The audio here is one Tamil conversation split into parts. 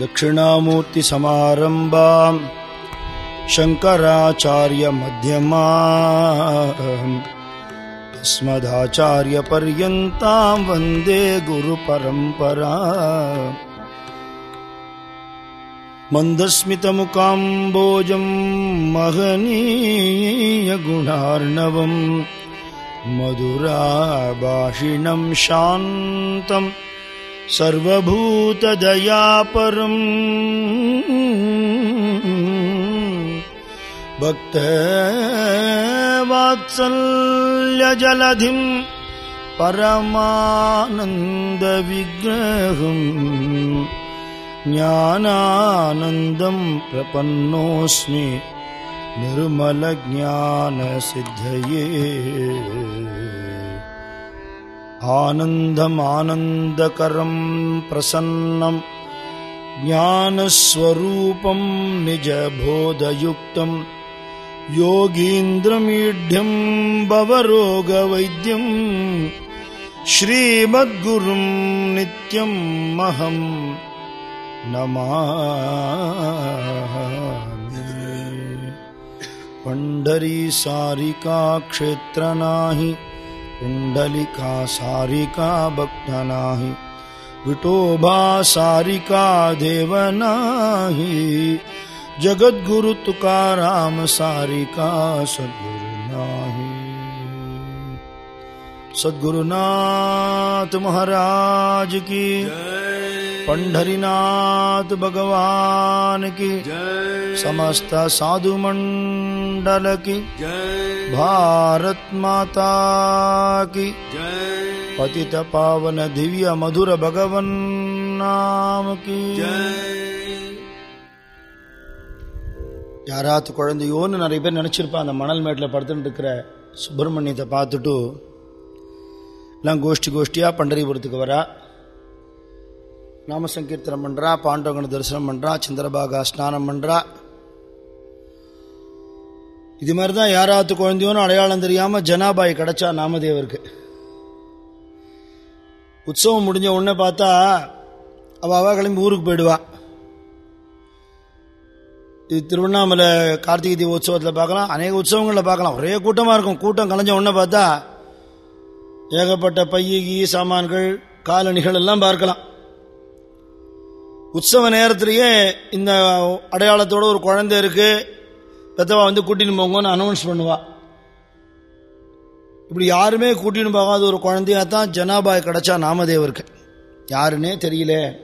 दक्षिणामूर्तिसमारम्भाम् शङ्कराचार्यमध्यमा अस्मदाचार्यपर्यन्ताम् वन्दे गुरुपरम्परा मन्दस्मितमुकाम्बोजम् महनीयगुणार्णवम् मधुराभाषिणम् शान्तम् सर्वभूतदयापरम् भक्तवात्सल्यजलधिम् परमानन्दविग्रहम् ज्ञानानन्दम् प्रपन्नोऽस्मि निर्मलज्ञानसिद्धये नन्दमानन्दकरम् प्रसन्नम् ज्ञानस्वरूपम् निज बोधयुक्तम् योगीन्द्रमीढ्यम् भवरोगवैद्यम् श्रीमद्गुरुम् नित्यमहम् नमा पण्ढरीसारिकाक्षेत्र नाहि कुण्डलिका सारिका भक्तनाहि विठोबा सारिका देवनाहि जगद्गुरु तुकाराम सारिका सद्गुरु नाही सद्गुरुनाथ महाराज की पंढरीनाथ भगवान की समस्त साधु मंडल की भारत माता की पतित पावन दिव्य मधुर भगवन नाम की யாராத்து குழந்தையோன்னு நிறைய பேர் நினச்சிருப்பா அந்த மணல் மேட்டில் படுத்துட்டு இருக்கிற சுப்பிரமணியத்தை பார்த்துட்டு எல்லாம் கோஷ்டி கோஷ்டியாக பண்டரிபுரத்துக்கு வரா. நாம சங்கீர்த்தனம் பண்ணுறா பாண்டவங்கனை தரிசனம் பண்ணுறா சந்திரபாகா ஸ்நானம் பண்ணுறா இது மாதிரி தான் யாராவது குழந்தையோன்னு அடையாளம் தெரியாமல் ஜனாபாய் கிடச்சா நாமதேவருக்கு. உற்சவம் முடிஞ்ச உடனே பார்த்தா அவள் அவள் கிளம்பி ஊருக்கு போயிடுவாள் இது திருவண்ணாமலை கார்த்திகை தீப உற்சவத்தில் பார்க்கலாம் அநேக உற்சவங்களில் பார்க்கலாம். ஒரே கூட்டமாக இருக்கும். கூட்டம் கலைஞ்ச உடனே பார்த்தா ஏகப்பட்ட பைய கீ சாமான்கள் காலணிகள் எல்லாம் பார்க்கலாம். உற்சவ நேரத்திலேயே இந்த அடையாளத்தோட ஒரு குழந்தை இருக்கு. பெத்தவா வந்து கூட்டின்னு போங்கன்னு அனௌன்ஸ் பண்ணுவா. இப்படி யாருமே கூட்டின்னு போகாத ஒரு குழந்தையா தான் ஜனாபாய் கிடைச்சா நாமதேவருக்கு. யாருன்னே தெரியல.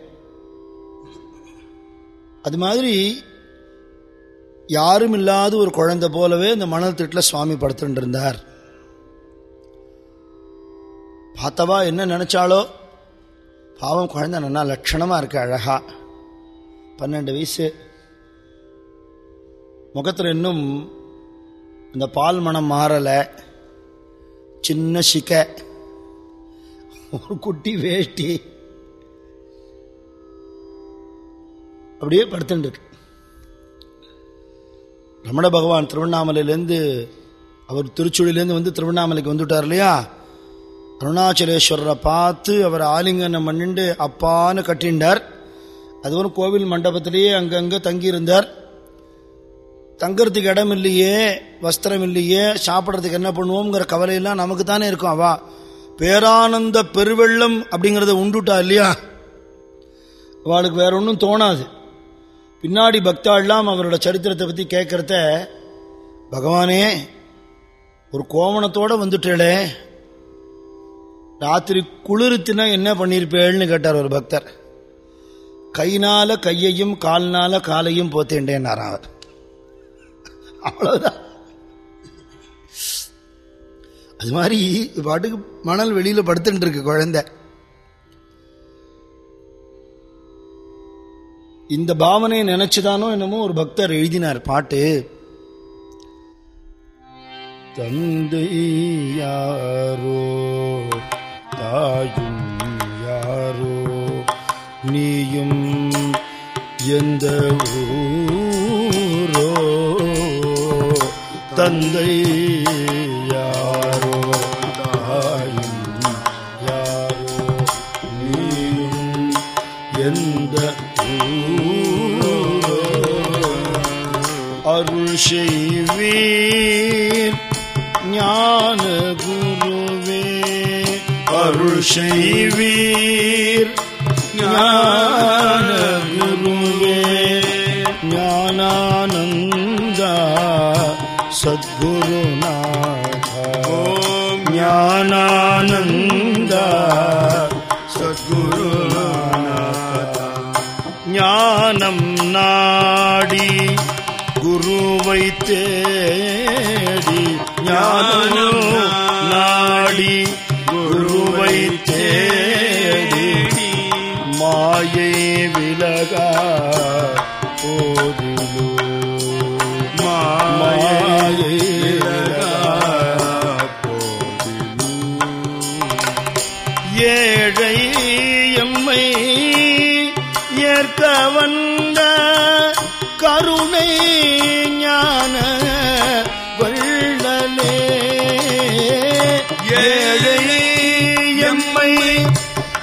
அது மாதிரி யாரும் இல்லாத ஒரு குழந்தை போலவே இந்த மணல் திட்டில் சுவாமி படுத்துட்டு இருந்தார் பார்த்தவா என்ன நினச்சாலோ பாவம் குழந்தை நல்லா லட்சணமாக இருக்கு அழகா. பன்னெண்டு வயசு. முகத்தில் இன்னும் இந்த பால் மனம் மாறலை. சின்ன சிக்க. ஒரு குட்டி வேஷ்டி. அப்படியே படுத்துட்டுருக்கு ரமண பகவான் திருவண்ணாமலையிலேருந்து அவர் திருச்சூழிலேருந்து வந்து திருவண்ணாமலைக்கு வந்துட்டார் இல்லையா? அருணாச்சலேஸ்வரரை பார்த்து அவர் ஆலிங்கனம் பண்ணிண்டு அப்பான்னு கட்டிண்டார். அது ஒரு கோவில் மண்டபத்திலேயே அங்கங்கே தங்கியிருந்தார். தங்கறதுக்கு இடம் இல்லையே வஸ்திரம் இல்லையே சாப்பிட்றதுக்கு என்ன பண்ணுவோங்கிற கவலையெல்லாம் நமக்கு தானே இருக்கும். அவா பேரானந்த பெருவெள்ளம் அப்படிங்கிறத உண்டுட்டா இல்லையா? அவளுக்கு வேற ஒன்றும் தோணாது. பின்னாடி பக்தாள்லாம் அவரோட சரித்திரத்தை பற்றி கேட்கறத பகவானே ஒரு கோவணத்தோட வந்துட்டேளே. ராத்திரி குளிர்த்தினா என்ன பண்ணியிருப்பேள்னு கேட்டார் ஒரு பக்தர். கைனால கையையும் கால்னால காலையும் போத்தேண்டேன்னார் அவர். அவ்வளவுதான். அது மாதிரி பாட்டுக்கு மணல் வெளியில படுத்துட்டு இருக்கு குழந்தை. இந்த பாவனையை நினைச்சுதானோ என்னமோ ஒரு பக்தர் எழுதினார் பாட்டு. தந்தை யாரோ தாயும் யாரோ? நீயும் எந்த ஊரோ? தந்தை யாரோ? தாயும் யாரோ? நீயும் எந்த ஊரோ? அருள் செய்வீர் ஞான அருள் செய்வீர். ஞான குருவே ஞானானந்தா சத்குருநாத. ஓம் ஞானானந்தா சத்குருநாத. ஞானம் நாடி குருவை தேடி ஞானம்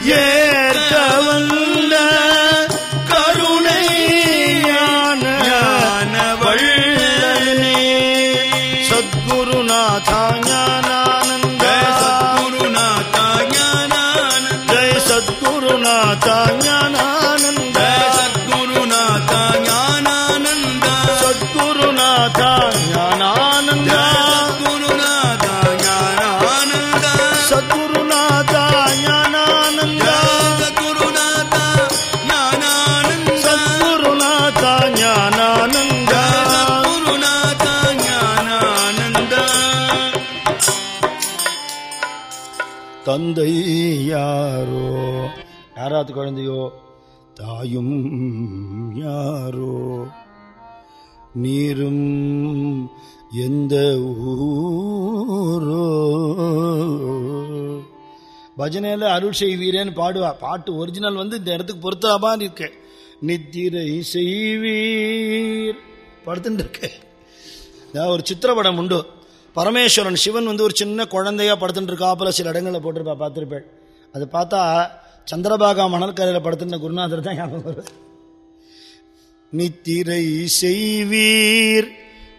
Yeah. தந்தை யாரோ? யாராவது குழந்தையோ? தாயும் யாரோ? நீரும் எந்த ஊரோ? பஜனையில் அருள் செய்வீரேன்னு பாடுவா. பாட்டு ஒரிஜினல் வந்து இந்த இடத்துக்கு பொருத்தமா இருக்கு. நித்திரை செய்வீர். படுத்துட்டு இருக்கு. ஒரு சித்திரப்படம் உண்டு. பரமேஸ்வரன் சிவன் வந்து ஒரு சின்ன குழந்தையா படுத்துட்டு இருக்காப்புல சில இடங்களில் போட்டிருப்பா பார்த்துருப்பேள் அது பார்த்தா சந்திரபாகா மணற்கரையில் படுத்துட்ட குருநாதர் தான் ஞாபகம் வரும் நித்திரை செய்வீர்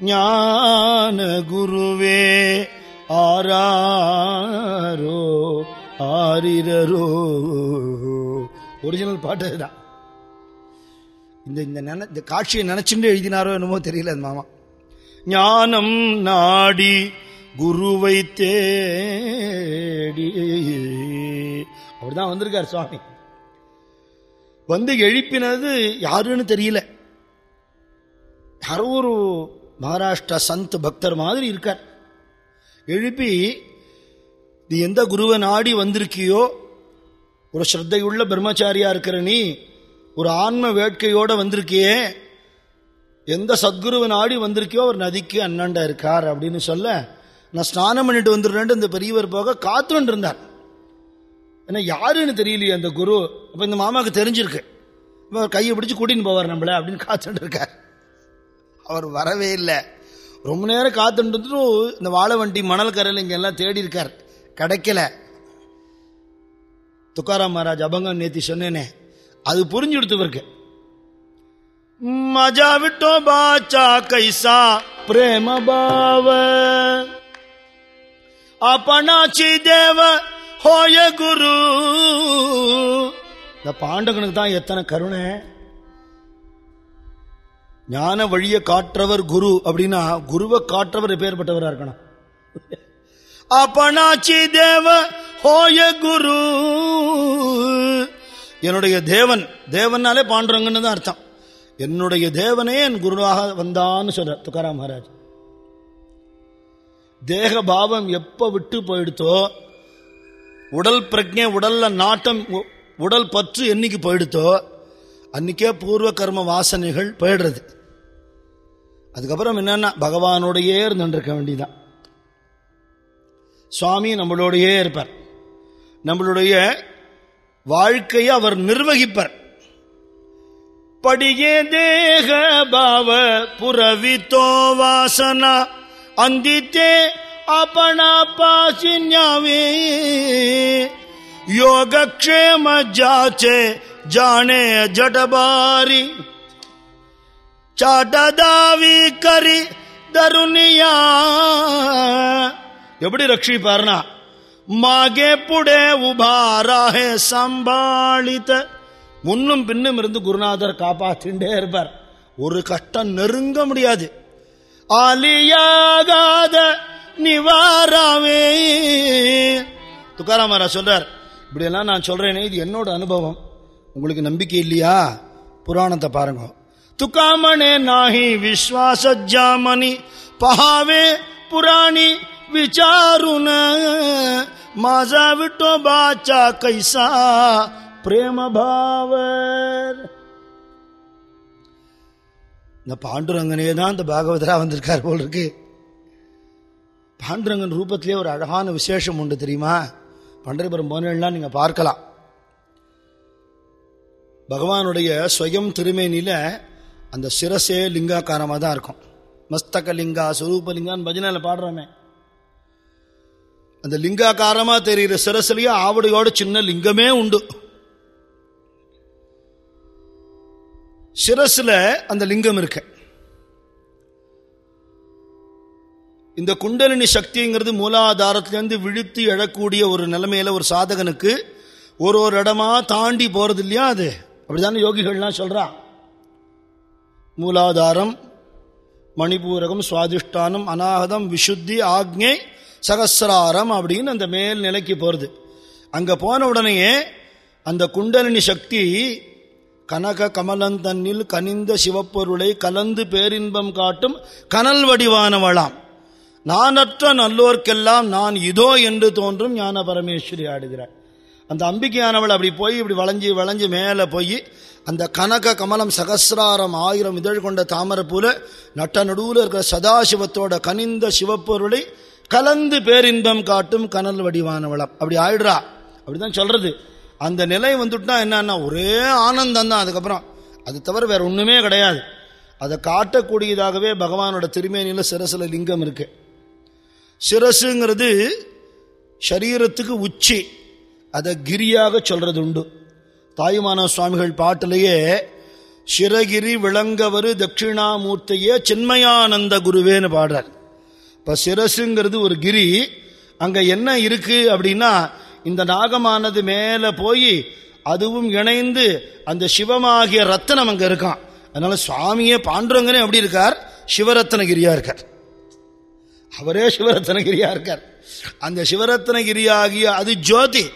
ஞான குருவே ஆராரோ ஆரிரரோ. ஒரிஜினல் பாட்டு தான் இந்த இந்த நினை இந்த காட்சியை நினைச்சுட்டு எழுதினாரோ என்னமோ தெரியல மாமா. ஞானம் நாடி குருவை தேடி. அப்படிதான் வந்திருக்கார் சுவாமி. வந்து எழுப்பினது யாருன்னு தெரியல. யாரோ ஒரு மகாராஷ்டிரா சந்த் பக்தர் மாதிரி இருக்கார். எழுப்பி நீ எந்த குருவை நாடி வந்திருக்கியோ ஒரு ஸ்ரத்தையுள்ள பிரம்மச்சாரியா இருக்கிற நீ ஒரு ஆன்ம வேட்கையோட வந்திருக்கியே எந்த சத்குருவை நாடி வந்திருக்கியோ அவர் நதிக்கு அண்ணாண்டா இருக்கார் அப்படின்னு சொல்ல நான் ஸ்நானம் பண்ணிட்டு வந்துடுறேன்ட்டு இந்த பெரியவர் போக காத்துட்டு இருந்தார் ஏன்னா யாருன்னு தெரியலையே அந்த குரு. அப்ப இந்த மாமாவுக்கு தெரிஞ்சிருக்கு. அவர் கையை பிடிச்சி கூட்டின்னு போவார் நம்மள அப்படின்னு காத்துட்டு இருக்கார் அவர் வரவே இல்லை. ரொம்ப நேரம் காத்துட்டு இந்த இந்த வாழவண்டி மணல் கரையில் இங்க எல்லாம் தேடி இருக்கார். கிடைக்கல. துக்காராம் மகாராஜ் அபங்கம் நேத்தி சொன்னேனே. அது புரிஞ்சு கொடுத்தவருக்கு मजा विटो बाचा कैसा प्रेम भाव अपनाची देव होय குரு இந்த பாண்டகனுக்கு தான் எத்தனை கருணை ஞான வழியை காற்றவர் குரு அப்படின்னா குருவை காற்றவர் பேர்பட்டவரா இருக்கணும் அப்பனாச்சி தேவ ஹோய குரு என்னுடைய தேவன் தேவனாலே பாண்டுரங்கன்னு தான் அர்த்தம் என்னுடைய தேவனே என் குருவாக வந்தான்னு சொல்ற துக்காராம் மகாராஜ். தேக பாவம் எப்ப விட்டு போயிடுத்தோ உடல் பிரஜை உடல்ல நாட்டம் உ- உடல் பற்று என்னைக்கு போயிடுத்தோ அன்னைக்கே பூர்வ கர்ம வாசனைகள் போயிடுறது. அதுக்கப்புறம் என்னன்னா பகவானோடையே இருந்துருக்க வேண்டியதான் சுவாமி நம்மளோடையே இருப்பார். நம்மளுடைய வாழ்க்கையை அவர் நிர்வகிப்பார். படியே தேக பாவ புரவித்தோ வாசனா ಅಂದಿತೆ ಅಪಣ ಪಾಸಿನ್ಯಾವೇ ಯೋಗಕ್ಷೇಮ ಜಾಚೆ ಜಾಣೆ ಜಡಬಾರಿ சாட்டதாவி கரி தருணியா எப்படி ரட்சிப்பார்னா மாகே புடே உபாராஹே சம்பாளித்த முன்னும் பின்னும் இருந்து குருநாதர் காப்பாற்றிண்டே இருப்பார். ஒரு கஷ்டம் நெருங்க முடியாது. ஆலியாகாத நிவாராவே. துக்காராமரா சொல்றார் இப்படியெல்லாம் நான் சொல்றேனே இது என்னோட அனுபவம். உங்களுக்கு நம்பிக்கை இல்லையா? புராணத்தை பாருங்க. துக்காமனே நாஹி விஸ்வாச ஜாமணி பஹாவே புராணி விசாருன மாசா விட்டோ பாச்சா கைசா பிரேம பாவர் இந்த பாண்டுரங்கனே தான் இந்த பாகவதரா வந்திருக்கார் போல் இருக்கு. பாண்டுரங்கன் ரூபத்திலே ஒரு அழகான விசேஷம் உண்டு தெரியுமா? பண்டரிபுரம் போனெல்லாம் நீங்க பார்க்கலாம். பகவானுடைய ஸ்வயம் திருமேனில அந்த சிரசே லிங்காக்காரமாக தான் இருக்கும். மஸ்தக லிங்கா சுரூப லிங்கான்னு பஜனையில பாடுறோமே அந்த லிங்காக்காரமாக தெரிகிற சிரசுலயே ஆவடையோட சின்ன லிங்கமே உண்டு. சிரசுல அந்த லிங்கம் இருக்கு. இந்த குண்டலினி சக்திங்கிறது மூலாதாரத்திலேருந்து விழுத்து எழக்கூடிய ஒரு நிலைமையில ஒரு சாதகனுக்கு ஒரு ஒரு இடமா தாண்டி போறது இல்லையா அது? அப்படிதானே யோகிகள்லாம் சொல்கிறான் மூலாதாரம் மணிபூரகம் சுவாதிஷ்டானம் அநாகதம் விசுத்தி ஆக்ஞை சகசிராரம் அப்படின்னு அந்த மேல் நிலைக்கு போறது. அங்க போன உடனேயே அந்த குண்டலினி சக்தி கனக கமலந்தன்னில் கனிந்த சிவப்பொருளை கலந்து பேரின்பம் காட்டும் கனல் வடிவானவளாம். நானற்ற நல்லோர்க்கெல்லாம் நான் இதோ என்று தோன்றும் ஞான பரமேஸ்வரி ஆடுகிறார் அந்த அம்பிக்கையானவள் அப்படி போய் இப்படி வளைஞ்சு வளைஞ்சு மேலே போய் அந்த கனக கமலம் சகசிராரம் ஆயிரம் இதழ் கொண்ட தாமரப்பூல நட்ட நடுவில் இருக்கிற சதாசிவத்தோட கனிந்த சிவப்பொருளை கலந்து பேரின்பம் காட்டும் கனல் வடிவானவளம். அப்படி ஆயிடுறா. அப்படிதான் சொல்றது. அந்த நிலை வந்துட்டா என்னன்னா ஒரே ஆனந்தம் தான் அதுக்கப்புறம் அது தவிர வேற ஒண்ணுமே கிடையாது. அதை காட்டக்கூடியதாகவே பகவானோட திருமேனியில் சிரசுல லிங்கம் இருக்கு. சிரசுங்கிறது சரீரத்துக்கு உச்சி. அதை கிரியாக சொல்றது உண்டு. தாயுமான சுவாமிகள் பாட்டிலேயே சிரகிரி விளங்கவரு தட்சிணாமூர்த்தியே சின்மயானந்த குருவேன்னு பாடுறார். இப்ப சிரசுங்கிறது ஒரு கிரி. அங்க என்ன இருக்கு அப்படின்னா இந்த நாகமானது மேல போய் அதுவும் இணைந்து அந்த சிவமாகிய ரத்தனம் அங்க இருக்கான். அதனால சுவாமியே பாண்டுரங்கனே எப்படி இருக்கார்? சிவரத்னகிரியா இருக்கார். அவரே சிவரத்னகிரியா இருக்கார். அந்த சிவரத்னகிரி ஆகிய அது ஜோதி.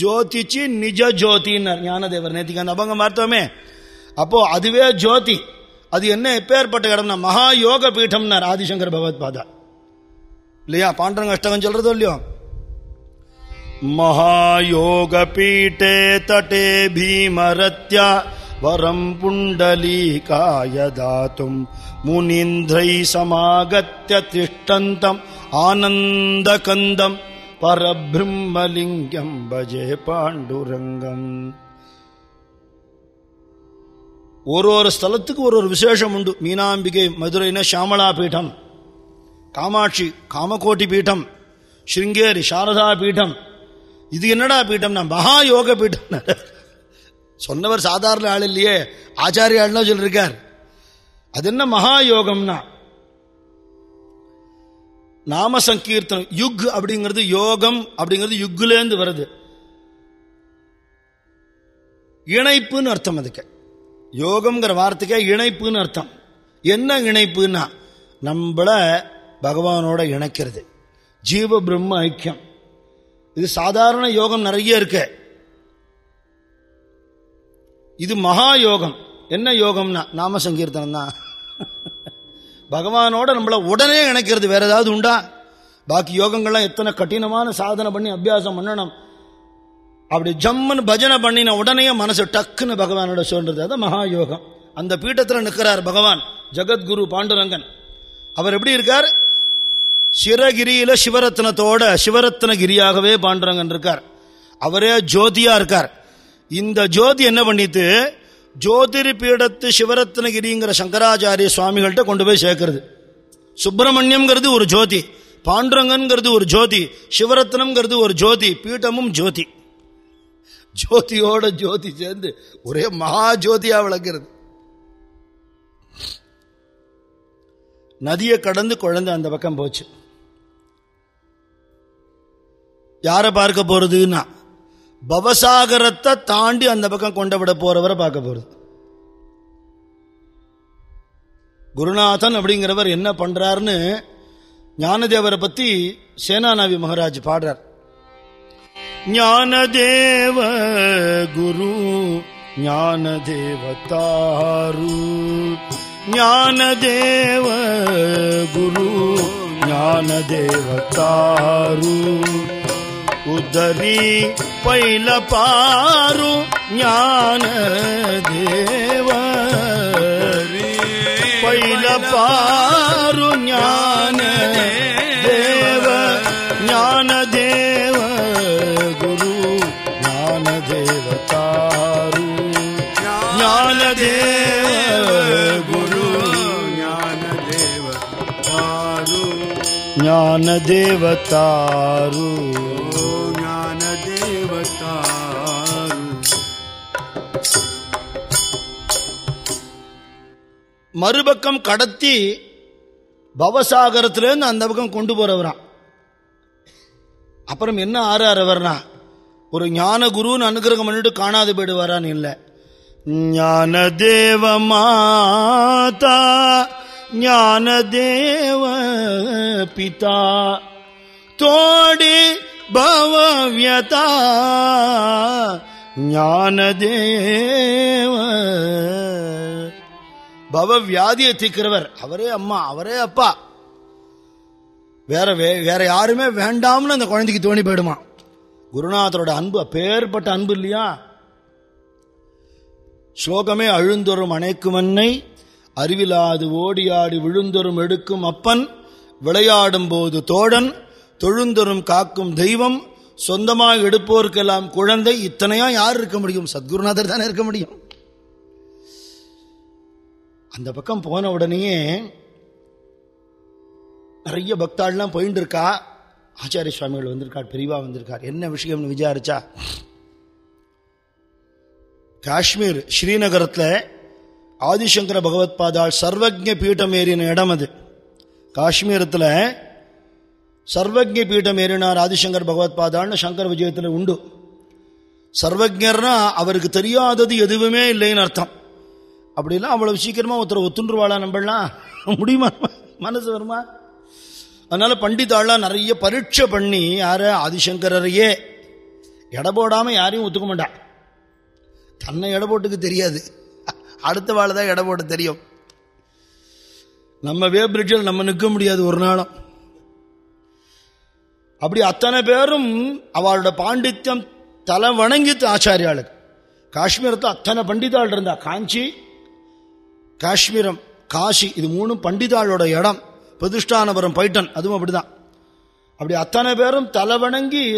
ஜோதிச்சு நிஜ ஜோதின்னார். ஞானதேவர் நேத்திக்கு அந்த அபங்கம் பார்த்தோமே அப்போ அதுவே ஜோதி. அது என்ன எப்பேற்பட்ட இடம்னா மகா யோக பீட்டம்னார் ஆதிசங்கர் பகவத் பாதா. இல்லையா? பாண்டரங்க அஷ்டகம் சொல்றதோ இல்லையோ? மகாயோக பீட்டே தட்டே பீமரத்யா வரம் புண்டலீகாய தாத்தும். முனீந்திரை சமாகத்திய திஷ்டந்தம் ஆனந்த கந்தம் பரபிரம்மலிங்கம் பஜே பாண்டுரங்கம். ஒரு ஒரு ஸ்தலத்துக்கு ஒரு ஒரு விசேஷம் உண்டு. மீனாம்பிகை மதுரைனா ஷாமலா பீடம் காமாட்சி காமகோட்டி பீடம் ஸ்ருங்கேரி சாரதா பீடம் இது என்னடா பீட்டம்னா மகா யோக பீட்டம். சொன்னவர் சாதாரண ஆள் இல்லையே. ஆச்சாரிய ஆள்னா சொல்லிருக்கார். அது என்ன மகா யோகம்னா? நாம சங்கீர்த்தனம் யுக் அப்படிங்கிறது யோகம் அப்படிங்கிறது யுக்குலேருந்து வருது. இணைப்புன்னு அர்த்தம் அதுக்கு. யோகம்ங்கிற வார்த்தைக்கே இணைப்புன்னு அர்த்தம். என்ன இணைப்புன்னா? நம்மள பகவானோட இணைக்கிறது. ஜீவ பிரம்ம ஐக்கியம். இது சாதாரண யோகம் நிறைய இருக்கு. இது மகா யோகம். என்ன யோகம்னா நாம சங்கீர்த்தனம் தான். பகவானோட நம்மள உடனே இணைக்கிறது வேற ஏதாவது உண்டா? பாக்கி யோகங்கள்லாம் எத்தனை கடினமான சாதனை பண்ணி அபியாசம் பண்ணணும். அப்படி ஜம்முன்னு பஜனை பண்ணின உடனே மனசு டக்குன்னு பகவானோட சொல்றது அது மகா யோகம். அந்த பீட்டத்தில் நிற்கிறார் பகவான் ஜெகத்குரு பாண்டுரங்கன். அவர் எப்படி இருக்கார்? சிரகிரியில சிவரத்னத்தோட சிவரத்னகிரியாகவே பாண்டுரங்கன் இருக்கார் அவரே ஜோதியா இருக்கார். இந்த ஜோதி என்ன பண்ணிட்டு ஜோதிர் பீடத்து சிவரத்னகிரிங்கிற சங்கராச்சாரிய சுவாமிகள்கிட்ட கொண்டு போய் சேர்க்கிறது. சுப்பிரமணியம்ங்கிறது ஒரு ஜோதி பாண்டுரங்கன்கிறது ஒரு ஜோதி சிவரத்னம்ங்கிறது ஒரு ஜோதி பீட்டமும் ஜோதி. ஜோதியோட ஜோதி சேர்ந்து ஒரே மகா ஜோதியா விளக்குறது நதியை கடந்து குழந்தை அந்த பக்கம் போச்சு. யாரை பார்க்க போறதுன்னா பவசாகரத்தை தாண்டி அந்த பக்கம் கொண்டு விட போறவரை பார்க்க போறது. குருநாதன் அப்படிங்கிறவர் என்ன பண்றாருன்னு ஞானதேவரை பத்தி சேனாநாவி மகாராஜ் பாடுறார். ஞானதேவ குரு ஞானதேவத்தாரு ஞானதேவ குரு ஞானதேவத்தாரு உதரி பைல பாரு ஞானதேவ பைல பாரு ஞான தேவ ஞான தேவ குரு ஞான தேவதாரு ஞான தேவ குரு ஞானதேவ தாரு ஞான தேவதாரு ஓ மறுபக்கம் கடத்தி பவசாகரத்திலேருந்து அந்த பக்கம் கொண்டு போறவரான் அப்புறம் என்ன ஆறாரு அவர்னா ஒரு ஞான குருன்னு அனுகிரகம் பண்ணிட்டு காணாது போயிடுவாரான்னு இல்லை. ஞான தேவ மாதா ஞான தேவ பிதா தோடி பவவியதா ஞான தேவ பவ வியாதியை தீக்கிறவர் அவரே அம்மா அவரே அப்பா. வேற வே- வேற யாருமே வேண்டாம்னு அந்த குழந்தைக்கு தோணி போயிடுமா? குருநாதரோட அன்பு பேர்பட்ட அன்பு இல்லையா? ஸ்லோகமே அழுந்தொரும் அணைக்குமன்னை அறிவிலாது ஓடியாடி விழுந்தொரும் எடுக்கும் அப்பன் விளையாடும் போது தோழன் தொழுந்தொரும் காக்கும் தெய்வம் சொந்தமாக எடுப்போருக்கெல்லாம் குழந்தை இத்தனையா யார் இருக்க முடியும்? சத்குருநாதர் தானே இருக்க முடியும். அந்த பக்கம் போன உடனேயே நிறைய பக்தாள்லாம் போயிட்டு இருக்கா ஆச்சாரிய சுவாமிகள் வந்திருக்கார் பெரியவா வந்திருக்கார். என்ன விஷயம்னு விசாரிச்சா காஷ்மீர் ஸ்ரீநகரத்தில் ஆதிசங்கர பகவத் பாதாள் சர்வஜ பீட்டம் ஏறின இடம் அது. காஷ்மீரத்தில் சர்வஜ பீட்டம் ஏறினார் ஆதிசங்கர் பகவத் பாதாள்னு சங்கர் விஜயத்தில் உண்டு. சர்வஜர்னா அவருக்கு தெரியாதது எதுவுமே இல்லைன்னு அர்த்தம். அப்படிலாம் அவ்வளவு சீக்கிரமா ஒருத்தர் ஒத்துண்டுருவாளா நம்பலாம்? முடியுமா? மனசு வருமா? அதனால பண்டிதாள்லாம் நிறைய பரீட்சை பண்ணி யார? ஆதிசங்கரையே எடை போடாம யாரையும் ஒத்துக்க மாட்டா. தன்னை எடை போட்டுக்கு தெரியாது. அடுத்த வாழை தான் எடை போட தெரியும். நம்ம வே பிரிட்ஜில் நம்ம நிற்க முடியாது ஒரு நாளும். அப்படி அத்தனை பேரும் அவளோட பாண்டித்யம் தலை வணங்கித்து ஆச்சாரியாளுக்கு. காஷ்மீரத்தில் அத்தனை பண்டிதாள் இருந்தா. காஞ்சி காஷ்மீரம் காசி இது மூணும் பண்டிதாளோட இடம். பிரதிஷ்டானபுரம் பைட்டன் அதுவும் அப்படிதான். அப்படி அத்தனை பேரும் தலை வணங்கி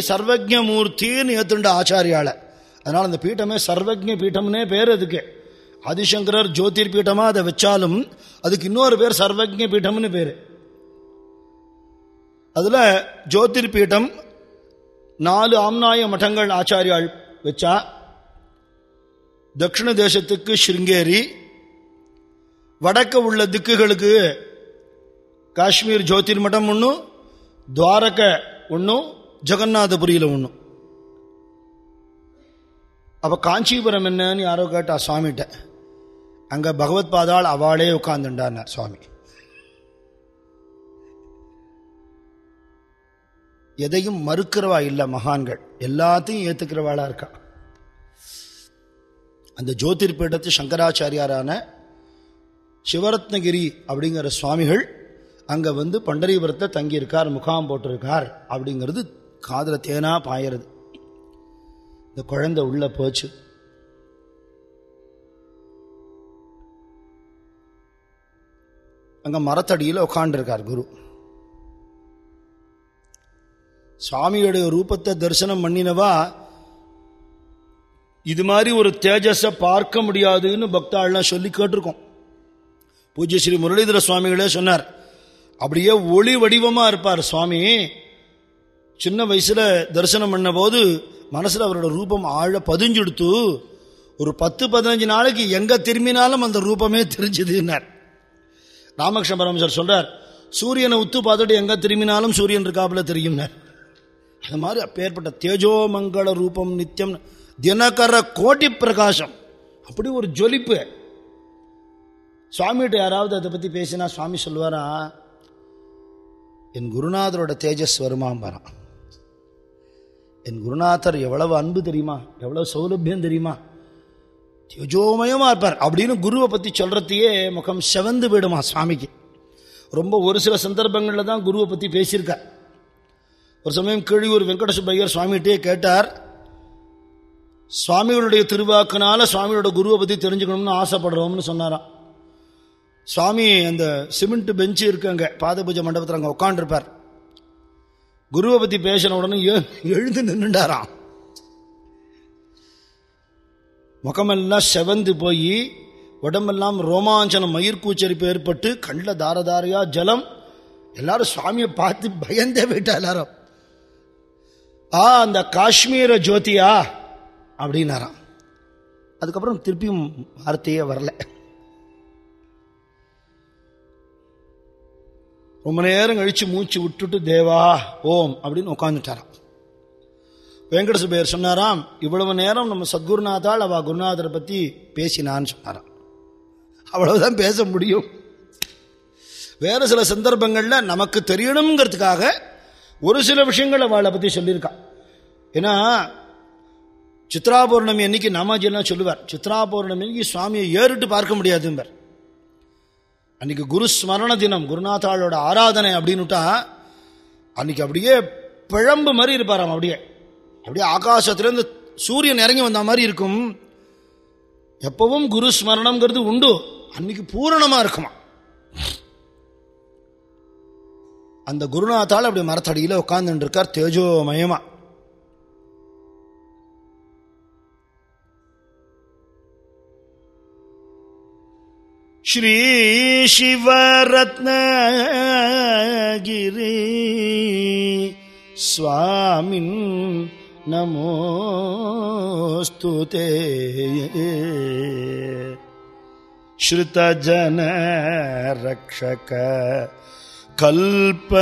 ஏத்துண்ட ஆச்சாரியால. அதனால அந்த பீட்டமே சர்வஜ பீட்டம்னே பேர் அதுக்கு. ஆதிசங்கரர் ஜோதிர் பீட்டமா அதை வச்சாலும் அதுக்கு இன்னொரு பேர் சர்வஜ பீட்டம்னு பேரு. அதுல ஜோதிர் பீட்டம் நாலு ஆம்நாய மட்டங்கள் ஆச்சாரியாள் வச்சா. தட்சிண தேசத்துக்கு ஸ்ருங்கேரி வடக்க உள்ள திக்குகளுக்கு காஷ்மீர் ஜோதிர் மடம் ஒன்று துவாரக ஒன்றும் ஜெகநாதபுரியில் ஒன்றும் அப்போ காஞ்சிபுரம் என்னன்னு யாரோ கேட்டா சுவாமிகிட்ட. அங்கே பகவத் பாதாள் அவளே உட்கார்ந்துண்டார் சுவாமி. எதையும் மறுக்கிறவா இல்லை மகான்கள். எல்லாத்தையும் ஏத்துக்கிறவாளா இருக்கா. அந்த ஜோதிர் பீடத்து சங்கராச்சாரியாரான சிவரத்னகிரி அப்படிங்கிற சுவாமிகள் அங்க வந்து பண்டரிபுரத்தை தங்கியிருக்கார் முகாம் போட்டிருக்கார் அப்படிங்கிறது காதில் தேனா பாயறது. இந்த குழந்தை உள்ள போச்சு. அங்க மரத்தடியில் உட்காண்டிருக்கார் குரு. சுவாமியுடைய ரூபத்தை தரிசனம் பண்ணினவா இது மாதிரி ஒரு தேஜஸை பார்க்க முடியாதுன்னு பக்தாள்லாம் சொல்லி கேட்டிருக்கோம். பூஜ்ய ஸ்ரீ முரளிதர சுவாமிகளே சொன்னார். அப்படியே ஒளி வடிவமாக இருப்பார் சுவாமி. சின்ன வயசில் தரிசனம் பண்ண போது அவரோட ரூபம் ஆழ பதிஞ்சுடுத்து ஒரு பத்து பதினஞ்சு நாளைக்கு எங்கே திரும்பினாலும் அந்த ரூபமே தெரிஞ்சதுன்னார். ராமகிருஷ்ண பரமசர் சொல்கிறார் சூரியனை உத்து பார்த்துட்டு எங்கே திரும்பினாலும் சூரியன் இருக்காப்புல தெரியும்னார். அது மாதிரி அப்பேற்பட்ட தேஜோமங்கள ரூபம் நித்தியம் தினகர கோட்டி பிரகாசம். அப்படி ஒரு ஜொலிப்பு. சுவாமிகிட்ட யாராவது அதை பற்றி பேசினா சுவாமி சொல்லுவாரா? என் குருநாதரோட தேஜஸ் வருமாம்பாரான் என் குருநாதர் எவ்வளவு அன்பு தெரியுமா? எவ்வளவு சௌலபியம் தெரியுமா? தேஜோமயமாக இருப்பார் அப்படின்னு குருவை பற்றி சொல்கிறதையே முகம் செவந்து போயிடுமா சுவாமிக்கு. ரொம்ப ஒரு சில சந்தர்ப்பங்களில் தான் குருவை பற்றி பேசியிருக்கார். ஒரு சமயம் கீழியூர் வெங்கட சுப்பையர் சுவாமிகிட்டே கேட்டார் சுவாமிகளுடைய திருவாக்குனால சுவாமியோட குருவை பற்றி தெரிஞ்சுக்கணும்னு ஆசைப்படுறோம்னு சொன்னாராம். சுவாமி அந்த சிமெண்ட் பெஞ்சு இருக்குங்க. பாத பூஜை மண்டபத்தில் அங்கே உட்காண்டிருப்பார் குருவை பற்றி பேசின உடனே எ- எழுந்து நின்றுண்டாராம் முகமெல்லாம் செவந்து போய் உடம்பெல்லாம் ரோமாஞ்சனம் மயிர்கூச்சரிப்பு ஏற்பட்டு கண்ணில் தாரதாரையா ஜலம். எல்லாரும் சுவாமியை பார்த்து பயந்தே போயிட்டா எல்லாரும். ஆ அந்த காஷ்மீர ஜோதியா அப்படின்னாராம். அதுக்கப்புறம் திருப்பியும் வார்த்தையே வரலை. ரொம்ப நேரம் கழிச்சு மூச்சு விட்டுட்டு தேவா ஓம் அப்படின்னு உட்காந்துட்டாராம் வெங்கட சொன்னாராம் இவ்வளவு நேரம் நம்ம சத்குருநாதால் அவ குருநாதரை பத்தி பேசினான்னு சொன்னாராம். அவ்வளவுதான் பேச முடியும். வேற சில சந்தர்ப்பங்கள்ல நமக்கு தெரியணுங்கிறதுக்காக ஒரு சில விஷயங்கள் அவளை பத்தி சொல்லியிருக்கான் ஏன்னா சித்ரா பௌர்ணமி அன்னைக்கு நாமாஜி எல்லாம் சொல்லுவார் சித்ரா பௌர்ணமி அன்னைக்கு சுவாமியை ஏறிட்டு பார்க்க முடியாதுங்க அன்னைக்கு குரு ஸ்மரண தினம் குருநாதாளோட ஆராதனை அப்படின்னுட்டா அன்னைக்கு அப்படியே பிழம்பு மாதிரி இருப்பாராம் அப்படியே. அப்படியே ஆகாசத்துலேருந்து சூரியன் இறங்கி வந்த மாதிரி இருக்கும். எப்பவும் குரு ஸ்மரணம்ங்கிறது உண்டு. அன்னைக்கு பூரணமா இருக்குமா? அந்த குருநாத்தால் அப்படி மரத்தடியில் உட்கார்ந்துட்டு இருக்கார் தேஜோமயமா. ஸ்ரீ சிவரத்னகிரி சுவாமின் நமோஸ்து ஸ்ருதஜன ரக்ஷக கல்பதரோ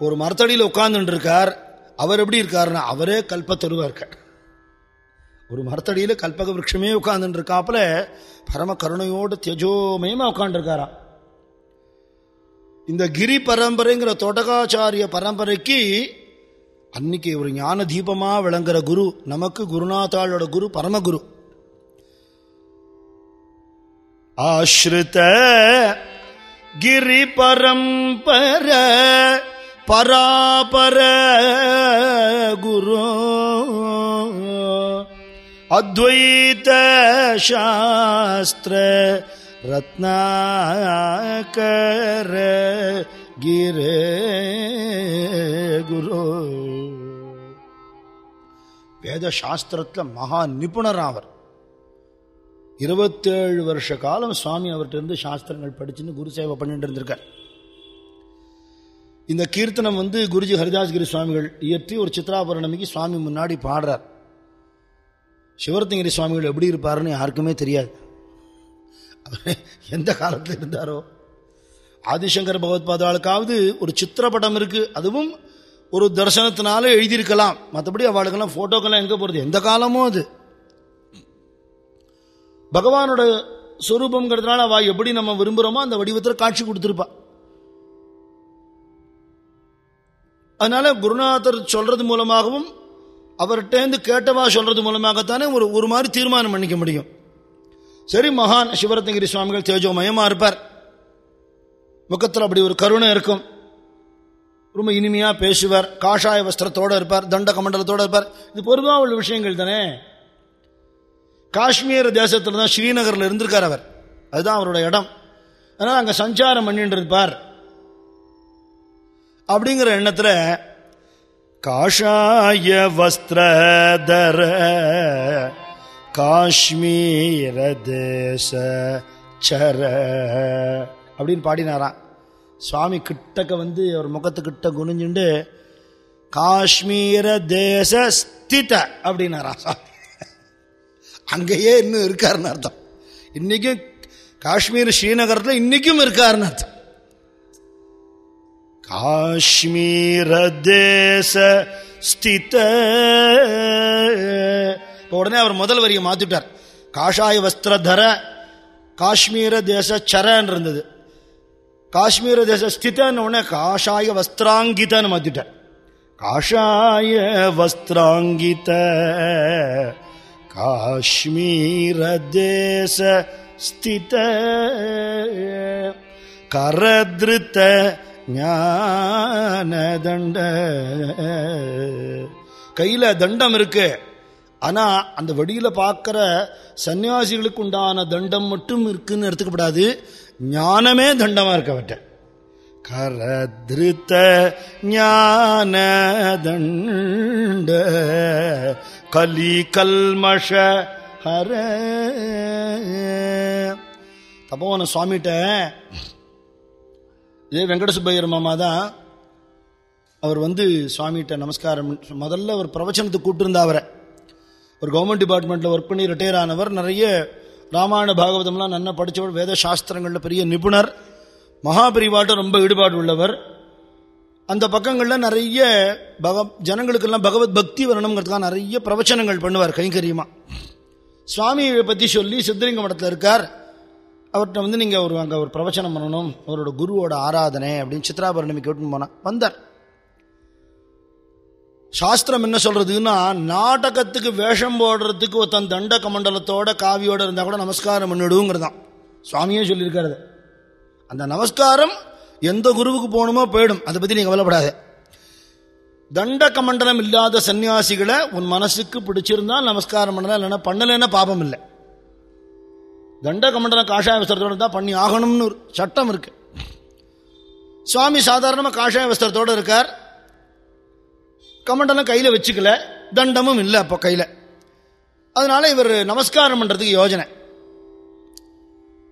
ஒரு மரத்தடியில் உட்கார்ந்துட்டு இருக்கார் அவர் எப்படி இருக்காருன்னா அவரே கல்பத்தருவா இருக்கார் ஒரு மரத்தடியில கல்பக விரட்சமே உட்கார்ந்துட்டு இருக்காப்புல பரம கருணையோடு தியஜோமயமா உட்காந்துருக்காராம் இந்த கிரி பரம்பரைங்கிற தோட்டகாச்சாரிய பரம்பரைக்கு அன்னைக்கு ஒரு ஞான தீபமா விளங்குற குரு நமக்கு குருநாதாளோட குரு பரமகுரு. ஆஸ்ருத கிரி பரம்பர பராபர குரு. அத்வைத சாஸ்திர ரத்னாகர கிரே குரு. வேத சாஸ்திரத்தில் மகா நிபுணர் அவர் இருபத்தேழு வருஷ காலம் சுவாமி அவர்கிட்ட இருந்து சாஸ்திரங்கள் படிச்சுன்னு குரு சேவை பண்ணிட்டு இருந்திருக்கார். இந்த கீர்த்தனம் வந்து குருஜி ஹரிதாஸ்கிரி சுவாமிகள் இயற்றி ஒரு சித்ரா பௌர்ணமிக்கு சுவாமி முன்னாடி பாடுறார். சிவரத்தங்கிரி சுவாமிகள் எப்படி இருப்பாருன்னு யாருக்குமே தெரியாது. எந்த காலத்தில் இருந்தாரோ? ஆதிசங்கர் பகவத்பாதாளுக்காவது ஒரு சித்திரப்படம் இருக்கு. அதுவும் ஒரு தரிசனத்தினால எழுதியிருக்கலாம். மற்றபடி அவளுக்கெல்லாம் போட்டோக்கெல்லாம் எங்க போறது? எந்த காலமும் அது. பகவானோட ஸ்வரூபங்கிறதுனால அவ எப்படி நம்ம விரும்புகிறோமோ அந்த வடிவத்தில் காட்சி கொடுத்துருப்பா. அதனால குருநாதர் சொல்றது மூலமாகவும் அவர்கிட்டேருந்து கேட்டவா சொல்றது மூலமாகத்தானே ஒரு ஒரு மாதிரி தீர்மானம் பண்ணிக்க முடியும். சரி மகான் சிவரத்னகிரி சுவாமிகள் தேஜோமயமா இருப்பார். முகத்தில் அப்படி ஒரு கருணை இருக்கும். ரொம்ப இனிமையா பேசுவார். காஷாய வஸ்திரத்தோட இருப்பார். தண்ட கமண்டலத்தோட இருப்பார். இது பொதுவாக உள்ள விஷயங்கள் தானே. காஷ்மீர் தேசத்தில் தான் ஸ்ரீநகரில் இருந்திருக்கார் அவர். அதுதான் அவரோட இடம். ஆனால் அங்கே சஞ்சாரம் பண்ணிட்டு இருப்பார். அப்படிங்கிற எண்ணத்தில் காஷாய வஸ்திரதர காஷ்மீர தேச சர அப்படின்னு பாடினாராம். சுவாமி கிட்டக்க வந்து அவர் முகத்துக்கிட்ட குனிஞ்சுண்டு காஷ்மீர தேச ஸ்தித அப்படின்னாராம் சுவாமி. அங்கேயே இன்னும் இருக்காருன்னு அர்த்தம். இன்னைக்கும் காஷ்மீர் ஸ்ரீநகரத்தில் இன்னைக்கும் இருக்காருன்னு அர்த்தம். காஷ்மீர தேச ஸ்தித உடனே அவர் முதல் வரியை மாத்திட்டார். காஷாய வஸ்திரதர காஷ்மீர தேச சரன் இருந்தது. காஷ்மீர தேச ஸ்திதன்னு உடனே காஷாய வஸ்திராங்கிதன்னு மாத்திட்டார். காஷாய வஸ்திராங்கித காஷ்மீர தேச ஸ்தித கரதிருத்த ஞான தண்ட கையில தண்டம் இருக்கு. ஆனா அந்த வடியில பார்க்கிற சன்னியாசிகளுக்கு உண்டான தண்டம் மட்டும் இருக்குன்னு எடுத்துக்கப்படாது. ஞானமே தண்டமா இருக்க அவட்ட கரதிருத்த ஞான தண்ட கலி கல்மஷ ஹர. தப்போன சுவாமிகிட்ட இதே வெங்கடசுப்பையர் மாமா தான் அவர் வந்து சுவாமிகிட்ட நமஸ்காரம் முதல்ல ஒரு பிரவச்சனத்துக்கு கூப்பிட்டுருந்தா அவரை. ஒரு கவர்மெண்ட் டிபார்ட்மெண்ட்டில் ஒர்க் பண்ணி ரிட்டையர் ஆனவர் நிறைய ராமாயண பாகவதம்லாம் நல்லா படித்தவர் வேத சாஸ்திரங்களில் பெரிய நிபுணர் மகாபரிவாட்டம் ரொம்ப ஈடுபாடு உள்ளவர். அந்த பக்கங்களில் நிறைய பக ஜனங்களுக்கெல்லாம் பகவத் பக்தி வரணுங்கிறதுக்காக நிறைய பிரவச்சனங்கள் பண்ணுவார் கைங்கரியமாக சுவாமியை பற்றி சொல்லி சித்தலிங்க மடத்தில் இருக்கார். அவர்கிட்ட வந்து நீங்கள் ஒரு அங்கே ஒரு பிரவச்சனம் பண்ணணும் அவரோட குருவோட ஆராதனை அப்படின்னு சித்ராபரணமி கேட்டுன்னு போனால் வந்தார். சாஸ்திரம் என்ன சொல்றதுன்னா நாடகத்துக்கு வேஷம் போடுறதுக்கு ஒருத்தன் தண்ட கமண்டலத்தோட காவியோட இருந்தா கூட நமஸ்காரம் பண்ணிடுங்கிறதான். சுவாமியே சொல்லியிருக்காரு அந்த நமஸ்காரம் எந்த குருவுக்கு போகணுமோ போயிடும். அதை பத்தி நீங்க கவலைப்படாத. தண்ட கமண்டலம் இல்லாத சன்னியாசிகளை உன் மனசுக்கு பிடிச்சிருந்தா நமஸ்காரம் பண்ணலாம் இல்லைன்னா பண்ணலைன்னா பாபம் இல்லை. தண்டகமண்டல காஷாய வஸ்திரத்தோடு தான் பண்ணி ஆகணும்னு ஒரு சட்டம் இருக்கு. சுவாமி சாதாரணமாக காஷாய வஸ்திரத்தோடு இருக்கார். கமண்டலம் கையில் வச்சுக்கல. தண்டமும் இல்லை அப்போ கையில். அதனால இவர் நமஸ்காரம் பண்ணுறதுக்கு யோஜனை.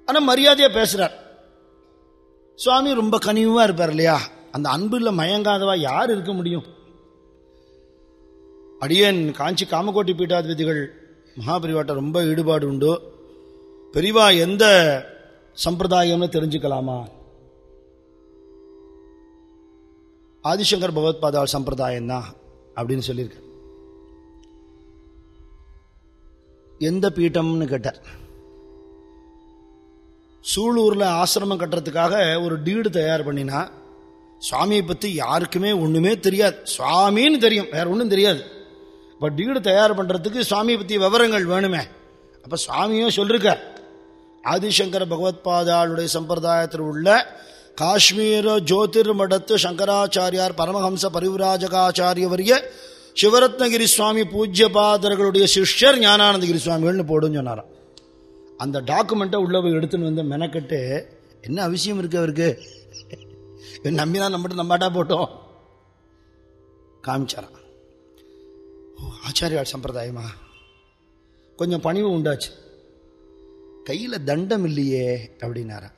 ஆனால் மரியாதையாக பேசுகிறார் சுவாமி ரொம்ப கனிவாக இருப்பார் இல்லையா? அந்த அன்பில் மயங்காதவா யார் இருக்க முடியும்? அடியேன் காஞ்சி காமகோட்டி பீட்டாதிபதிகள் மகாபரிவாட்ட ரொம்ப ஈடுபாடு உண்டு. பெரிவா எந்த சம்பிரதாயம்னு தெரிஞ்சுக்கலாமா? ஆதிசங்கர் பகவத்பாதாள் சம்பிரதாயம் தான் அப்படின்னு சொல்லியிருக்க. எந்த பீட்டம்னு கேட்டார். சூலூரில் ஆசிரமம் கட்டுறதுக்காக ஒரு டீடு தயார் பண்ணினா சுவாமியை பற்றி யாருக்குமே ஒன்றுமே தெரியாது. சுவாமின்னு தெரியும் வேற ஒன்றும் தெரியாது. இப்போ டீடு தயார் பண்ணுறதுக்கு சுவாமியை பற்றி விவரங்கள் வேணுமே. அப்போ சுவாமியும் சொல்லிருக்கார். ஆதிசங்கர பகவத்பாதாளுடைய சம்பிரதாயத்தில் உள்ள காஷ்மீர ஜோதிர் மடத்து சங்கராச்சாரியார் பரமஹம்ச பரிவிராஜகாச்சாரியவரிய சிவரத்னகிரி சுவாமி பூஜ்யபாதர்களுடைய சிஷ்யர் ஞானானந்தகிரி சுவாமிகள்னு போடுன்னு சொன்னாராம். அந்த டாக்குமெண்ட்டை உள்ள போய் எடுத்துன்னு வந்து மெனக்கட்டு என்ன அவசியம் இருக்கு அவருக்கு? நம்பி தான் நம்மகிட்ட நம்பாட்டா போட்டோம். காமிச்சாரான் ஓ ஆச்சாரியார் சம்பிரதாயமா? கொஞ்சம் பணிவு உண்டாச்சு. கையில் தண்டம் இல்லையே அப்படின்னாரா.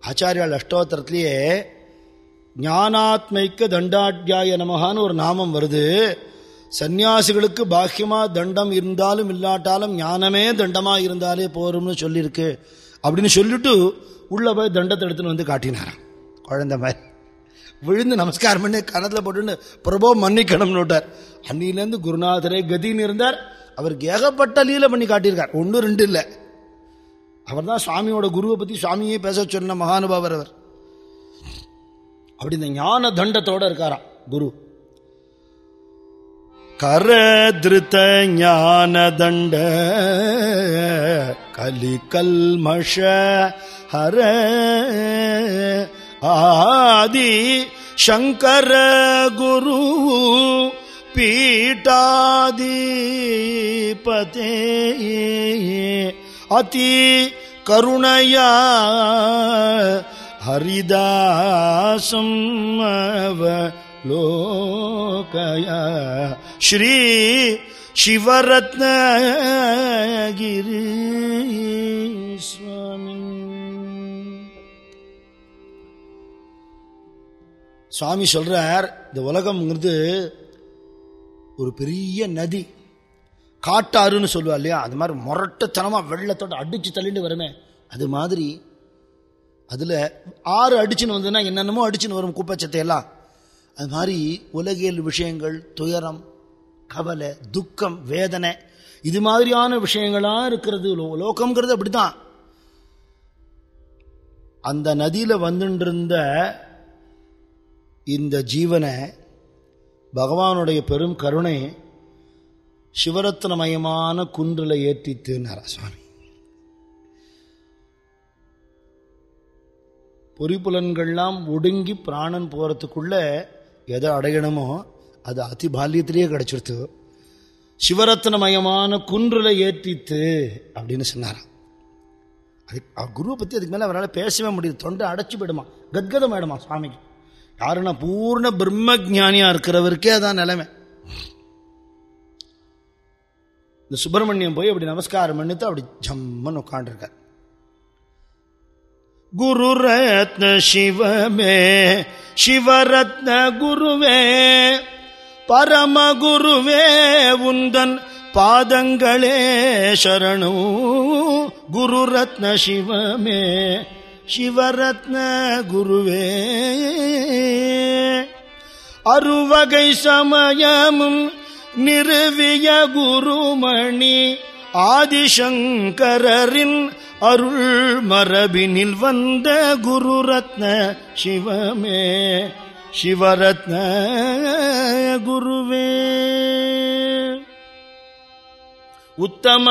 ஆச்சாரியால் அஷ்டோத்திரத்திலேயே ஞானாத்மைக்க தண்டாட்யாய நமகான்னு ஒரு நாமம் வருது. சந்நியாசிகளுக்கு பாக்கியமா தண்டம் இருந்தாலும் இல்லாட்டாலும் ஞானமே தண்டமா இருந்தாலே போரும்னு சொல்லியிருக்கு. அப்படின்னு சொல்லிட்டு உள்ள போய் தண்டத்தை எடுத்துன்னு வந்து காட்டினாராம் குழந்தை மாதிரி. விழுந்து நமஸ்காரம் பண்ணி கணத்துல போட்டுன்னு பிரபோ மன்னிக்கணும்னு விட்டார். அன்னிலேருந்து குருநாதரே கதின்னு இருந்தார். அவருக்கு ஏகப்பட்ட லீலை பண்ணி காட்டியிருக்கார். ஒன்று ரெண்டு இல்லை. அவர் தான் சுவாமியோட குருவை பத்தி சுவாமியே பேச சொன்ன மகானுபாவர் அவர். அப்படி இந்த ஞான தண்டத்தோட இருக்காராம் குரு. கரதிருத்த ஞான தண்ட கலி கல்மஷ ஹர ஆதி சங்கர குரு. பீட்டாதிபதே அதி கருணையா ஹரிதாசம் லோகய ஸ்ரீ சிவரத்னகிரி சுவாமி சுவாமி சொல்றார் இந்த உலகம்ங்கிறது ஒரு பெரிய நதி. காட்டாறுன்னு சொல்லுவா இல்லையா? அது மாதிரி முரட்டத்தனமாக வெள்ளத்தோட அடித்து தள்ளிட்டு வருமே. அது மாதிரி அதில் ஆறு அடிச்சுன்னு வந்ததுன்னா என்னென்னமோ அடிச்சுன்னு வரும் குப்பச்சத்தையெல்லாம். அது மாதிரி உலகியல் விஷயங்கள் துயரம் கவலை துக்கம் வேதனை இது மாதிரியான விஷயங்களாக இருக்கிறது. லோகம்ங்கிறது அப்படிதான் அந்த நதியில் வந்துட்டு இருந்த இந்த ஜீவனை பகவானுடைய பெரும் கருணை சிவரத்னமயமான குன்றில் ஏற்றித்துனாரா சுவாமி. பொறிப்புலன்கள்லாம் ஒடுங்கி பிராணன் போகிறதுக்குள்ளே எதை அடையணுமோ அது அதி பால்யத்திலேயே கிடைச்சிருத்து. சிவரத்னமயமான குன்றில் ஏற்றித்து அப்படின்னு சொன்னாராம் அது குருவை பற்றி அதுக்கு மேலே அவரால் பேசவே முடியுது. தொண்டை அடைச்சி போயிடுமா கத்கதம் ஆயிடுமா சுவாமிக்கு? யாருன்னா பூர்ண பிரம்ம ஜானியா இருக்கிறவருக்கே அதான் நிலைமை. இந்த சுப்பிரமணியம் போய் அப்படி நமஸ்காரம் பண்ணிட்டு அப்படி ஜம்மன் உட்காண்டிருக்கார் குரு ரத்ன சிவமே சிவரத்ன குருவே பரம குருவே உந்தன் பாதங்களே சரணு குரு ரத்ன சிவமே. சிவரத்ன குருவே. அருவகை சமயமும் நிறுவிய குருமணி ஆதிசங்கரின் அருள் மரபினில் வந்த குரு ரத்ன சிவமே. சிவரத்ன குருவே. உத்தம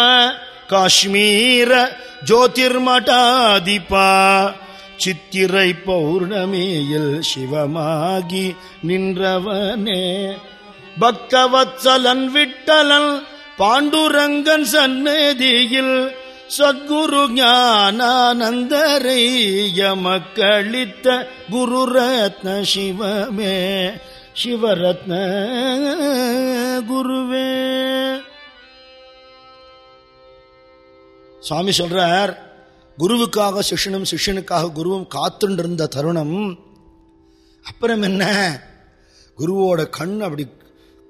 காஷ்மீர ஜோதிர்மடாதிபா. சித்திரை பௌர்ணமியில் சிவமாகி நின்றவனே. பக்தவத்சலன் விட்டலன் பாண்டுரங்கன் சந்நிதியில் சத்குரு ஞானானந்தரை எமக்களித்த குரு ரத்ன சிவமே. சிவரத்ன குருவே. சுவாமி சொல்றார் குருவுக்காக சிஷ்யனும் சிஷ்யனுக்காக குருவும் காத்துட்டு இருந்த தருணம் அப்புறம் என்ன? குருவோட கண் அப்படி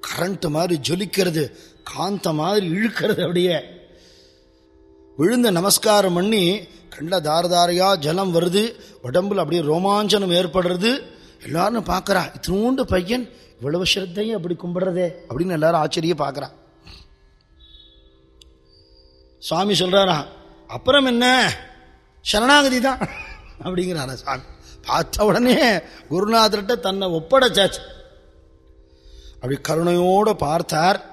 கரண்ட் மாதிரி ஜொலிக்கிறது காந்த மாதிரி இழுக்கிறது அப்படியே. விழுந்த நமஸ்காரம் பண்ணி கண்ட தாரதாரையா ஜலம் வருது உடம்புல அப்படியே ரோமாஞ்சனம் ஏற்படுறது எல்லாரும் பார்க்கறா இத்தினூண்டு பையன் இவ்வளவு ஸ்ரத்தையும் அப்படி கும்பிடுறதே அப்படின்னு எல்லாரும் ஆச்சரிய பார்க்கறான் சுவாமி சொல்றாரா அப்புறம் என்ன? சரணாகதி தான். அப்படிங்கிறாரா சுவாமி. பார்த்த உடனே குருநாதர்கிட்ட தன்னை ஒப்படைச்சாச்சு. அப்படி கருணையோடு பார்த்தார்.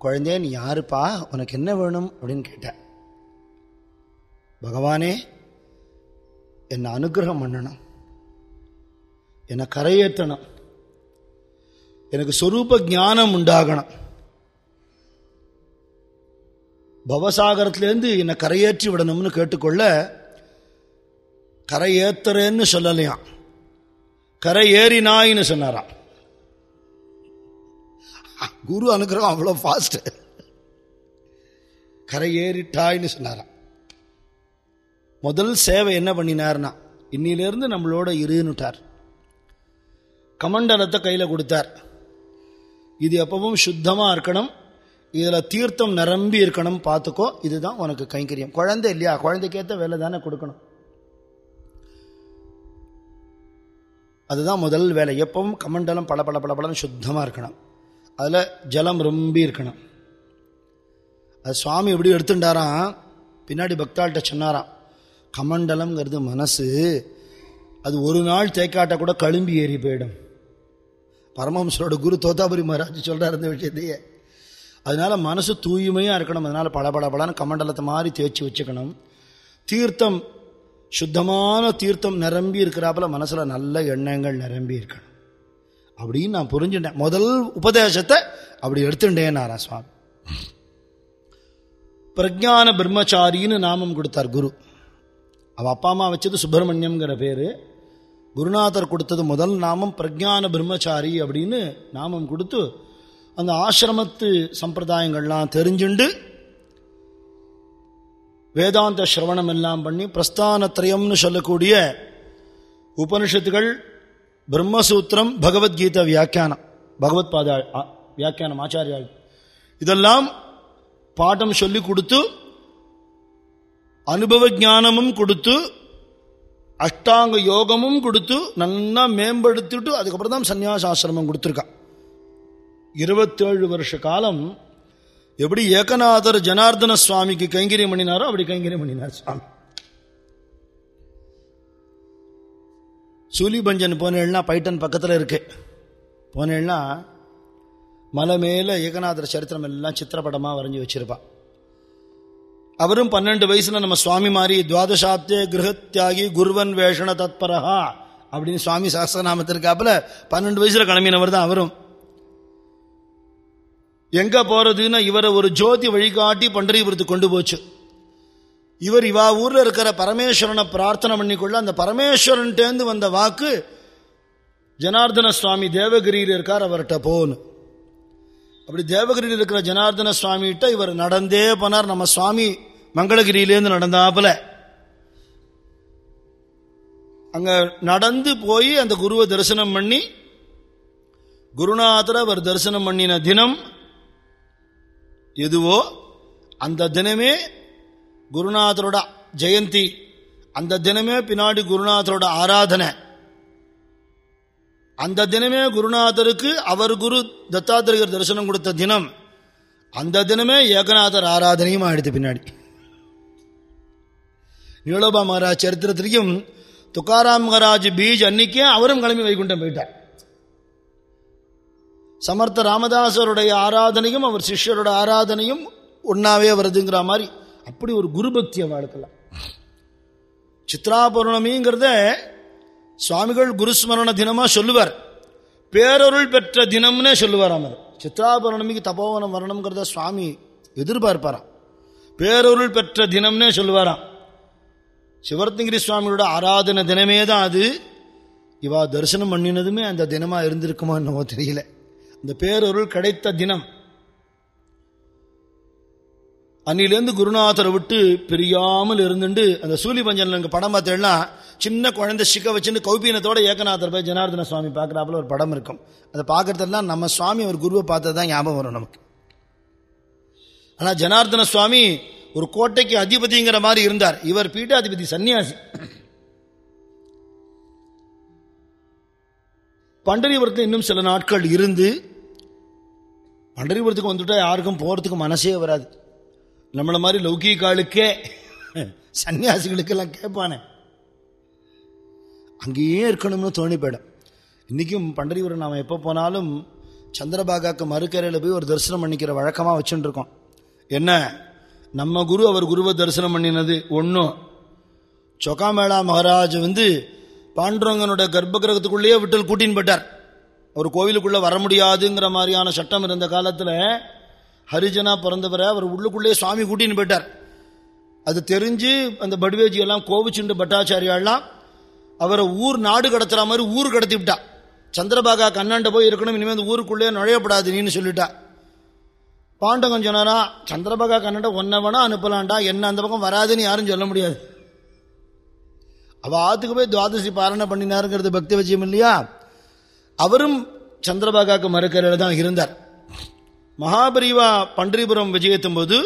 குழந்தைய நீ யாருப்பா? உனக்கு என்ன வேணும்? அப்படின்னு கேட்ட பகவானே என்னை அனுகிரகம் பண்ணணும். என்னை கரையேற்றணும். எனக்கு சொரூப ஞானம் உண்டாகணும். பவசாகரத்திலேருந்து என்னை கரையேற்றி விடணும்னு கேட்டுக்கொள்ள கரையேத்துறேன்னு சொல்லலையாம். கரை ஏறினாயின்னு சொன்னாராம். குரு அனுகிரகம் அவ்வளோ ஃபாஸ்ட் கரை ஏறிட்டாயின்னு சொன்னாராம். முதல் சேவை என்ன பண்ணினார்னா இன்னிலிருந்து நம்மளோட இருன்னுட்டார். கமண்டலத்தை கையில் கொடுத்தார். இது எப்பவும் சுத்தமாக இருக்கணும். இதில் தீர்த்தம் நிரம்பி இருக்கணும் பார்த்துக்கோ இதுதான் உனக்கு கைங்கரியம். குழந்தை இல்லையா? குழந்தைக்கேற்ற வேலை தானே கொடுக்கணும். அதுதான் முதல் வேலை. எப்பவும் கமண்டலம் பல பல பல பலன்னு சுத்தமாக இருக்கணும். அதில் ஜலம் ரொம்ப இருக்கணும். அது சுவாமி எப்படி எடுத்துட்டாராம் பின்னாடி பக்தாள்கிட்ட சொன்னாராம் கமண்டலம்ங்கிறது மனசு. அது ஒரு நாள் தேக்காட்ட கூட கழும்பி ஏறி போயிடும். பரமஹம்சரோட குரு தோத்தாபுரி மகாராஜ் சொல்கிறார் இந்த விஷயத்தையே. அதனால் மனசு தூய்மையாக இருக்கணும். அதனால் பளபளபளன்னு கமண்டலத்தை மாதிரி தேய்ச்சி வச்சுக்கணும். தீர்த்தம் சுத்தமான தீர்த்தம் நிரம்பி இருக்கிறாப்புல மனசில் நல்ல எண்ணங்கள் நிரம்பி இருக்கணும். அப்படின்னு நான் புரிஞ்சுட்டேன். முதல் உபதேசத்தை அப்படி எடுத்துட்டேன் நாரா சுவாமி. பிரஜான பிரம்மச்சாரின்னு நாமம் கொடுத்தார் குரு. அவள் அப்பா அம்மா வச்சது சுப்பிரமணியம்ங்கிற பேர். குருநாதர் கொடுத்தது முதல் நாமம் பிரஜான பிரம்மச்சாரி அப்படின்னு நாமம் கொடுத்து அந்த ஆசிரமத்து சம்பிரதாயங்கள்லாம் தெரிஞ்சுண்டு வேதாந்த சிரவணம் எல்லாம் பண்ணி பிரஸ்தானத்ரயம்னு சொல்லக்கூடிய உபனிஷத்துகள் பிரம்மசூத்திரம் பகவத்கீதை வியாக்கியானம் பகவத் பாதா வியாக்கியானம் ஆச்சாரியாள் இதெல்லாம் பாடம் சொல்லி கொடுத்து அனுபவ ஞானமும் கொடுத்து அஷ்டாங்க யோகமும் கொடுத்து நல்லா மேம்படுத்திட்டு அதுக்கப்புறம் தான் சந்நியாசாசிரமம் கொடுத்துருக்கான் இருபத்தேழு வருஷ காலம் எப்படி ஏகநாதர் ஜனார்தன சுவாமிக்கு கைங்கரியம் பண்ணினாரோ அப்படி கைங்கரியம் பண்ணினார் சுவாமி. சூலிபஞ்சன் போனேன்னா பைட்டன் பக்கத்தில் இருக்கு. போனேன்னா மலை மேலே ஏகநாதர் சரித்திரம் எல்லாம் சித்திரப்படமாக வரைஞ்சி வச்சிருப்பான். அவரும் பன்னெண்டு வயசுல நம்ம சுவாமி மாதிரி துவாதசாப்தே கிரகத்தியாகி குருவன் வேஷண தத்பரஹா அப்படின்னு சுவாமி சாஸ்திரநாமத்திற்காப்புல பன்னெண்டு வயசுல கிளம்பினவர் தான் அவரும். எங்க போறதுன்னு இவரை ஒரு ஜோதி வழிகாட்டி பண்டரிபுரத்துக்கு கொண்டு போச்சு. இவர் இவா ஊர்ல இருக்கிற பரமேஸ்வரனை பிரார்த்தனை பண்ணிக்கொள்ள அந்த பரமேஸ்வரன்டேந்து வந்த வாக்கு ஜனார்தன சுவாமி தேவகிரியில் இருக்கார் அவர்கிட்ட போன்னு. அப்படி தேவகிரியில் இருக்கிற ஜனார்தன சுவாமிகிட்ட இவர் நடந்தே போனார். நம்ம சுவாமி மங்களகிரியிலேருந்து நடந்தாப்புல. அங்க நடந்து போய் அந்த குருவை தரிசனம் பண்ணி குருநாதரை அவர் தரிசனம் பண்ணின தினம் எதுவோ அந்த தினமே குருநாதரோட ஜெயந்தி அந்த தினமே பின்னாடி குருநாதரோட ஆராதனை. அந்த தினமே குருநாதருக்கு அவர் குரு தத்தாத்திரிகர் தரிசனம் கொடுத்த தினம். அந்த தினமே ஏகநாதர் ஆராதனையும் ஆயிடுது பின்னாடி. நீலோபா மகாராஜ் சரித்திரத்திலையும் துக்காராம் மகாராஜ் பீஜ் அன்னைக்கே அவரும் கிளம்பி வைகுண்டம் போயிட்டார். சமர்த்த ராமதாசருடைய ஆராதனையும் அவர் சிஷ்யரோட ஆராதனையும் ஒன்னாவே வருதுங்கிற மாதிரி அப்படி ஒரு குரு பக்தியை வாழ்க்கலாம் சித்ரா பௌர்ணமிங்கிறத சுவாமிகள் குருஸ்மரண தினமா சொல்லுவார். பேரருள் பெற்ற தினம்னே சொல்லுவார் அவர். சித்ரா பௌர்ணமிக்கு தபோவனம் வரணுங்கிறத சுவாமி எதிர்பார்ப்பாராம். பேரருள் பெற்ற தினம்னே சொல்லுவாராம். சிவரத்தங்கிரி சுவாமியோட ஆராதனை தினமே தான் அது. இவா தரிசனம் பண்ணினதுமே அந்த தினமா இருந்திருக்குமா என்னவோ தெரியல. இந்த பேரருள் கிடைத்த தினம். அன்னிலேருந்து குருநாதரை விட்டு பிரியாமல் இருந்துட்டு அந்த சூலி பஞ்சனில் படம் பார்த்தேன்னா சின்ன குழந்தை சிக்க வச்சுன்னு கௌபீனத்தோட ஏகநாதர் போய் ஜனார்தன சுவாமி பார்க்குறாப்புல ஒரு படம் இருக்கும். அதை பார்க்கறதெல்லாம் நம்ம சுவாமி ஒரு குருவை பார்த்தது தான் ஞாபகம் வரும் நமக்கு. ஆனால் ஜனார்தன சுவாமி ஒரு கோட்டைக்கு அதிபதிங்கிற மாதிரி இருந்தார். இவர் பீட்டாதிபதி சன்னியாசி பண்டரிபுரத்தில் இன்னும் சில நாட்கள் இருந்து பண்டரிபுரத்துக்கு வந்துட்டா யாருக்கும் போகிறதுக்கு மனசே வராது. நம்மளை மாதிரி லௌகீகாளுக்கே சன்னியாசிகளுக்கெல்லாம் கேட்பானே அங்கேயே இருக்கணும்னு தோணி போயிடும். இன்றைக்கும் பண்டரிபுரம் நாம் எப்போ போனாலும் சந்திரபாகாக்கு மறுக்கரையில் போய் ஒரு தரிசனம் பண்ணிக்கிற வழக்கமாக வச்சுட்டு இருக்கோம் என்ன? நம்ம குரு அவர் குருவை தரிசனம் பண்ணினது ஒன்றும் சொக்காமேளா மகாராஜ் வந்து பாண்டுரங்கனோட கர்ப்பகிரகத்துக்குள்ளேயே விட்டல் கூட்டின்னு போட்டார் ஒரு கோவிலுக்குள்ளே வர முடியாதுங்கிற மாதிரியான சட்டம் இருந்த காலத்தில் ஹரிஜனா பிறந்தவரை அவர் உள்ளுக்குள்ளேயே சுவாமி கூட்டின்னு போயிட்டார். அது தெரிஞ்சு அந்த படுவேஜி எல்லாம் கோவிச்சுண்டு பட்டாச்சாரியாலாம் அவரை ஊர் நாடு கடத்துற மாதிரி ஊர் கடத்தி விட்டா. சந்திரபாகா கண்ணாண்ட போய் இருக்கணும் இனிமேல் அந்த ஊருக்குள்ளே நுழையப்படாது நீன்னு சொல்லிட்டா. பாண்டவன் சொன்னாரா சந்திரபாகா கண்ணாண்ட ஒன்ன வேணா என்ன அந்த பக்கம் வராதுன்னு யாரும் சொல்ல முடியாது. அவ ஆத்துக்கு போய் துவாதசி பாரணை பண்ணினாருங்கிறது பக்தி வச்சியம் இல்லையா? அவரும் சந்திரபாகாக்கு மறுக்கரையில் தான் இருந்தார். மகாபரிவா பன்றிபுரம் விஜயத்தும் போது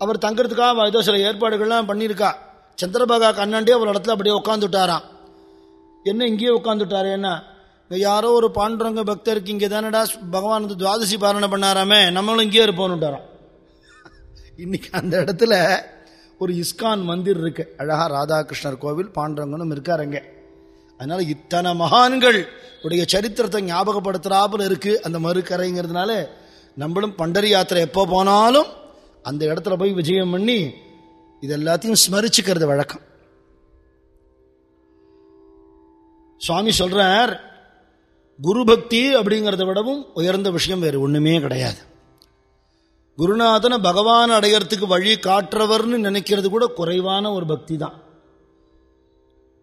அவர் தங்கிறதுக்காக ஏதோ சில ஏற்பாடுகள்லாம் பண்ணியிருக்கா. சந்திரபாகா கண்ணாண்டே ஒரு இடத்துல அப்படியே உட்காந்துட்டாராம் என்ன இங்கேயே உட்காந்துட்டாரு என்ன? இங்க யாரோ ஒரு பாண்டுரங்க பக்தருக்கு இங்கே தானடா பகவான் வந்து துவாதசி பாரணை பண்ணாராமே நம்மளும் இங்கேயே இருப்போம்னுட்டாராம். இன்னைக்கு அந்த இடத்துல ஒரு இஸ்கான் மந்திர் இருக்கு. அழகா ராதாகிருஷ்ணர் கோவில் பாண்டுரங்கனும் இருக்காருங்க அதனால இத்தனை மகான்கள் உடைய சரித்திரத்தை ஞாபகப்படுத்துறாப்புல இருக்கு. அந்த மறுக்கரைங்கிறதுனால நம்மளும் பண்டரி யாத்திரை எப்போ போனாலும் அந்த இடத்துல போய் விஜயம் பண்ணி இது எல்லாத்தையும் ஸ்மரிச்சுக்கிறது வழக்கம். சுவாமி சொல்றார் குரு பக்தி அப்படிங்கிறத விடவும் உயர்ந்த விஷயம் வேறு ஒண்ணுமே கிடையாது. குருநாதனை பகவான் அடையறதுக்கு வழி காட்டுறவர்னு நினைக்கிறது கூட குறைவான ஒரு பக்தி தான்.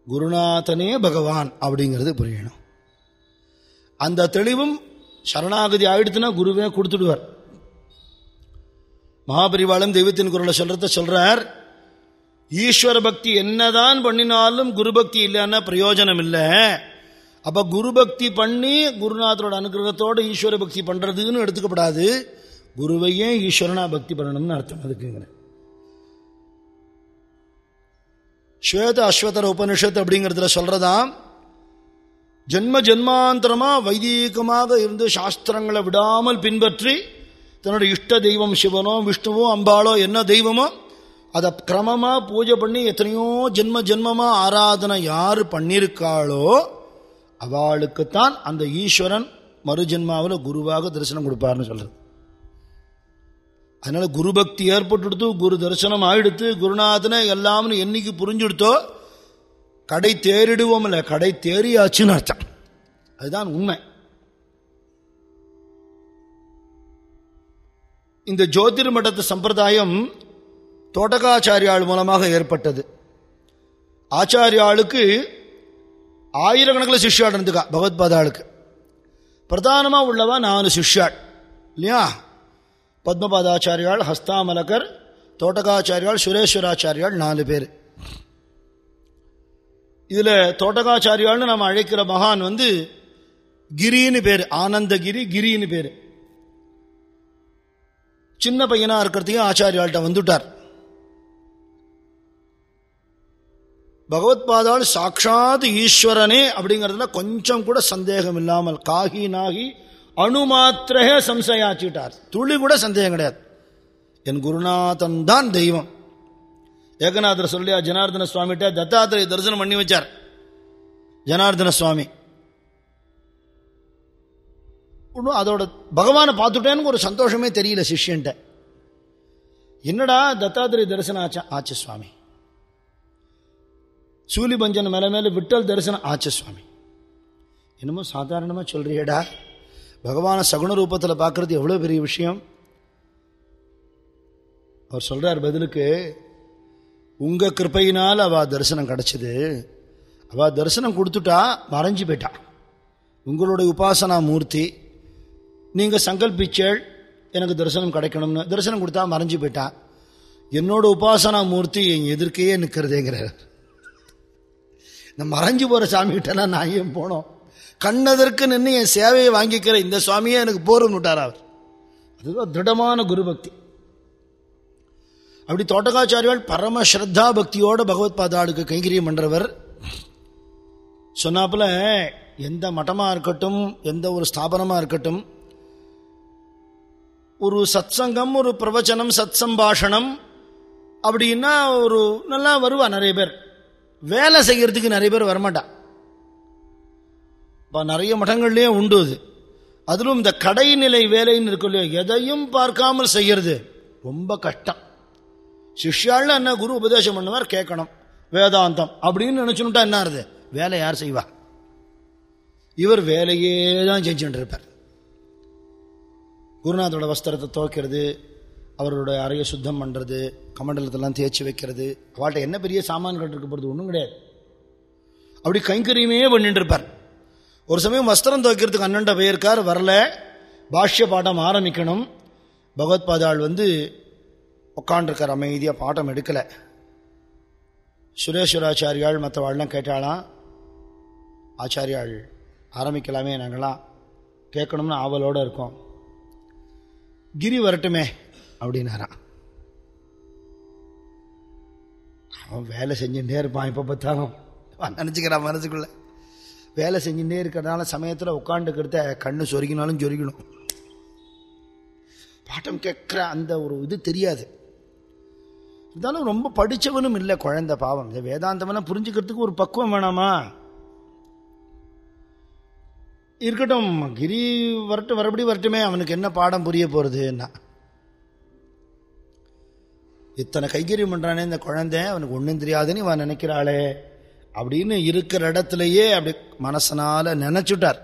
குருநாதனே பகவான் அப்படிங்கிறது புரியணும். அந்த தெளிவும் சரணாகதி ஆயிடுத்துன்னா குருவே கொடுத்துடுவார். மகாபரிவாளம் தெய்வத்தின் குரலை சொல்றத சொல்றார். ஈஸ்வர பக்தி என்னதான் பண்ணினாலும் குரு பக்தி இல்லைன்னா பிரயோஜனம் இல்லை. அப்ப குரு பக்தி பண்ணி குருநாதரோட அனுகிரகத்தோடு ஈஸ்வர பக்தி பண்றதுன்னு எடுத்துக்கப்படாது. குருவையே ஈஸ்வரனா பக்தி பண்ணணும்னு அர்த்தம் அதுக்குங்கிறேன் ஸ்வேத அஸ்வதர உபனிஷத் அப்படிங்கிறதுல சொல்றதா ஜென்ம ஜென்மாந்தரமா வைதீகமாக இருந்து சாஸ்திரங்களை விடாமல் பின்பற்றி தன்னோட இஷ்ட தெய்வம் சிவனோ விஷ்ணுவோ அம்பாளோ என்ன தெய்வமோ அதை கிரமமா பூஜை பண்ணி எத்தனையோ ஜென்ம ஜென்மமா ஆராதனை யாரு பண்ணியிருக்காளோ அவளுக்குத்தான் அந்த ஈஸ்வரன் மறுஜென்மாவில் குருவாக தரிசனம் கொடுப்பார்னு சொல்றது. அதனால குரு பக்தி ஏற்பட்டுடுத்து குரு தரிசனம் ஆயிடுத்து குருநாதனை எல்லாம்னு என்னைக்கு புரிஞ்சுடுத்தோ கடை தேறிடுவோம் இல்லை கடை தேறியாச்சுன்னு அர்த்தம். அதுதான் உண்மை. இந்த ஜோதிர் மடத்து சம்பிரதாயம் தோட்டகாச்சாரியாள் மூலமாக ஏற்பட்டது. ஆச்சாரியாளுக்கு ஆயிரக்கணக்கில் சிஷ்யாள் இருந்துக்கா பகவத்பாதாளுக்கு. பிரதானமாக உள்ளவா நாலு சிஷ்யாள் இல்லையா? பத்மபாதாச்சாரியால் ஹஸ்தாமலகர் தோட்டகாச்சாரியால் சுரேஸ்வராச்சாரியால் நாலு பேர். இதில் தோட்டகாச்சாரியால்னு நம்ம அழைக்கிற மகான் வந்து கிரின்னு பேர் ஆனந்தகிரி கிரின்னு பேர். சின்ன பையனாக இருக்கிறதையும் ஆச்சாரியாள்கிட்ட வந்துட்டார். பகவத்பாதாள் சாட்சாத் ஈஸ்வரனே அப்படிங்கிறதுல கொஞ்சம் கூட சந்தேகம் இல்லாமல் காகி நாகி அணுமாத்திரே சம்சயாச்சிட்டார் துளி கூட சந்தேகம் கிடையாது. என் குருநாதன் தான் தெய்வம். ஏகநாதர் சொல்லியா ஜனார்தன சுவாமிகிட்ட தத்தாத்திரை தரிசனம் பண்ணி வச்சார். ஜனார்தன சுவாமி. ஒன்றும் அதோட பகவானை பார்த்துட்டேன்னு ஒரு சந்தோஷமே தெரியல சிஷ்யன்ட்ட. என்னடா தத்தாத்திரை தரிசனம் ஆச்சா? ஆச்சு சுவாமி. சூலிபஞ்சன் மேல மேல விட்டல் தரிசனம் ஆச்சு சுவாமி. என்னமோ சாதாரணமாக சொல்றியடா. பகவானை சகுண ரூபத்தில் பார்க்கறது எவ்வளோ பெரிய விஷயம்? அவர் சொல்கிறார் பதிலுக்கு உங்கள் கிருப்பையினால் அவள் தரிசனம் கிடச்சிது. அவள் தரிசனம் கொடுத்துட்டா மறைஞ்சு போயிட்டா. உங்களுடைய உபாசனா மூர்த்தி. நீங்கள் சங்கல்பிச்சேள் எனக்கு தரிசனம் கிடைக்கணும்னு. தரிசனம் கொடுத்தா மறைஞ்சு போயிட்டா. என்னோட உபாசனா மூர்த்தி என் எதிர்க்கையே நிற்கிறதேங்கிறார் இந்த மறைஞ்சு போகிற சாமிகிட்டலாம் நான் ஏன் போனோம்? கண்ணதற்கு நின்று என் சேவையை வாங்கிக்கிற இந்த சுவாமியே எனக்கு போரும் விட்டாரா அவர். அதுதான் திருடமான குரு பக்தி அப்படி தோட்டகாச்சாரியால் பரம ஸ்ரத்தா பக்தியோடு பகவத் பாதாளுக்கு கைங்கரியம் பண்றவர். சொன்னாப்புல எந்த மட்டமா இருக்கட்டும் எந்த ஒரு ஸ்தாபனமா இருக்கட்டும் ஒரு சத்சங்கம் ஒரு பிரவச்சனம் சத் சம்பாஷணம் அப்படின்னா ஒரு நல்லா வருவா நிறைய பேர். வேலை செய்யறதுக்கு நிறைய பேர் வரமாட்டான் இப்போ நிறைய மடங்கள்லேயே உண்டு அது. அதிலும் இந்த கடைநிலை வேலைன்னு இருக்கும் இல்லையோ எதையும் பார்க்காமல் செய்யறது ரொம்ப கஷ்டம். சிஷ்யாள்னு என்ன குரு உபதேசம் பண்ணுவார் கேட்கணும். வேதாந்தம். அப்படின்னு நினைச்சுட்டா என்ன ஆறுது? வேலை யார் செய்வா? இவர் வேலையே தான் செஞ்சுட்டு இருப்பார். குருநாதோட வஸ்திரத்தை துவைக்கிறது அவரோட அறையை சுத்தம் பண்ணுறது கமண்டலத்தெல்லாம் தேய்ச்சி வைக்கிறது. அவள்கிட்ட என்ன பெரிய சாமான்கள் இருக்க போகிறது ஒன்றும் கிடையாது. அப்படி கைங்கரியமே பண்ணிட்டு இருப்பார். ஒரு சமயம் வஸ்திரம் துவைக்கிறதுக்கு அண்ணண்ட போயிருக்கார் வரல. பாஷ்ய பாடம் ஆரம்பிக்கணும். பகவத்பாதாள் வந்து உட்காண்டிருக்கார் அமைதியாக பாடம் எடுக்கலை. சுரேஸ்வராச்சாரியாள் மற்றவாள்லாம் கேட்டாலாம் ஆச்சாரியாள் ஆரம்பிக்கலாமே நாங்களாம். கேட்கணும்னு ஆவலோடு இருக்கோம். கிரி வரட்டுமே அப்படின்னாரான் அவன் வேலை செஞ்சுட்டே இருப்பான் இப்போ பார்த்தாலும். நினச்சிக்கிறான் மனசுக்குள்ளே. வேலை செஞ்சுட்டே இருக்கிறதுனால சமயத்தில் உட்காந்துக்கிறத கண்ணு சொருகினாலும் சொருகணும் பாட்டம் கேட்குற அந்த ஒரு இது தெரியாது. இருந்தாலும் ரொம்ப படித்தவனும் இல்லை குழந்த பாவம். இந்த வேதாந்தமெல்லாம் புரிஞ்சுக்கிறதுக்கு ஒரு பக்குவம் வேணாமா? இருக்கட்டும் கிரி வரட்டும் வரபடி வரட்டுமே அவனுக்கு என்ன பாடம் புரிய போகிறதுன்னா இத்தனை கைகறி பண்ணுறானே இந்த குழந்தை அவனுக்கு ஒன்றும் தெரியாதுன்னு இவன் நினைக்கிறாளே. அப்படின்னு இருக்கிற இடத்துலயே அப்படி மனசனால நினைச்சுட்டார்.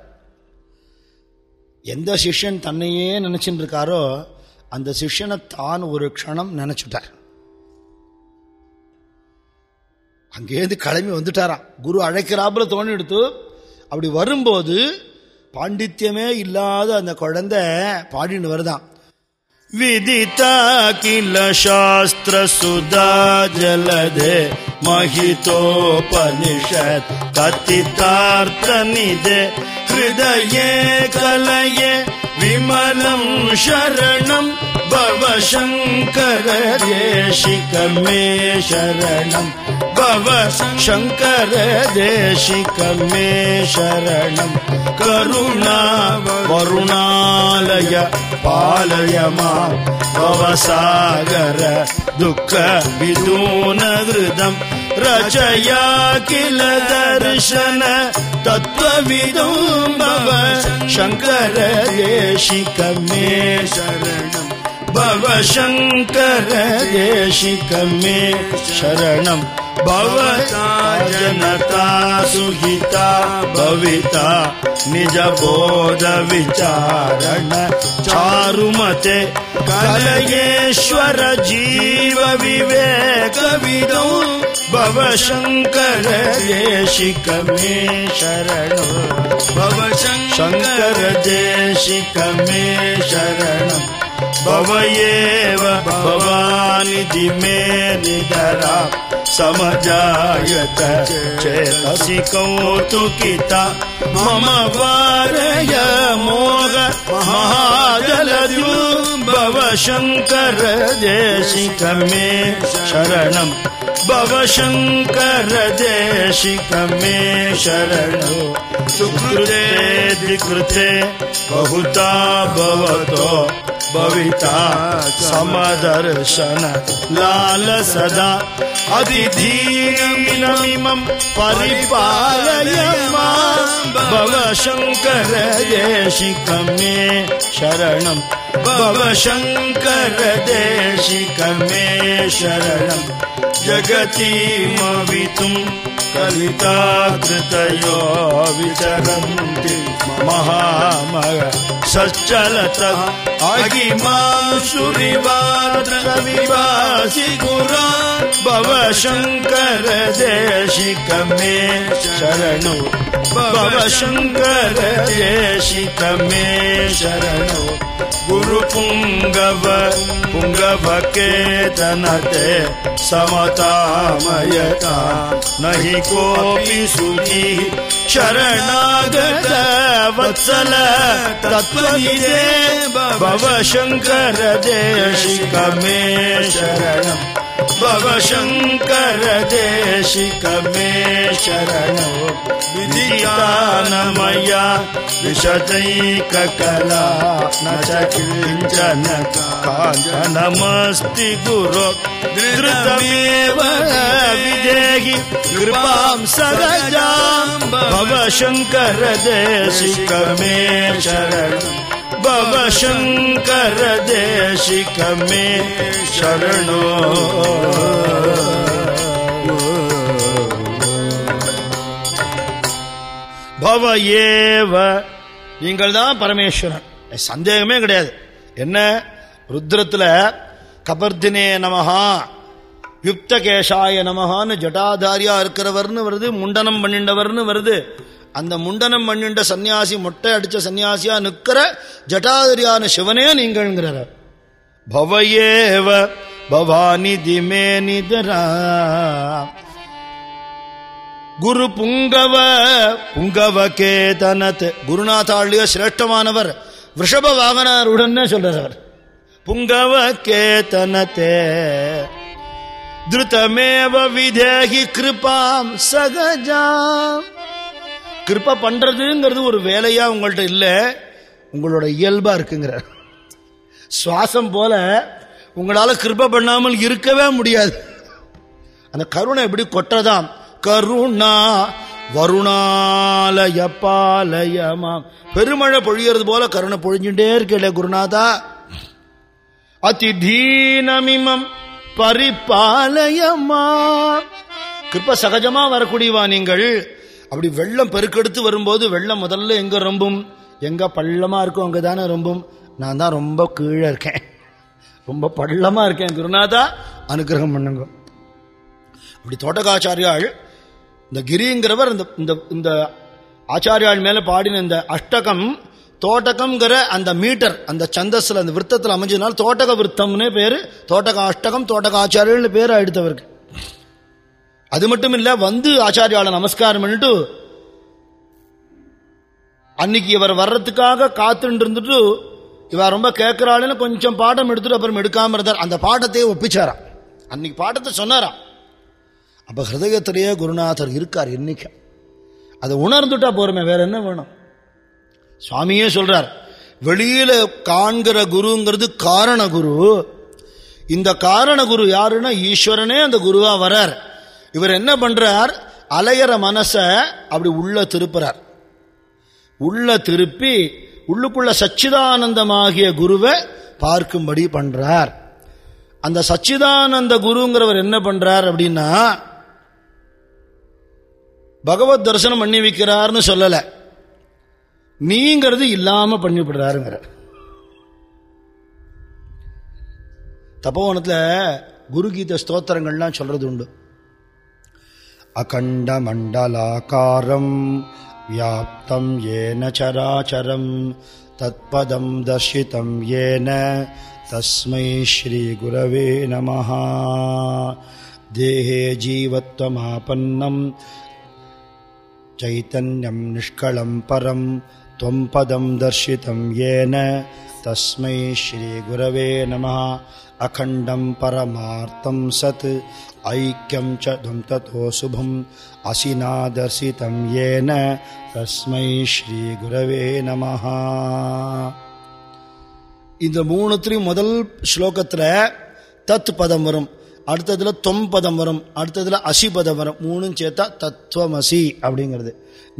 எந்த சிஷ்யன் தன்னையே நினைச்சுட்டு இருக்காரோ அந்த சிஷ்யனை தான் ஒரு க்ஷணம் நினைச்சுட்டார். அங்கேருந்து கிளம்பி வந்துட்டாராம். குரு அழைக்கிறாப்புல தோணி எடுத்து அப்படி வரும்போது பாண்டித்யமே இல்லாத அந்த குழந்தை பாடின்னு வருதான். विदिता किल शास्त्रसुधा जलधे महितोपनिषत् कथितार्थनिधे हृदये कलये विमलं शरणं भव शङ्कर देशिक मे शरणं भव शङ्कर देशिक मे शरणं करुणा वरुणालय पालय मां। भवसागर दुःख विदूनहृदम् रचया किल दर्शन तत्त्वविदुं भव। शङ्कर देशिक मे शरणम् भव शङ्कर एषिकमे शरणम् भवता जनता सुहिता भविता निज बोधविचारण चारुमते कलयेश्वर जीव विवेकविदौ भव शङ्कर एषिकमे शरणम् भव शङ्कर देशिक मे शरणम् भव एव भवानिधि मे निधरा समजायत चेतसि कौतुकिता। मम वारय मोग महाजलद्यु भव शङ्कर देशिक मे शरणम् भव शङ्कर देशिक मे शरणो। सुकृते दिकृते बहुता भवतो भविता समदर्शन लाल सदा अतिदीनमिनमिमं परिपालय भव शङ्कर देशिकमे शरणं भव शङ्कर देशिकमे शरणं जगती कलिता कृतयो विचरन्ति महामय सच्चलत। अगिमां सुरिवाद्रविवासि गुरा भव शङ्कर देशिक मे शरणो। भव शङ्कर देशिक मे शरणो गुरुपुङ्गव पुङ्गवकेतनते समतामयता न हि कोऽपि सुखी शरणागत वत्सल तत्त्वनिधे भव शङ्कर देशिक मे शरणम् भव शङ्कर देशिक मे शरणो विधितान मया विशदैककला न च किञ्चन काञ्चनमस्ति गुरो। धृतमेव विदेहि कृपां सगजां भव शङ्कर देशिक मे शरणम् भव शङ्कर देशिक मे शरणो பவ ஏவ நீங்கள் தான் பரமேஸ்வரன் சந்தேகமே கிடையாது என்ன ருத்ரத்துல கபர்தினே நமஹா யுக்த கேசாய நமஹான்னு ஜட்டாதாரியா இருக்கிறவர்னு வருது முண்டனம் பண்ணிண்டவர்னு வருது அந்த முண்டனம் பண்ணிண்ட சன்னியாசி மொட்டை அடிச்ச சன்னியாசியா நிக்கிற ஜட்டாதாரியான சிவனே நீங்கள்ங்கிறார் பவயேவ பவானி திமே நிதரா. குரு புங்கவ புங்கவ கேதனத். குருநாதாளிய சிரேஷ்டமானவர் விஷப வாகனருடன் சொல்றார் புங்கவ கேதனத்தே. திருத்தமேவ விதேகி கிருபாம் சகஜாம். கிருப்ப பண்றதுங்கிறது ஒரு வேலையா உங்கள்ட்ட இல்ல. உங்களோட இயல்பா இருக்குங்கிறார். சுவாசம் போல உங்களால கிருப்ப பண்ணாமல் இருக்கவே முடியாது. அந்த கருணை எப்படி கொட்டதாம் கருணா வருணாலய பாலயமாம் பெருமழை பொழியறது போல கருணை பொழிஞ்சுட்டே இருக்கல குருநாதா. அதிதீனமிமம் பரிபாலயமா. கிருப்ப சகஜமா வரக்கூடியவா நீங்கள்? அப்படி வெள்ளம் பெருக்கெடுத்து வரும்போது வெள்ளம் முதல்ல எங்க ரொம்பும்? எங்க பள்ளமா இருக்கும் அங்க தானே ரொம்பும். நான் தான் ரொம்ப கீழே இருக்கேன். ரொம்ப பள்ளமா இருக்கேன் குருநாதா. அனுகிரகம் பண்ணுங்க. அப்படி தோட்டகாச்சாரியாள் இந்த கிரிங்கிறவர் இந்த இந்த இந்த ஆச்சாரியாள் மேல பாடின இந்த அஷ்டகம் தோட்டகம்ங்கிற அந்த மீட்டர் அந்த சந்தஸ்ல அந்த விருத்தத்தில் அமைஞ்சதுனால தோட்டக விருத்தம்னே பேரு தோட்டக அஷ்டகம் தோட்டக ஆச்சாரியல்னு பேர் எடுத்தவருக்கு. அது மட்டும் இல்ல வந்து ஆச்சாரியால நமஸ்காரம் பண்ணிட்டு அன்னைக்கு இவர் வர்றதுக்காக காத்துட்டு இருந்துட்டு இவ ரொம்ப கேட்கிறாள்னு கொஞ்சம் பாடம் எடுத்துட்டு அப்புறம் எடுக்காம இருந்தார். அந்த பாடத்தையே ஒப்பிச்சாராம். அன்னைக்கு பாடத்தை சொன்னாராம். அப்ப ஹிருதயத்திலேயே குருநாதர் இருக்கார் இன்னைக்கு அதை உணர்ந்துட்டா போருமே வேற என்ன வேணும்? சுவாமியே சொல்றார் வெளியில காண்கிற குருங்கிறது காரண குரு இந்த காரண குரு யாருன்னா ஈஸ்வரனே அந்த குருவா வரார். இவர் என்ன பண்றார்? அலையற மனச அப்படி உள்ள திருப்புறார். உள்ள திருப்பி உள்ளுக்குள்ள சச்சிதானந்தமாகிய குருவை பார்க்கும்படி பண்றார். அந்த சச்சிதானந்த குருங்கிறவர் என்ன பண்றார் அப்படின்னா பகவத் தரிசனம் பண்ணி வைக்கிறார்னு சொல்லல. நீங்கிறது இல்லாம பண்ணிவிடுறாருங்கிற தப்போவனத்துல குருகீத ஸ்தோத்திரங்கள்லாம் சொல்றது உண்டு. अखण्डमण्डलाकारम् व्याप्तम् येन चराचरम् तत्पदम् दर्शितम् येन तस्मै श्रीगुरवे नमः। देहे जीवत्वमापन्नम् चैतन्यम् निष्कळम् परम् त्वम् पदम् दर्शितम् येन तस्मै श्रीगुरवे नमः अखण्डं परमार्थं सत् ऐक्यं च त्वं ततो शुभम् असिना दर्शितं येन तस्मै श्रीगुरवे नमः இந்த மூணுத்திலையும் முதல் ஸ்லோகத்தில் தத் பதம் வரும் அடுத்ததுல தொம் பதம் வரும் அடுத்ததுல அசி பதம் வரும் மூணும் சேர்த்தா தத்துவமசி அப்படிங்கிறது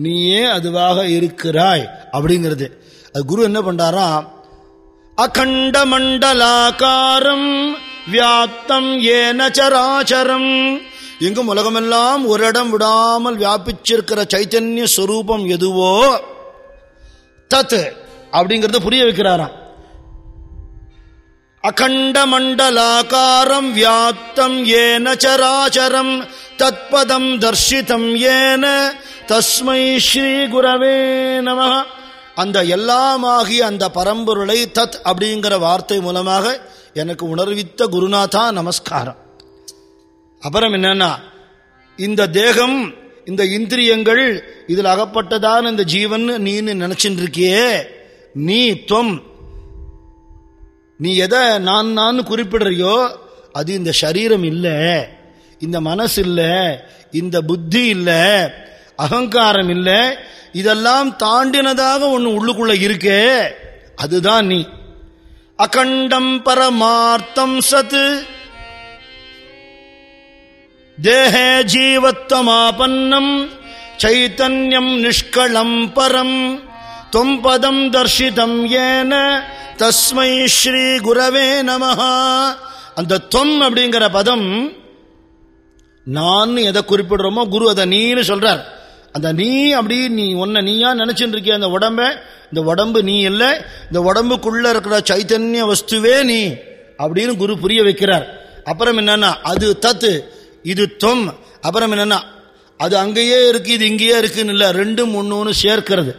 நீயே அதுவாக இருக்கிறாய் அப்படிங்கிறது அது குரு என்ன பண்றாராம் அகண்ட மண்டலாக்காரம் வியாப்தம் ஏன சராச்சரம் எங்கும் உலகமெல்லாம் ஒரு இடம் விடாமல் வியாபிச்சிருக்கிற சைத்தன்ய ஸ்வரூபம் எதுவோ? தத் அப்படிங்கறத புரிய வைக்கிறாராம். அகண்ட மண்டலாக்காரம் வியாப்தம் ஏன சராச்சரம் தத்பதம் தர்ஷிதம் ஏன. தஸ்மை ஸ்ரீ குரவே நமகா அந்த எல்லாமாகிய அந்த பரம்பொருளை தத் அப்படிங்கிற வார்த்தை மூலமாக எனக்கு உணர்வித்த குருநாதா நமஸ்காரம். அப்புறம் என்னன்னா இந்த தேகம் இந்த இந்திரியங்கள் இதில் அகப்பட்டதான இந்த ஜீவன் நீன்னு நினைச்சிட்டு இருக்கியே நீ துவம் நீ எதை நான் நான் குறிப்பிடுறியோ அது இந்த சரீரம் இல்லை. இந்த மனசு இல்லை. இந்த புத்தி இல்லை. அகங்காரம் இல்லை. இதெல்லாம் தாண்டினதாக ஒன்று உள்ளுக்குள்ள இருக்கே. அதுதான் நீ. அகண்டம் பரமார்த்தம் சத் தேக ஜீவத்தமாபன்னம். சைத்தன்யம் நிஷ்களம் பரம். தொம்பதம் தர்ஷிதம் ஏன. தஸ்மை ஸ்ரீ குரவே நமஹா. அந்த தொம் அப்படிங்கிற பதம் நான் எதை குறிப்பிடுறோமோ குரு அதை நீன்னு சொல்றார். அந்த நீ அப்படி நீ உன்னை நீயா நினைச்சுட்டு இருக்கிய அந்த உடம்ப? இந்த உடம்பு நீ இல்லை. இந்த உடம்புக்குள்ள இருக்கிற சைத்தன்ய வஸ்துவே நீ. அப்படின்னு குரு புரிய வைக்கிறார். அப்புறம் என்னன்னா அது தத்து இது தொம். அப்புறம் என்னன்னா அது அங்கேயே இருக்கு இது இங்கேயே இருக்குன்னு இல்லை. ரெண்டும் ஒன்று ஒன்று சேர்க்கிறது.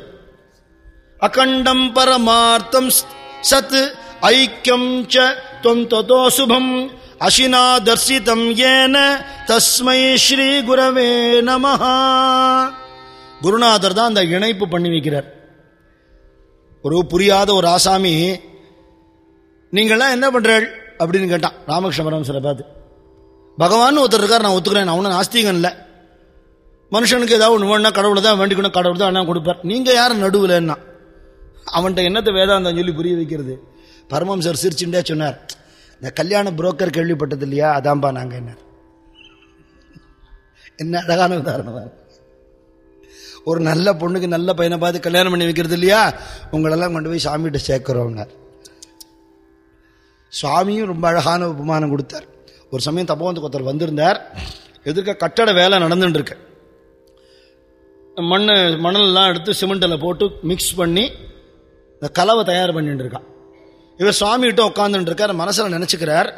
அகண்டம் பரமார்த்தம் சத் ஐக்கியம் ச தொம் ததோ சுபம். அசினா தர்சிதம் ஏன தஸ்மை ஸ்ரீ குரவே நமஹா. குருநாதர் தான் அந்த இணைப்பு பண்ணி வைக்கிறார். ஒரு புரியாத ஒரு ஆசாமி நீங்கள்லாம் என்ன பண்றாள் அப்படின்னு கேட்டான். ராமகிருஷ்ண பரமசரை பார்த்து பகவான் ஒருத்தர் இருக்கார் நான் ஒத்துக்கிறேன். நான் நாஸ்திகன் இல்லை. மனுஷனுக்கு ஏதாவது ஒன்று வேணா கடவுளை தான் வேண்டிக்கணும். கடவுள் தான் என்ன கொடுப்பார். நீங்கள் யார் நடுவில்ன்னா? அவன்கிட்ட என்னத்தை வேதாந்தம் சொல்லி புரிய வைக்கிறது? பரமம்சர் சிரிச்சுட்டே சொன்னார். இந்த கல்யாண புரோக்கர் கேள்விப்பட்டது இல்லையா? அதான்பா நாங்கள் என்ன என்ன அழகான உதாரணம். ஒரு நல்ல பொண்ணுக்கு நல்ல பையனை பார்த்து கல்யாணம் பண்ணி வைக்கிறது இல்லையா? உங்களெல்லாம் கொண்டு போய் சாமிகிட்ட சேர்க்குறவங்க. சுவாமியும் ரொம்ப அழகான உபமானம் கொடுத்தார். ஒரு சமயம் தப்போந்து ஒருத்தர் வந்திருந்தார். எதிர்க்க கட்டட வேலை நடந்துட்டுருக்கு மண் மணல்லாம் எடுத்து சிமெண்டில் போட்டு மிக்ஸ் பண்ணி இந்த கலவை தயார் பண்ணிட்டு இருக்கான் இவர் சுவாமிகிட்ட உட்காந்துட்டு இருக்கார் மனசில் நினச்சிக்கிறார்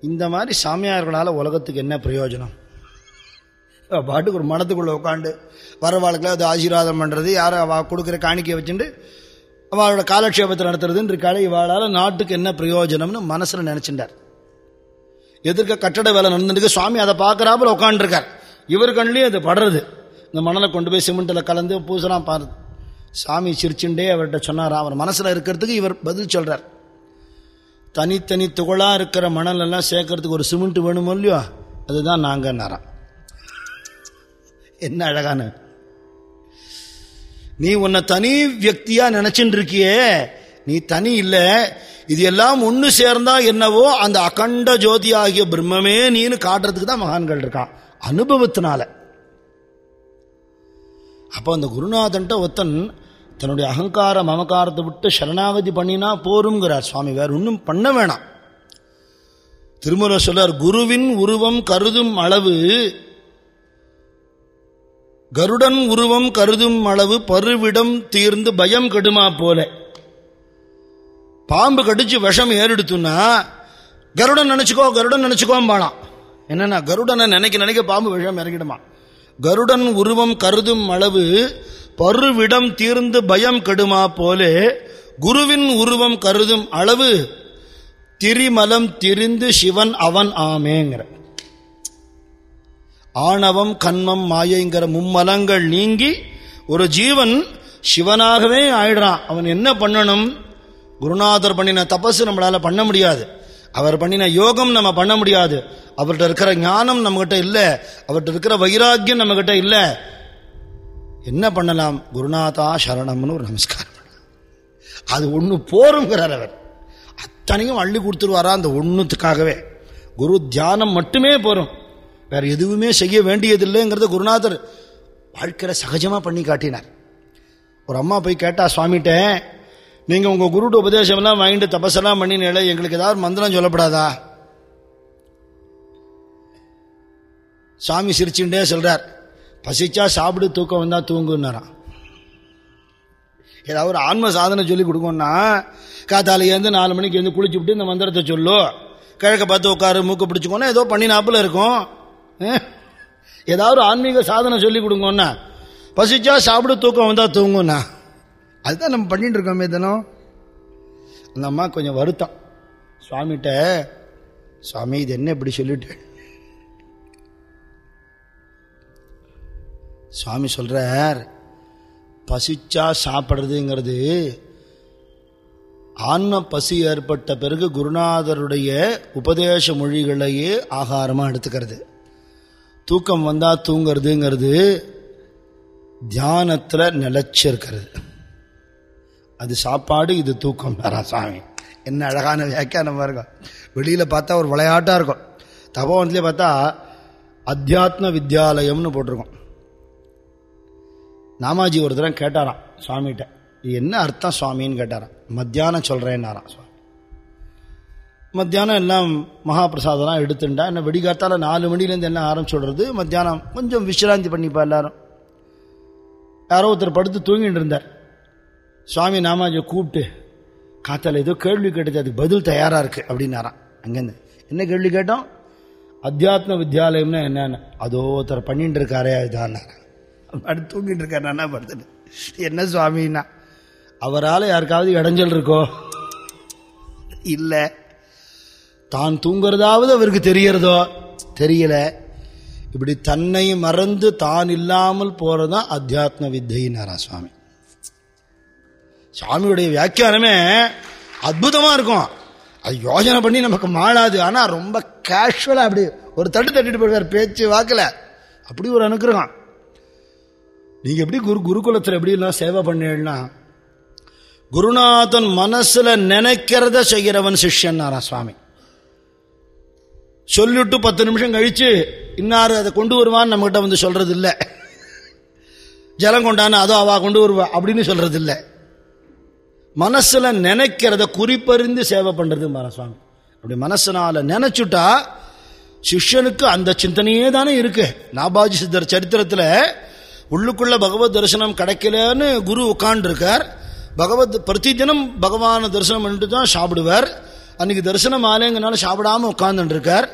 இந்த மாதிரி சாமியார்களால் உலகத்துக்கு என்ன பிரயோஜனம்? பாட்டுக்கு ஒரு மனத்துக்குள்ளே உட்காந்து வரவாளுக்குலாம் அது ஆசீர்வாதம் பண்ணுறது யாரும் அவள் கொடுக்குற காணிக்கை வச்சுட்டு அவளோட காலக்ஷேபத்தை நடத்துறதுன்னு இருக்காள் இவாளால் நாட்டுக்கு என்ன பிரயோஜனம்னு மனசில் நினச்சிட்டார். எதிர்க்க கட்டட வேலை நடந்துருக்கு சுவாமி அதை பார்க்குறாப்புல உட்காந்துருக்கார் இவர் கண்லேயும் அது படுறது. இந்த மணலை கொண்டு போய் சிமெண்ட்டில் கலந்து பூசலாம் பாரு. சாமி சிரிச்சுண்டே அவர்கிட்ட சொன்னாரா? அவர் மனசுல இருக்கிறதுக்கு இவர் பதில் சொல்றார். தனித்தனி துகளா இருக்கிற மணல் எல்லாம் சேர்க்கறதுக்கு ஒரு சிமெண்ட் வேணுமோ இல்லையோ? அதுதான் நாங்கன்னாராம். என்ன அழகான? நீ உன்னை தனி வியக்தியா நினைச்சுட்டு இருக்கியே நீ தனி இல்ல. இது எல்லாம் ஒன்று சேர்ந்தா என்னவோ அந்த அகண்ட ஜோதி ஆகிய பிரம்மமே நீன்னு காட்டுறதுக்கு தான் மகான்கள் இருக்கான். அனுபவத்தினால. அப்போ அந்த குருநாதன்ட்ட ஒத்தன் தன்னுடைய அகங்கார மமகாரத்தை விட்டு சரணாகதி பண்ணினா போருங்கிறார் சுவாமி. வேற ஒன்றும் பண்ண வேணாம். திருமுறை சொல்றார் குருவின் உருவம் கருதும் அளவு கருடன் உருவம் கருதும் அளவு பருவிடம் தீர்ந்து பயம் கெடுமா போல. பாம்பு கடிச்சு விஷம் ஏறெடுத்துன்னா கருடன் நினைச்சுக்கோ கருடன் நினைச்சுக்கோம்பானாம் என்னன்னா கருடனை நினைக்க நினைக்க பாம்பு விஷம் இறங்கிடுமா. கருடன் உருவம் கருதும் அளவு பருவிடம் தீர்ந்து பயம் கெடுமா போலே குருவின் உருவம் கருதும் அளவு திரிமலம் திரிந்து சிவன் அவன் ஆமேங்கிற. ஆணவம் கண்மம் மாயைங்கிற மும்மலங்கள் நீங்கி ஒரு ஜீவன் சிவனாகவே ஆயிடுறான். அவன் என்ன பண்ணணும்? குருநாதர் பண்ணின தபசு நம்மளால பண்ண முடியாது. அவர் பண்ணின யோகம் நம்ம பண்ண முடியாது. அவர்கிட்ட இருக்கிற ஞானம் நம்மகிட்ட இல்லை. அவர்கிட்ட இருக்கிற வைராக்கியம் நம்மகிட்ட இல்லை. என்ன பண்ணலாம்? குருநாதா சரணம்னு ஒரு நமஸ்காரம் அது ஒன்று போருங்கிறார் அவர். அத்தனையும் அள்ளி கொடுத்துருவாரா அந்த ஒன்றுத்துக்காகவே குரு தியானம் மட்டுமே போகும் வேற எதுவுமே செய்ய வேண்டியதில்லைங்கிறத குருநாதர் வாழ்க்கையில் சகஜமாக பண்ணி காட்டினார். ஒரு அம்மா போய் கேட்டா சுவாமிகிட்ட நீங்கள் உங்கள் உபதேசம் உபதேசம்லாம் வாங்கிட்டு தபசெல்லாம் பண்ணினால எங்களுக்கு ஏதாவது மந்திரம் சொல்லப்படாதா? சாமி சிரிச்சுட்டே சொல்றார் பசிச்சா சாப்பிடு தூக்கம் வந்தா தூங்குன்னாரான் ஏதாவது ஒரு ஆன்ம சாதனை சொல்லி கொடுக்கணும்னா காத்தால நாலு மணிக்கு வந்து குளிச்சு விட்டு இந்த மந்திரத்தை சொல்லு. கிழக்க பார்த்து உட்காரு மூக்க பிடிச்சுக்கோன்னா ஏதோ பண்ணி நாப்பில் இருக்கும். ஏதாவது ஒரு ஆன்மீக சாதனை சொல்லி கொடுங்கண்ணா பசிச்சா சாப்பிடு தூக்கம் வந்தா தூங்குண்ணா அதுதான் நம்ம பண்ணிட்டு இருக்கோமே தினம். அந்த அம்மா கொஞ்சம் வருத்தம். சுவாமிகிட்ட சுவாமி இது என்ன இப்படி சொல்லிட்டு? சுவாமி சொல்றார் பசிச்சா சாப்பிட்றதுங்கிறது ஆன்ம பசி ஏற்பட்ட பிறகு குருநாதருடைய உபதேச மொழிகளையே ஆகாரமாக எடுத்துக்கிறது. தூக்கம் வந்தா தூங்கிறதுங்கிறது தியானத்தில் நிலைச்சிருக்கிறது. அது சாப்பாடு இது தூக்கம். வேறா சாமி. என்ன அழகான வியாக்கியானமாக இருக்கும் வெளியில் பார்த்தா ஒரு விளையாட்டாக இருக்கும். தபோவனத்துலேயே பார்த்தா அத்தியாத்ம வித்யாலயம்னு போட்டிருக்கோம். நாமாஜி ஒரு கேட்டாராம் சுவாமிகிட்ட இது என்ன அர்த்தம் சுவாமின்னு கேட்டாராம். மத்தியானம் சொல்கிறேன்னாராம் சுவாமி மத்தியானம் எல்லாம் மகாபிரசாதம்லாம் எடுத்துட்டா என்ன வெடிகாத்தால நாலு மணிலேருந்து என்ன ஆரம்பிச்சுடுறது மத்தியானம் கொஞ்சம் விசிராந்தி பண்ணிப்பா எல்லாரும். யாரோ ஒருத்தர் படுத்து தூங்கிட்டு இருந்தார். சுவாமி நாமாஜை கூப்பிட்டு காத்தால் ஏதோ கேள்வி கேட்டது அதுக்கு பதில் தயாராக இருக்குது அப்படின்னாராம். அங்கேருந்து என்ன கேள்வி கேட்டோம்? அத்தியாத்ம வித்யாலயம்னா என்னென்ன. அதோ ஒருத்தர் பண்ணிட்டு இருக்காரே அதுதான் அடுத்து தூங்கிட்டு இருக்கார் நான் படுத்துட்டு? என்ன சுவாமின்னா அவரால் யாருக்காவது இடைஞ்சல் இருக்கோ? இல்லை. தான் தூங்குறதாவது அவருக்கு தெரியறதோ தெரியல. இப்படி தன்னை மறந்து தான் இல்லாமல் போறதுதான் அத்தியாத்ம வித்தைனாரா சுவாமி. சுவாமியுடைய வியாக்கியானமே அற்புதமா இருக்கும். அது யோசனை பண்ணி நமக்கு மாளாது ஆனா ரொம்ப கேஷுவலா அப்படி ஒரு தட்டு தட்டிட்டு போயிடுவார் பேச்சு வாக்கல. அப்படி ஒரு அனுக்கிரகம். நீங்க எப்படி குரு குருகுலத்தில் எப்படி எல்லாம் சேவை பண்ணீங்கன்னா குருநாதன் மனசுல நினைக்கிறத செய்கிறவன் சிஷ்யன்னாரா சுவாமி. சொல்லிட்டு பத்து நிமிஷம் கழிச்சு இன்னாரு அதை கொண்டு வருவான்னு நம்மகிட்ட வந்து சொல்றது இல்லை ஜலம் கொண்டான்னு அதோ அவா கொண்டு வருவா அப்படின்னு சொல்றது இல்லை மனசுல நினைக்கிறத குறிப்பறிந்து சேவை பண்றது மாரா சுவாமி. அப்படி மனசுனால நினைச்சுட்டா சிஷ்யனுக்கு அந்த சிந்தனையே தானே இருக்கு. நாபாஜி சித்தர் சரித்திரத்துல உள்ளுக்குள்ள பகவத் தரிசனம் கிடைக்கலன்னு குரு உட்காண்டிருக்கார் பகவத் பிரதி தினம் பகவான தரிசனம் பண்ணிட்டு தான் சாப்பிடுவார். அன்னைக்கு தரிசனம் ஆலேங்கனால சாப்பிடாம உட்கார்ந்துட்டு இருக்கார்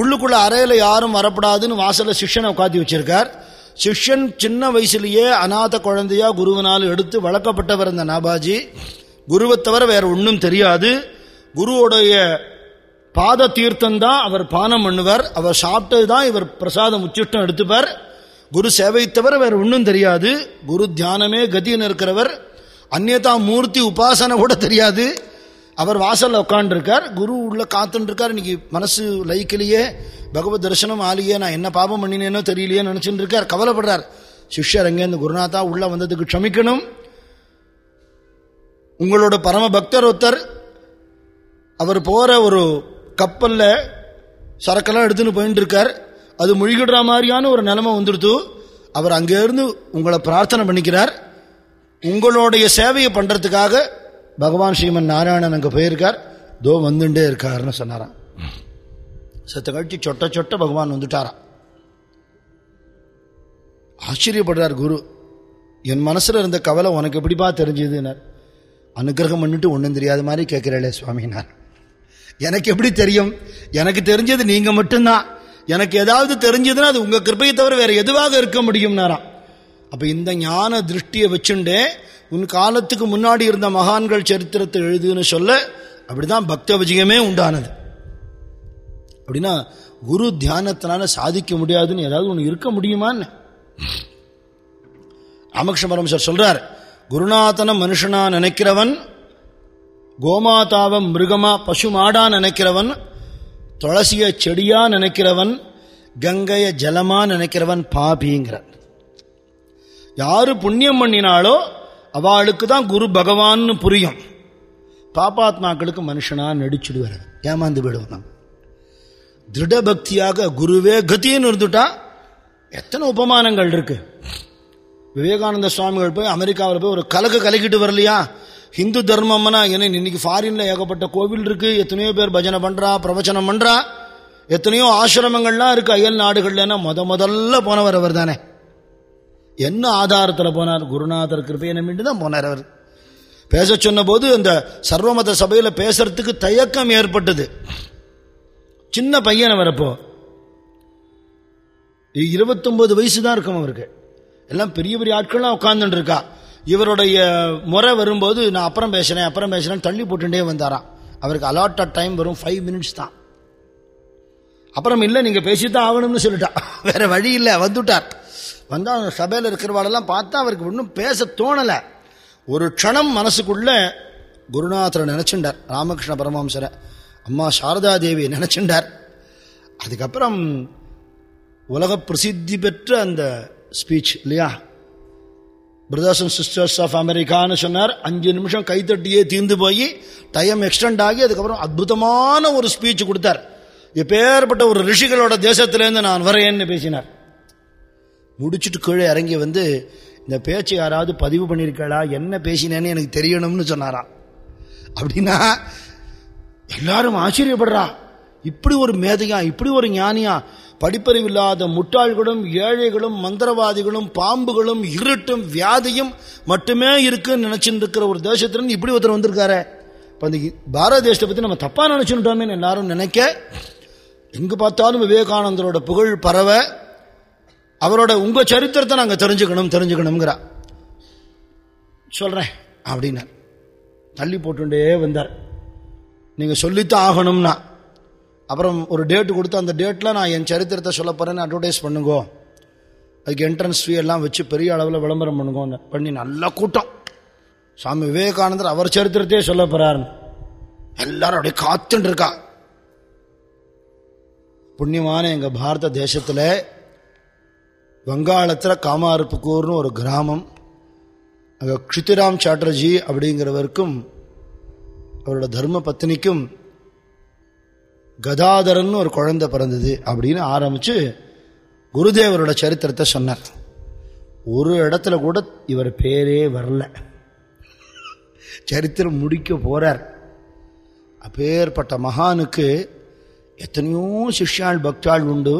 உள்ளுக்குள்ள அறையில யாரும் வரப்படாதுன்னு வாசலில் சிஷ்யனை உட்காந்து வச்சிருக்கார். சிஷ்யன் சின்ன வயசுலயே அநாத குழந்தையா குருவனால் எடுத்து வளர்க்கப்பட்டவர் இந்த நாபாஜி. குருவை தவிர வேற ஒன்றும் தெரியாது. குருவோடைய பாத தீர்த்தம் தான் அவர் பானம் பண்ணுவார். அவர் சாப்பிட்டது தான் இவர் பிரசாதம் உச்சிஷ்டம் எடுத்துப்பார். குரு சேவை தவிர வேற ஒன்றும் தெரியாது. குரு தியானமே கதின்னு இருக்கிறவர். அந்நியதா மூர்த்தி உபாசனை கூட தெரியாது. அவர் வாசல்ல உட்காந்துருக்கார் குரு உள்ள காத்துருக்கார் இன்னைக்கு மனசு லைக்கிலேயே பகவத் தரிசனம் ஆலியே நான் என்ன பாபம் பண்ணினேனோ தெரியலையே நினைச்சுட்டு இருக்கார் கவலைப்படுறார். சிஷ்யர் அங்கேருந்து குருநாதா உள்ள வந்ததுக்கு க்ஷமிக்கணும். உங்களோட பரம பக்தர் ஒருத்தர் அவர் போற ஒரு கப்பல்ல சரக்கெல்லாம் எடுத்துன்னு போயிட்டு இருக்கார் அது முழுகிடுற மாதிரியான ஒரு நிலைமை வந்துடுத்து அவர் அங்கேருந்து உங்களை பிரார்த்தனை பண்ணிக்கிறார். உங்களுடைய சேவையை பண்றதுக்காக பகவான் ஸ்ரீமன் நாராயணன் அங்கே போயிருக்கார். தோ வந்துட்டே இருக்காருன்னு சொன்னாராம். சத்த கழிச்சு சொட்ட சொட்ட பகவான் வந்துட்டாராம். ஆச்சரியப்படுறார் குரு. என் மனசுல இருந்த கவலை உனக்கு எப்படிப்பா தெரிஞ்சுதுன்னார் அனுகிரகம் பண்ணிட்டு ஒன்றும் தெரியாத மாதிரி கேட்கிறேளே சுவாமினார். எனக்கு எப்படி தெரியும்? எனக்கு தெரிஞ்சது நீங்க மட்டும்தான். எனக்கு ஏதாவது தெரிஞ்சதுன்னா அது உங்க கிருப்பையை தவிர வேற எதுவாக இருக்க முடியும்னாராம். அப்ப இந்த ஞான திருஷ்டியை வச்சுண்டே உன் காலத்துக்கு முன்னாடி இருந்த மகான்கள் சரித்திரத்தை எழுதுன்னு சொல்ல அப்படிதான் பக்த விஜயமே உண்டானது. அப்படின்னா குரு தியானத்தினால சாதிக்க முடியாதுன்னு ஏதாவது ஒன்று இருக்க முடியுமான்னு? ராமகிருஷ்ண பரமசர் சொல்றார் குருநாதன மனுஷனா நினைக்கிறவன் கோமாதாவம் மிருகமா பசு மாடா நினைக்கிறவன் துளசிய செடியா நினைக்கிறவன் கங்கைய ஜலமா நினைக்கிறவன் பாபிங்கிறார். யாரு புண்ணியம் பண்ணினாலோ அவளுக்கு தான் குரு பகவான்னு புரியும். பாப்பாத்மாக்களுக்கு மனுஷனா நடிச்சுடுவார். ஏமாந்து விடுவோம் நம்ம. திருட பக்தியாக குருவே கத்தின்னு இருந்துட்டா எத்தனை உபமானங்கள் இருக்கு. விவேகானந்த சுவாமிகள் போய் அமெரிக்காவில் போய் ஒரு கலக்கு கலக்கிட்டு வரலையா? ஹிந்து தர்மம்னா என்ன இன்னைக்கு ஃபாரின்ல ஏகப்பட்ட கோவில் இருக்கு. எத்தனையோ பேர் பஜனை பண்றா பிரவச்சனம் பண்றா. எத்தனையோ ஆசிரமங்கள்லாம் இருக்கு. அயல் நாடுகள்லன்னா முத முதல்ல போனவர் அவர் தானே என்ன ஆதாரத்தில் போனார்? குருநாதர் கிருபையை நம்பிட்டு தான் போனார் அவர். பேச சொன்ன போது அந்த சர்வமத சபையில் பேசுறதுக்கு தயக்கம் ஏற்பட்டது. சின்ன பையன் வரப்போ இருபத்தொன்பது வயசு தான் இருக்கும் அவருக்கு. எல்லாம் பெரிய பெரிய ஆட்கள்லாம் உட்கார்ந்துட்டு இருக்கா. இவருடைய முறை வரும்போது நான் அப்புறம் பேசுறேன் அப்புறம் பேசுறேன் தள்ளி போட்டுட்டே வந்தாராம். அவருக்கு அலாட்டட் டைம் வரும் ஃபைவ் மினிட்ஸ் தான். அப்புறம் இல்லை நீங்க பேசித்தான் ஆகணும்னு சொல்லிட்டா. வேற வழி இல்லை வந்துட்டார். வந்தால் சபையில் இருக்கிறவாளெல்லாம் பார்த்தா அவருக்கு ஒன்றும் பேச தோணலை. ஒரு க்ஷணம் மனசுக்குள்ள குருநாதரை நினைச்சுண்டார் ராமகிருஷ்ண பரமஹம்சரை. அம்மா சாரதா தேவியை நினைச்சுண்டார் அதுக்கப்புறம் உலக பிரசித்தி பெற்ற அந்த ஸ்பீச் இல்லையா? பிரதர்ஸ் அண்ட் சிஸ்டர்ஸ் ஆஃப் அமெரிக்கான்னு சொன்னார். அஞ்சு நிமிஷம் கைத்தட்டியே தீர்ந்து போய் டைம் எக்ஸ்டெண்ட் ஆகி அதுக்கப்புறம் அற்புதமான ஒரு ஸ்பீச் கொடுத்தார். எப்பேற்பட்ட ஒரு ரிஷிகளோட தேசத்திலேருந்து நான் வரேன்னு பேசினார். முடிச்சுட்டு கீழே இறங்கி வந்து இந்த பேச்சு யாராவது பதிவு பண்ணியிருக்காளா என்ன பேசினேன்னு எனக்கு தெரியணும்னு சொன்னாராம். அப்படின்னா எல்லாரும் ஆச்சரியப்படுறா. இப்படி ஒரு மேதையா இப்படி ஒரு ஞானியா படிப்பறிவில்லாத முட்டாள்களும் ஏழைகளும் மந்திரவாதிகளும் பாம்புகளும் இருட்டும் வியாதியும் மட்டுமே இருக்குன்னு நினைச்சுட்டு இருக்கிற ஒரு தேசத்துல இப்படி ஒருத்தர் வந்திருக்காரு. இப்போ அந்த பாரத தேசத்தை பற்றி நம்ம தப்பா நினைச்சுட்டோமே எல்லாரும் நினைக்க எங்கு பார்த்தாலும் விவேகானந்தரோட புகழ் பரவ அவரோட உங்க சரித்திரத்தை நாங்க தெரிஞ்சுக்கணும் தெரிஞ்சுக்கணுங்கிறா சொல்றேன் அப்படின்னு. தள்ளி போட்டுட்டே வந்தார். நீங்க சொல்லித்தான் ஆகணும்னா. அப்புறம் ஒரு டேட்டு கொடுத்து அந்த டேட்டில் நான் என் சரித்திரத்தை சொல்ல போறேன்னு அட்வர்டைஸ் பண்ணுங்கோ. அதுக்கு என்ட்ரன்ஸ் ஃபீ எல்லாம் வச்சு பெரிய அளவில் விளம்பரம் பண்ணுங்க பண்ணி நல்ல கூட்டம். சுவாமி விவேகானந்தர் அவர் சரித்திரத்தையே சொல்ல போறாருன்னு. எல்லாரும் அப்படியே காத்துட்டு இருக்கா. புண்ணியமான எங்க பாரத தேசத்துல வங்காளத்தில் காமாருப்புக்கூர்னு ஒரு கிராமம். அங்கே க்ஷித்திராம் சாட்டர்ஜி அப்படிங்கிறவருக்கும் அவரோட தர்ம பத்தினிக்கும் கதாதரன் ஒரு குழந்தை பிறந்தது அப்படின்னு ஆரம்பித்து குருதேவரோட சரித்திரத்தை சொன்னார். ஒரு இடத்துல கூட இவர் பேரே வரல. சரித்திரம் முடிக்க போகிறார் அப்பேற்பட்ட மகானுக்கு எத்தனையோ சிஷ்யாள் பக்தாள் உண்டு.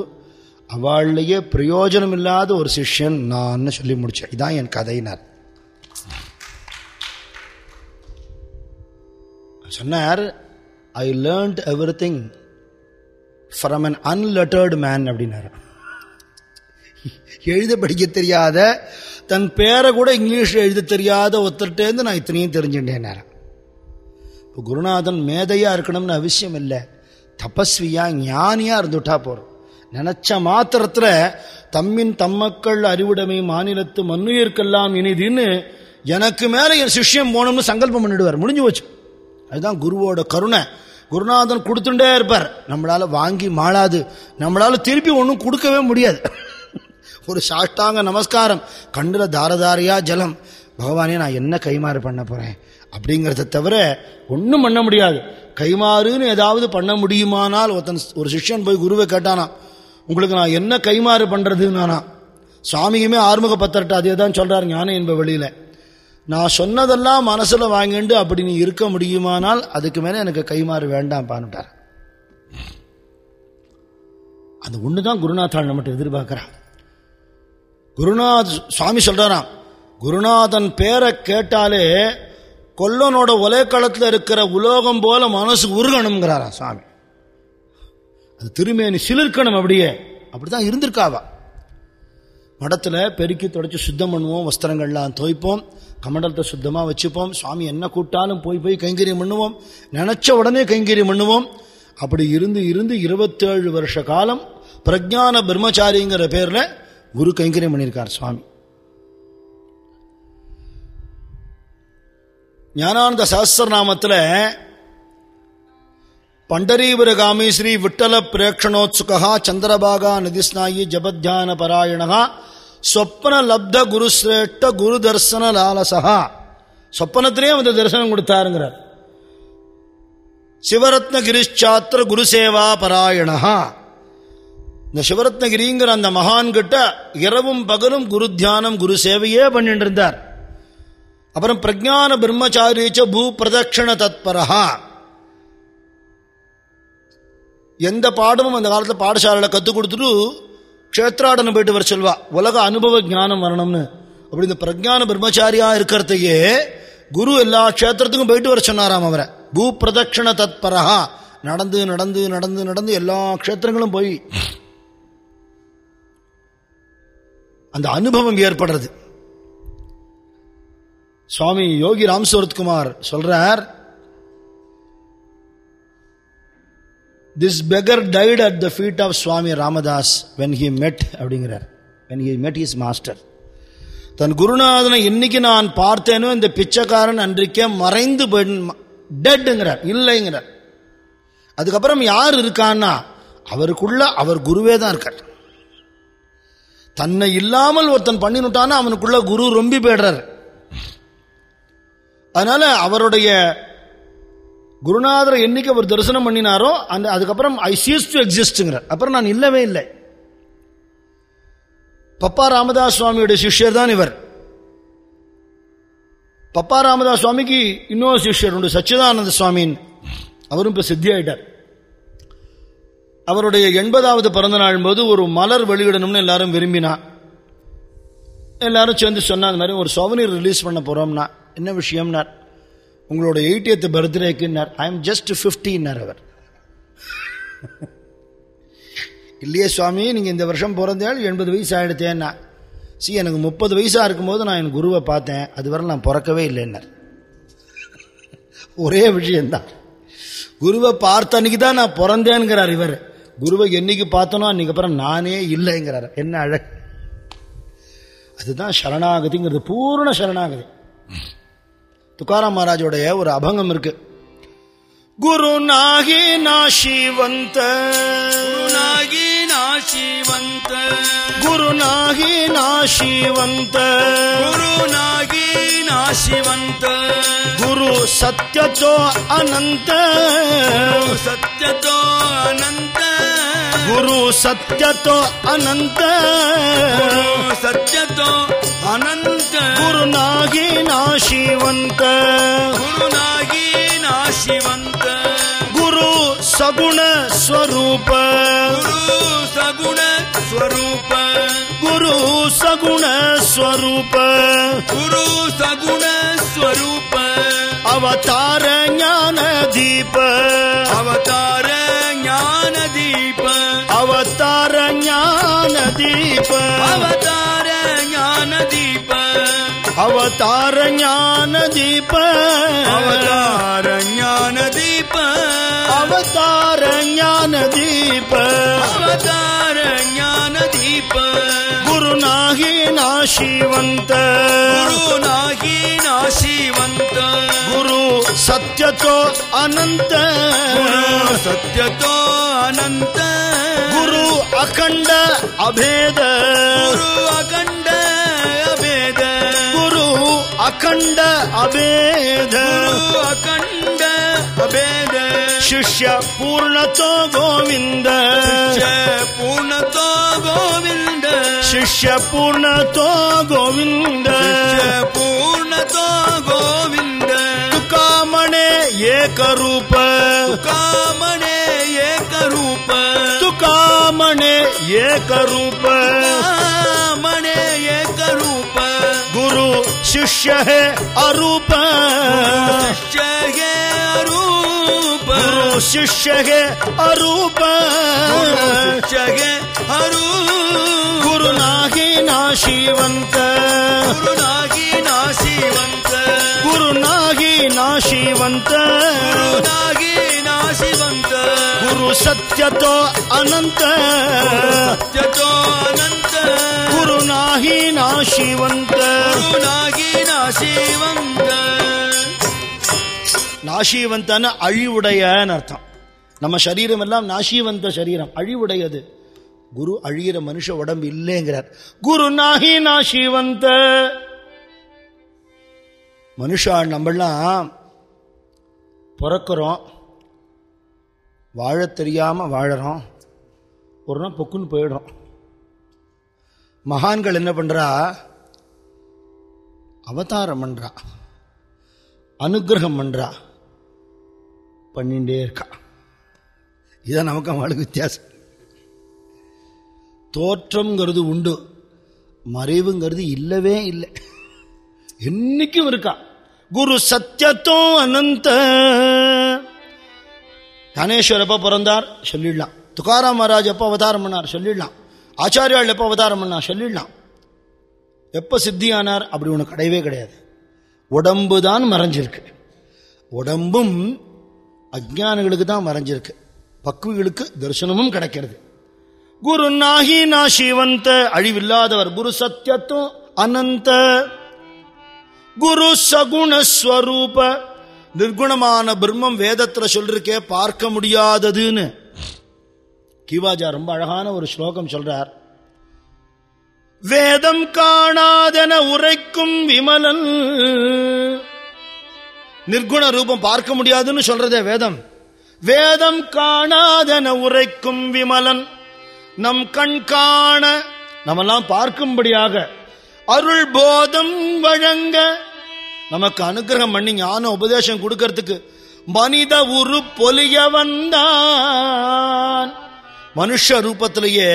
அவள்லையே பிரயோஜனம் இல்லாத ஒரு சிஷ்யன் நான் சொல்லி முடிச்சேன். இதான் என் கதையினார் சொன்னார் I learned everything from an unlettered man அப்படின்னாரு. எழுத படிக்க தெரியாத தன் பேரை கூட இங்கிலீஷில் எழுத தெரியாத ஒருத்தர்கிட்டேருந்து நான் இத்தனையும் தெரிஞ்சுட்டேன் இப்போ குருநாதன் மேதையா இருக்கணும்னு அவசியம் இல்லை. தபஸ்வியா ஞானியா இருந்துட்டா போறோம். நினைச்ச மாத்திரத்துல தம்மின் தம்மக்கள் அறிவுடைமை மாநிலத்து மண்ணுயிர்க்கெல்லாம் இனிதுன்னு எனக்கு மேல என் சிஷ்யம் போனோம்னு சங்கல்பம் பண்ணிடுவார். முடிஞ்சு போச்சு. அதுதான் குருவோட கருணை. குருநாதன் கொடுத்துட்டே இருப்பார். நம்மளால வாங்கி மாளாது. நம்மளால திருப்பி ஒன்றும் கொடுக்கவே முடியாது. ஒரு சாஷ்டாங்க நமஸ்காரம். கண்ணில் தாரதாரியா ஜலம். பகவானே நான் என்ன கைமாறு பண்ண போறேன்? அப்படிங்கிறத தவிர ஒன்றும் பண்ண முடியாது. கைமாறுன்னு ஏதாவது பண்ண முடியுமானால் ஒருத்தன் ஒரு சிஷ்யன் போய் குருவை கேட்டானா உங்களுக்கு நான் என்ன கைமாறு பண்றதுன்னானா சுவாமியுமே ஆறுமுக பத்திரட்ட அதே தான் சொல்கிறார் ஞானம் என்ப வெளியில் நான் சொன்னதெல்லாம் மனசில் வாங்கிண்டு அப்படி நீ இருக்க முடியுமானால் அதுக்கு மேலே எனக்கு கைமாறு வேண்டாம் பானுட்டார் அந்த ஒண்ணுதான் குருநாத்தாள் நம்மகிட்ட எதிர்பார்க்குறான் குருநாத் சுவாமி சொல்கிறாராம் குருநாதன் பேரை கேட்டாலே கொல்லனோட ஒலைக்களத்தில் இருக்கிற உலோகம் போல மனசு உருகணுங்கிறாராம் சுவாமி. அது திருமேனி சிலிர்க்கணும் அப்படியே. அப்படிதான் இருந்திருக்காவா? மடத்தில் பெருக்கி தொடச்சி சுத்தம் பண்ணுவோம் வஸ்திரங்கள்லாம் துவைப்போம் கமண்டலத்தை சுத்தமாக வச்சுப்போம் சுவாமி என்ன கூட்டாலும் போய் போய் கைங்கரியம் பண்ணுவோம் நினச்ச உடனே கைங்கரியம் பண்ணுவோம். அப்படி இருந்து இருந்து இருபத்தேழு வருஷ காலம் பிரஜான பிரம்மச்சாரிங்கிற பேரில் குரு கைங்கரியம் பண்ணியிருக்கார் சுவாமி. ஞானானந்த சஹசிரநாமத்தில் பண்டரீபுரகாமி ஸ்ரீ விட்டல பிரேக்ஷணோத்சுகா சந்திரபாகா நதிஸ்நாயி ஜபத்யான பராயணா சொப்பன லப்த குரு சிரேஷ்ட குரு தர்சன லாலசகா. சொப்பனத்திலே வந்து தரிசனம் கொடுத்தாருங்கிறார். சிவரத்னகிரிச்சாத்திர குருசேவா பராயணா இந்த சிவரத்னகிரிங்கிற அந்த மகான் கிட்ட இரவும் பகலும் குரு தியானம் குரு சேவையே பண்ணிட்டு இருந்தார். அப்புறம் பிரஜான பிரம்மச்சாரிச்ச பூ பிரதட்சண தத்பரஹா. எந்த பாடமும் அந்த காலத்தில் பாடசாலையில் கற்றுக் கொடுத்துட்டு க்ஷேத்ராடனை போயிட்டு வர சொல்வா. உலக அனுபவ ஞானம் வரணும்னு. அப்படி இந்த பிரஜான பிரம்மச்சாரியா இருக்கிறதையே குரு எல்லா க்ஷேத்திரத்துக்கும் போயிட்டு வர சொன்னாராம் அவரை. பூ பிரதட்சிண தத்பரஹா நடந்து நடந்து நடந்து நடந்து எல்லா க்ஷேத்திரங்களும் போய் அந்த அனுபவம் ஏற்படுறது. சுவாமி யோகி ராம் சரத்குமார் சொல்றார் this beggar died at the feet of Swami Ramdas when he met அப்படிங்கிறார். When he met his master தன் குருநாதனை என்னைக்கு நான் பார்த்தேனோ இந்த பிச்சைக்காரன் அன்றைக்கே மறைந்து டெட்ங்கிறார் இல்லைங்கிறார். அதுக்கப்புறம் யார் இருக்கான்னா அவருக்குள்ள அவர் குருவே தான் இருக்கார். தன்னை இல்லாமல் ஒருத்தன் பண்ணினுட்டானா அவனுக்குள்ள குரு ரொம்ப போயிடுறாரு. அதனால அவருடைய குருநாதரை என்னைக்கு அவர் தரிசனம் பண்ணினாரோ அந்த அதுக்கப்புறம் ஐ சீஸ் டு எக்ஸிஸ்ட்ங்கிறார் அப்புறம் நான் இல்லவே இல்லை. பப்பா ராமதாஸ் சுவாமியுடைய சிஷ்யர் தான் இவர். பப்பா ராமதாஸ் சுவாமிக்கு இன்னொரு சிஷ்யர் உண்டு சச்சிதானந்த சுவாமின். அவரும் இப்ப சித்தி ஆயிட்டார் அவருடைய எண்பதாவது பிறந்த நாள் போது ஒரு மலர் வெளியிடணும்னு எல்லாரும் விரும்பினா எல்லாரும் சேர்ந்து சொன்னா அந்த மாதிரி ஒரு சோவனீர் ரிலீஸ் பண்ண போறோம்னா என்ன விஷயம்னார்? உங்களோட எயிட்டியத் பர்த்டேக்குன்னார். ஐ எம் ஜஸ்ட் ஃபிஃப்டின்னார் அவர். இல்லையே சுவாமி நீங்கள் இந்த வருஷம் பிறந்தால் எண்பது வயசு ஆகிடுத்தேன்னா சி எனக்கு முப்பது வயசாக இருக்கும்போது நான் என் குருவை பார்த்தேன். அதுவரை நான் பிறக்கவே இல்லைன்னார். ஒரே விஷயந்தான். குருவை பார்த்த அன்னைக்கு தான் நான் பிறந்தேன்கிறார் இவர். குருவை என்னைக்கு பார்த்தனோ அன்னைக்கு அப்புறம் நானே இல்லைங்கிறார். என்ன அழகு. அதுதான் சரணாகதிங்கிறது பூர்ண சரணாகதி. துக்காராம் மகாராஜோடைய ஒரு அபங்கம் இருக்கு குரு நாகி நாஷிவந்த ನಾಗಿ ನಾಶಿವಂತ குரு நாகி நாஷிவந்த ಗುರು ನಾಗಿ ನಾಶಿವಂತ குரு சத்யத்தோ அனந்த ಸತ್ಯತೋ ಅನಂತ குரு சத்யத்தோ அனந்த ಗುರು ಸತ್ಯತೋ ಅನಂತ குரு अनंत। गुरु नागी ना शिवंत गुरु नागी ना शिवंत गुरु सगुण स्वरूप। गुरु सगुण स्वरूप। गुरु सगुण स्वरूप। गुरु सगुण स्वरूप। अवतार ज्ञान दीप। अवतार ज्ञान दीप। अवतार ज्ञान दीप। अवतार दीप। अवतार ज्ञान दीप। अवतार ज्ञान दीप। अवतार ज्ञान दीप। अवतार ज्ञान दीप। गुरु नाही नाशिवंत गुरु नाही नाशिवंत गुरु सत्य तो अनंत। गुरु सत्य तो अनंत। गुरु अखंड अभेद। गुरु अखंड अखंड अभेद। अखंड अभेद। शिष्य पूर्ण तो गोविंद। पूर्ण तो गोविंद। शिष्य पूर्ण तो गोविंद। पूर्ण तो गोविंद। तुकामणे एक रूप। कामणे एक रूप। तुकामणे एक रूप। मणे एक रूप। ಗುರು ಶಿಷ್ಯ ಹೇ ಅರೂಪ. ಶಿಷ್ಯ ಹೇ ಅರೂಪ. ಗುರು ಶಿಷ್ಯ ಹೇ ಅರೂಪ. ಶಿಷ್ಯ ಹೇ ಗುರು ನಾಗಿ ನಾಶಿವಂತ ಗುರು ನಾಗಿ ನಾಶಿವಂತ ಗುರು ನಾಗಿ ನಾಶಿವಂತ ಗುರು ನಾಗಿ ನಾಶಿವಂತ ಗುರು ಸತ್ಯತೋ ಅನಂತ ಸತ್ಯತೋ ಅನಂತ ಗುರು ನಾಹಿ ನಾಶಿವಂತ ಗುರುನಾಗಿ ನಾಶಿವಂತ ನಾಶಿವಂತನ ಅಳಿವುಡೆಯನ ಅರ್ಥ நம்ம சரீரம் எல்லாம் நாசிவந்த சரீரம். அழிவுடையது. குரு அழியிற மனுஷ உடம்பு இல்லைங்கிறார். குரு நாகி நாசிவந்த. மனுஷா நம்மளாம் பிறக்கிறோம். வாழத் தெரியாம வாழறோம். ஒரு நாள் பொக்குன்னு போயிடுறோம். மகான்கள் என்ன பண்றா? அவதாரம் பண்றா. அனுகிரகம் பண்றா. பண்ணிட்டே இருக்கா. இதான் நமக்கு அவளுக்கு வித்தியாசம். தோற்றம்ங்கிறது உண்டு. மறைவுங்கிறது இல்லவே இல்லை. என்னைக்கும் இருக்கா. குரு சத்தியத்தோ அனந்த. ஞானேஸ்வர் எப்போ பிறந்தார்? சொல்லிடலாம். துக்காராம் மகாராஜ் எப்போ அவதாரம் பண்ணார்? சொல்லிடலாம். ஆச்சாரியால் எப்போ அவதாரம் பண்ணார்? சொல்லிடலாம். எப்போ சித்தியானார்? அப்படி ஒன்று கிடையவே கிடையாது. உடம்பு தான் மறைஞ்சிருக்கு. உடம்பும் அஜானிகளுக்கு தான் மறைஞ்சிருக்கு. பக்குவிகளுக்கு தரிசனமும் கிடைக்கிறது. குரு நாகி நாசிவந்த அழிவில்லாதவர் குரு சத்தியத்தும் அனந்த. குரு சகுணஸ்வரூப நிர்குணமான பிரம்மம் வேதத்துல சொல்லிருக்கே பார்க்க முடியாததுன்னு. கிவாஜா ரொம்ப அழகான ஒரு ஸ்லோகம் சொல்றார். வேதம் காணாதென உரைக்கும் விமலன். நிர்குண ரூபம் பார்க்க முடியாதுன்னு சொல்றதே வேதம். வேதம் காணாதென உரைக்கும் விமலன். நம் கண் காண நம்மெல்லாம் பார்க்கும்படியாக அருள் போதம் வழங்க நமக்கு அனுகிரகம் பண்ணி ஞான உபதேசம் கொடுக்கறதுக்கு மனித உரு பொலிய வந்தான். மனுஷ ரூபத்திலேயே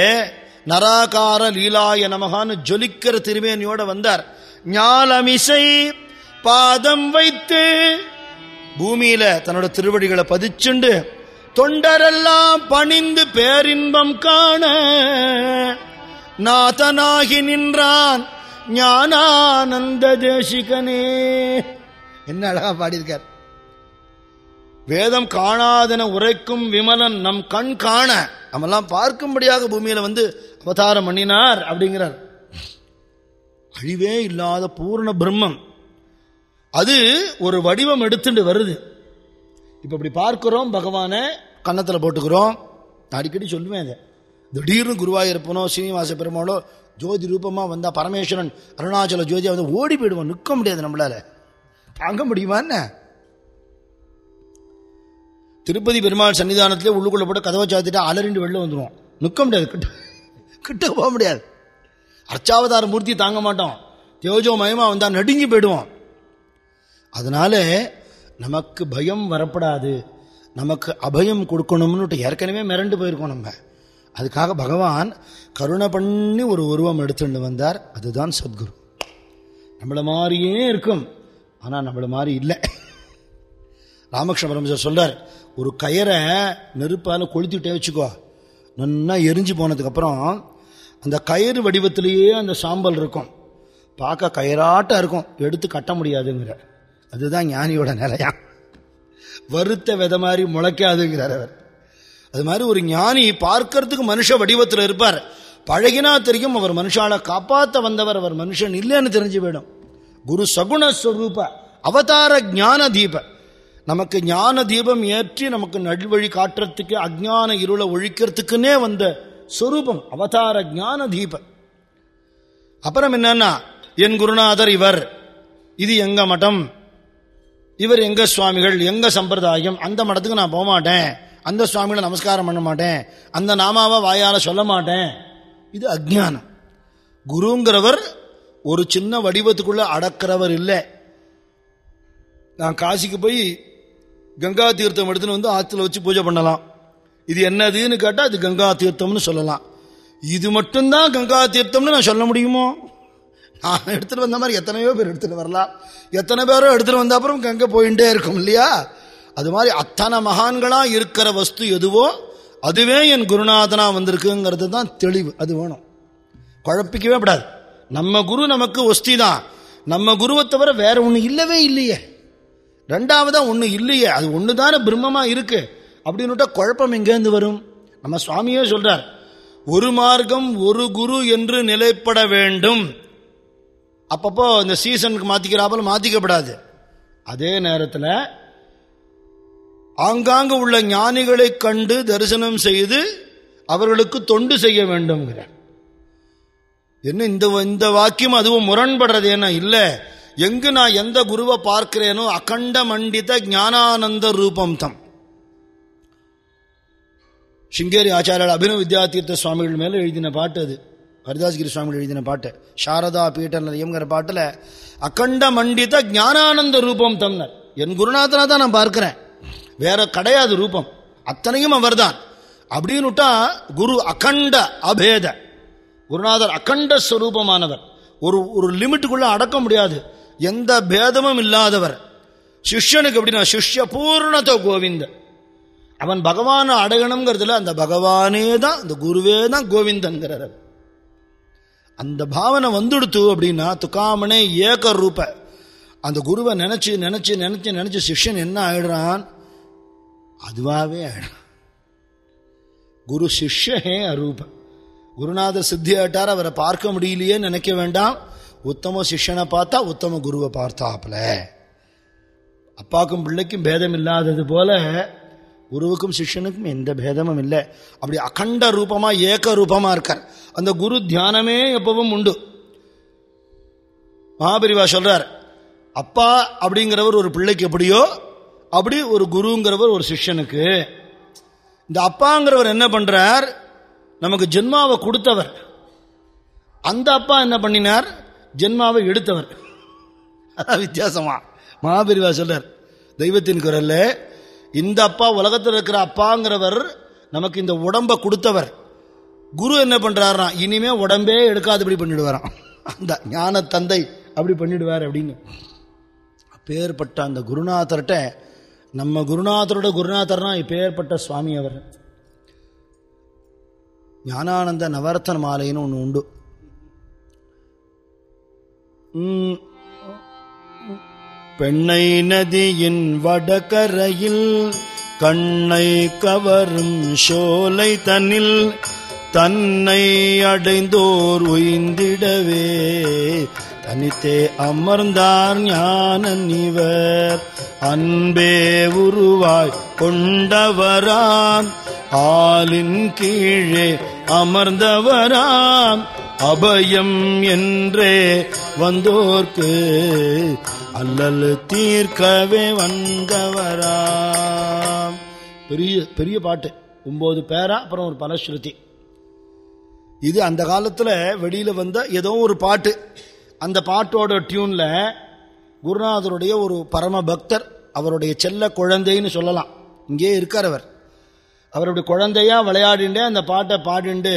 நராகார லீலாய நமகான்னு ஜொலிக்கிற திருமேனியோட வந்தார். ஞாலமிசை பாதம் வைத்து பூமியில தன்னோட திருவடிகளை பதிச்சுண்டு தொண்டரெல்லாம் பணிந்து பேரின்பம் காண நாதனாகி நின்றான். ஞானானந்த தேசிகனே. என்ன அழகா பாடியிருக்கார். வேதம் காணாதென உரைக்கும் விமலன் நம் கண் காண. நம்மெல்லாம் பார்க்கும்படியாக பூமியில வந்து அவதாரம் பண்ணினார் அப்படிங்கிறார். அழிவே இல்லாத பூர்ண பிரம்மம். அது ஒரு வடிவம் எடுத்துட்டு வருது. இப்ப இப்படி பார்க்கிறோம் பகவானை கன்னத்துல போட்டுக்கிறோம். நான் அடிக்கடி சொல்லுவேன் அதை திடீர்னு குருவாயூரப்பனோ சீனிவாச பெருமாளோ ஜோதி ரூபமாக வந்தால் பரமேஸ்வரன் அருணாச்சல ஜோதியாக வந்து ஓடி போயிடுவோம் நிற்க முடியாது நம்மளால. தாங்க முடியுமா என்ன? திருப்பதி பெருமாள் சன்னிதானத்திலே உள்ளுக்குள்ள போட்டு கதவை சாத்திட்டா அலறிண்டு வெளில வந்துடுவோம் நிற்க முடியாது. கிட்ட கிட்ட போக முடியாது. அர்ச்சாவதார மூர்த்தி தாங்க மாட்டோம். தேஜோ மயமா வந்தால் நடுங்கி போயிடுவோம். அதனால நமக்கு பயம் வரப்படாது. நமக்கு அபயம் கொடுக்கணும்னு ஏற்கனவே மிரண்டு போயிருக்கோம் நம்ம. அதுக்காக பகவான் கருணை பண்ணி ஒரு உருவம் எடுத்துட்டு வந்தார். அதுதான் சத்குரு. நம்மளை மாதிரியே இருக்கும். ஆனால் நம்மளை மாதிரி இல்லை. ராமகிருஷ்ண பரமசர் சொல்றார் ஒரு கயரை நெருப்பால் கொளுத்திட்டே வச்சுக்கோ. நன்னா எரிஞ்சு போனதுக்கப்புறம் அந்த கயிறு வடிவத்திலேயே அந்த சாம்பல் இருக்கும். பார்க்க கயிறாட்டம் இருக்கும். எடுத்து கட்ட முடியாதுங்கிற. அதுதான் ஞானியோட நிலையா. வருத்த விதை மாதிரி முளைக்காதுங்கிறார் அவர். அது மாதிரி ஒரு ஞானி பார்க்கறதுக்கு மனுஷ வடிவத்தில் இருப்பார். பழகினா தெரியும் அவர் மனுஷால காப்பாற்ற வந்தவர் அவர் மனுஷன் இல்லைன்னு தெரிஞ்சு போயிடும். குரு சகுண ஸ்வரூப அவதார ஞான தீப. நமக்கு ஞான தீபம் ஏற்றி நமக்கு நல்வழி காட்டுறதுக்கு அஜ்ஞான இருளை ஒழிக்கிறதுக்குன்னே வந்த சொரூபம் அவதார ஞான தீப. அப்புறம் என்னன்னா என் குருநாதர் இவர். இது எங்க மடம்? இவர் எங்க சுவாமிகள்? எங்க சம்பிரதாயம்? அந்த மடத்துக்கு நான் போக மாட்டேன் அந்த சுவாமிகளை நமஸ்காரம் பண்ண மாட்டேன். அந்த நாமாவை வாயால் சொல்ல மாட்டேன். இது அஜ்ஞானம். குருங்கிறவர் ஒரு சின்ன வடிவத்துக்குள்ள அடக்கிறவர் இல்லை. நான் காசிக்கு போய் கங்கா தீர்த்தம் எடுத்துன்னு வந்து ஆற்றுல வச்சு பூஜை பண்ணலாம். இது என்னதுன்னு கேட்டால் அது கங்கா தீர்த்தம்னு சொல்லலாம். இது மட்டும்தான் கங்கா தீர்த்தம்னு நான் சொல்ல முடியுமோ? நான் எடுத்துகிட்டு வந்த மாதிரி எத்தனையோ பேர் எடுத்துகிட்டு வரலாம். எத்தனை பேரோ எடுத்துட்டு வந்த அப்புறம் கங்கை போயிட்டே இருக்கும் இல்லையா? அது மாதிரி அத்தனை மகான்களாக இருக்கிற வஸ்து எதுவோ அதுவே என் குருநாதனா வந்திருக்குங்கிறது தான் தெளிவு. அது வேணும். குழப்பிக்கவே கூடாது. நம்ம குரு நமக்கு ஒஸ்தி தான் நம்ம குருவை தவிர வேற ஒன்று இல்லவே இல்லையே. ரெண்டாவதா ஒன்று இல்லையே. அது ஒன்று தானே பிரம்மமாக இருக்கு. அப்படின்னுட்டா குழப்பம் எங்கேருந்து வரும்? நம்ம சுவாமியே சொல்றார் ஒரு மார்க்கம் ஒரு குரு என்று நிலைப்பட வேண்டும். அப்பப்போ இந்த சீசனுக்கு மாத்திக்கிறாப்புல மாத்திக்கப்படாது அதே நேரத்தில் ஆங்காங்கு உள்ள ஞானிகளை கண்டு தரிசனம் செய்து அவர்களுக்கு தொண்டு செய்ய வேண்டும்ங்கிறார். என்ன இந்த இந்த வாக்கியம் அதுவும் முரண்படுறது என்ன இல்ல. எங்கு நான் எந்த குருவை பார்க்கிறேனோ அகண்ட மண்டித ஞானானந்த ரூபம் தம் சிங்கேரி ஆச்சாரியர் அபினவ வித்யாதீர்த்த சுவாமிகள் மேல எழுதின பாட்டு அது. ஹரிதாஸ்கிரி சுவாமிகள் எழுதின பாட்டு. சாரதா பீட்ட நிலையம்ங்கிற பாட்டுல அகண்ட மண்டித ஞானானந்த ரூபம் தம்னர் என் குருநாதனா தான் நான் பார்க்கிறேன். வேற கிடையாது ரூபம். அத்தனையும் அவர்தான். அப்படின்னுட்டா குரு அகண்ட அபேத. குருநாதர் அகண்ட ஸ்வரூபமானவர் ஒரு ஒரு லிமிட்டுக்குள்ள அடக்க முடியாது. எந்த பேதமும் இல்லாதவர். சிஷ்யனுக்கு எப்படின்னா சிஷ்ய பூர்ணத கோவிந்த. அவன் பகவானை அடையணுங்கிறதுல அந்த பகவானே தான் அந்த குருவே தான் கோவிந்தன்கிறார் அந்த பாவனை வந்துடுத்து அப்படின்னா துக்காமனே ஏக ரூப அந்த குருவை நினைச்சு நினைச்சு நினைச்சு நினைச்சு சிஷ்யன் என்ன ஆயிடுறான்? அதுவாகவே ஆயிடும். குரு சிஷ்யஹே அரூபம் குருநாதர் சித்தி ஆட்டார் அவரை பார்க்க முடியலையே நினைக்க வேண்டாம். உத்தம சிஷ்யனை பார்த்தா உத்தம குருவை பார்த்தாப்புல. அப்பாக்கும் பிள்ளைக்கும் பேதம் இல்லாதது போல குருவுக்கும் சிஷ்யனுக்கும் எந்த பேதமும் இல்லை. அப்படி அகண்ட ரூபமா ஏக ரூபமா இருக்கார். அந்த குரு தியானமே எப்பவும் உண்டு. மகாபிரிவா சொல்றார் அப்பா அப்படிங்கிறவர் ஒரு பிள்ளைக்கு எப்படியோ அப்படி ஒரு குருங்கிறவர் ஒரு சிஷ்யனுக்கு இந்த அப்பாங்கிறவர் என்ன பண்றார்? நமக்கு ஜென்மாவை கொடுத்தவர். அந்த அப்பா என்ன பண்ணினார்? ஜென்மாவை எடுத்தவர். அதான் வித்தியாசமா. மகாபிரிவா சொல்றார் தெய்வத்தின் குரல்ல இந்த அப்பா உலகத்தில் இருக்கிற அப்பாங்கிறவர் நமக்கு இந்த உடம்பை கொடுத்தவர். குரு என்ன பண்றாருனா இனிமே உடம்பே எடுக்காதபடி பண்ணிடுவாராம். அந்த ஞான தந்தை அப்படி பண்ணிடுவார் அப்படின்னு. பேர்பட்ட அந்த குருநாதர்கிட்ட நம்ம குருநாதரோட குருநாதர்னா இப்பேற்பட்ட சுவாமி அவர். ஞானானந்த நவரத்தன மாலைன்னு ஒன்று உண்டு. உம், பெண்ணை நதியின் வடகரையில் கண்ணை கவரும் சோலை தன்னில் தன்னை அடைந்தோர் உய்ந்திடவே. தனித்தே அமர்ந்தார் ஞான இவர். அன்பே உருவாய் கொண்டவரான் ஆலின் கீழே அமர்ந்தவராம். அபயம் என்றே வந்தோர்க்கு அல்லல் தீர்க்கவே வந்தவராம். பெரிய பெரிய பாட்டு. ஒன்பது பேரா அப்புறம் ஒரு பலஸ்ருதி. இது அந்த காலத்தில் வெளியில் வந்த ஏதோ ஒரு பாட்டு. அந்த பாட்டோட டியூனில் குருநாதருடைய ஒரு பரம பக்தர் அவருடைய செல்ல குழந்தைன்னு சொல்லலாம். இங்கே இருக்கார் அவர். அவருடைய குழந்தையா விளையாடிண்டே அந்த பாட்டை பாடிண்டு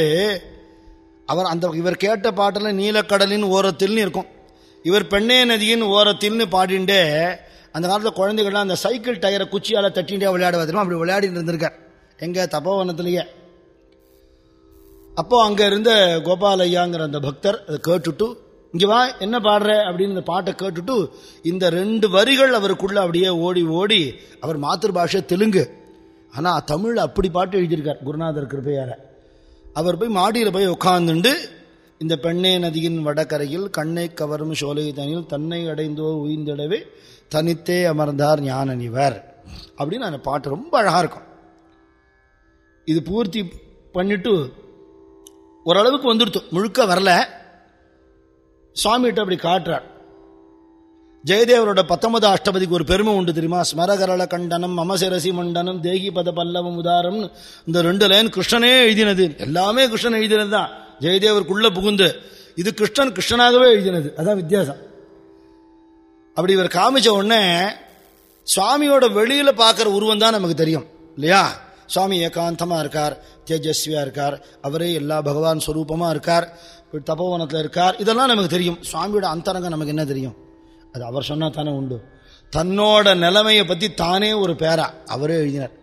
அவர் அந்த இவர் கேட்ட பாட்டில் நீலக்கடலின் ஓரத்தில்னு இருக்கும். இவர் பெண்ணே நதியின் ஓரத்தில்னு பாடிண்டே அந்த காலத்தில் குழந்தைகள்லாம் அந்த சைக்கிள் டயரை குச்சியால் தட்டிண்டே விளையாடுவா அப்படி விளையாடிட்டு இருந்திருக்கார். எங்கள் தபோவனத்திலேயே. அப்போ அங்க இருந்த கோபாலையாங்கிற அந்த பக்தர் அதை கேட்டுட்டு இங்க வா என்ன பாடுற? அப்படின்னு இந்த பாட்டை கேட்டுட்டு இந்த ரெண்டு வரிகள் அவருக்குள்ள அப்படியே ஓடி ஓடி அவர் மாத்திருபாஷை தெலுங்கு. ஆனா தமிழ் அப்படி பாட்டு எழுதியிருக்கார் குருநாதர் கிருப்பையார அவர் போய் மாடியில் போய் உட்கார்ந்துண்டு இந்த பெண்ணே நதியின் வடகரையில் கண்ணை கவரும் சோலை தனியில் தன்னை அடைந்தோர் உயிர்ந்திடவே தனித்தே அமர்ந்தார் ஞானனிவர். அப்படின்னு அந்த பாட்டு ரொம்ப அழகா இருக்கும். இது பூர்த்தி பண்ணிட்டு ஓரளவுக்கு வந்துடுத்து. முழுக்க வரல. சுவாமிகிட்ட அப்படி காட்டுறார். ஜெயதேவரோட பத்தொன்பது அஷ்டபதிக்கு ஒரு பெருமை உண்டு தெரியுமா? ஸ்மரகரள கண்டனம் மமசிரசி மண்டனம் தேகி பத பல்லவம் உதாரம். இந்த ரெண்டு லைன் கிருஷ்ணனே எழுதினது. எல்லாமே கிருஷ்ணன் எழுதினது தான். ஜெயதேவருக்குள்ள புகுந்து. இது கிருஷ்ணன் கிருஷ்ணனாகவே எழுதினது. அதான் வித்தியாசம். அப்படி இவர் காமிச்ச உடனே சுவாமியோட வெளியில பார்க்குற உருவம் தான் நமக்கு தெரியும். இல்லையா? சுவாமி ஏகாந்தமா இருக்கார். தேஜஸ்வியா இருக்கார். அவரே எல்லா பகவான் ஸ்வரூபமா இருக்கார். தபோவனத்தில் இருக்கார். இதெல்லாம் நமக்கு தெரியும். சுவாமியோட அந்தரங்கம் நமக்கு என்ன தெரியும்? அது அவர் சொன்னா தானே உண்டு. தன்னோட நிலைமையை பத்தி தானே ஒரு பேரா. அவரே எழுதினார்.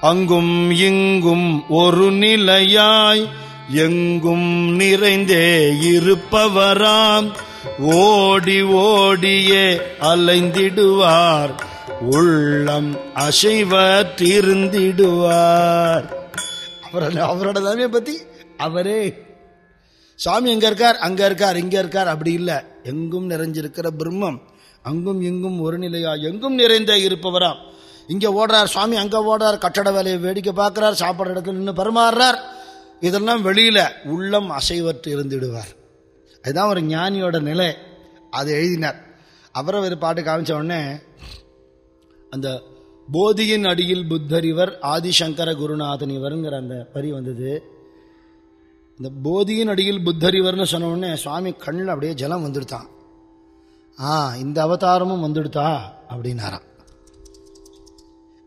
அங்கும் இங்கும் ஒரு நிலையாய் எங்கும் நிறைந்தே இருப்பவராம். ஓடி ஓடியே அலைந்திடுவார். உள்ளம் அசைவற்றிருந்திடுவார் அவரோட அவரோட நிலைமையை பத்தி அவரே. சாமி எங்க இருக்கார்? அங்க இருக்கார் இங்க இருக்கார் அப்படி இல்ல. எங்கும் நிறைஞ்சிருக்கிற பிரம்மம் அங்கும் இங்கும் ஒரு நிலையா எங்கும் நிறைந்த இருப்பவராம் இங்க ஓடுறார் சுவாமி அங்க ஓடுறார் கட்டட வேலையை வேடிக்கை பார்க்கிறார் சாப்பாடு இடத்துல நின்று பரிமாறுறார். இதெல்லாம் வெளியில உள்ளம் அசைவற்று இருந்துடுவார். அதுதான் ஒரு ஞானியோட நிலை. அதை எழுதினார். அவரை ஒரு பாட்டு காமிச்ச உடனே அந்த போதியின் அடியில் புத்தர் இவர் ஆதிசங்கர குருநாதன் இவருங்கிற அந்த வரி வந்தது. இந்த போதியின் அடியில் புத்தர் இவர்னு சொன்ன சுவாமி கண்ணில் அப்படியே ஜலம் வந்துடுத்தான். ஆ இந்த அவதாரமும் வந்துடுதா? அப்படின்னாராம்.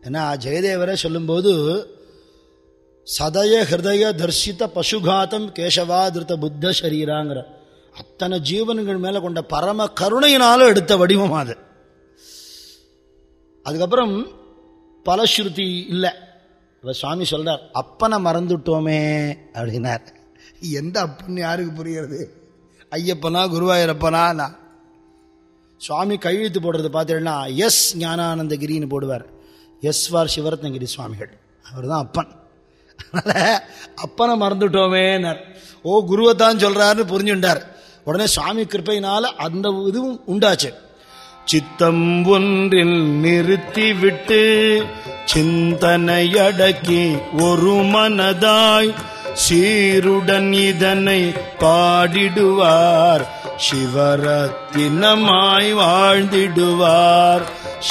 ஏன்னா ஜெயதேவரே சொல்லும்போது சதய ஹிருதய தர்சித பசுகாத்தம் கேசவாதிருத்த புத்த சரீராங்கிற அத்தனை ஜீவன்கள் மேலே கொண்ட பரம கருணையினாலும் எடுத்த வடிவம் அது. அதுக்கப்புறம் பலஸ்ருதி இல்லை. இப்போ சுவாமி சொல்கிறார் அப்பனை மறந்துட்டோமே அப்படின்னார். எந்த அப்பன் யாருக்கு புரியறது ஐயப்பனா குருவாயூரப்பனா நான் சுவாமி கையெழுத்து போடுறது பார்த்தீங்கன்னா எஸ் ஞானானந்தகிரின்னு போடுவார். எஸ் வார் சிவரத்னகிரி சுவாமிகள். அவர் தான் அப்பன். அதனால் அப்பனை மறந்துட்டோமேனார் ஓ குருவை தான் சொல்றாருன்னு புரிஞ்சுட்டார். உடனே சுவாமி கிருப்பையினால அந்த இதுவும் உண்டாச்சு. சித்தம் ஒன்றில் நிறுத்திவிட்டு சிந்தனையடக்கி ஒரு மனதாய் சீருடன் இதனை பாடிடுவார். சிவரத்தினமாய் வாழ்ந்திடுவார்.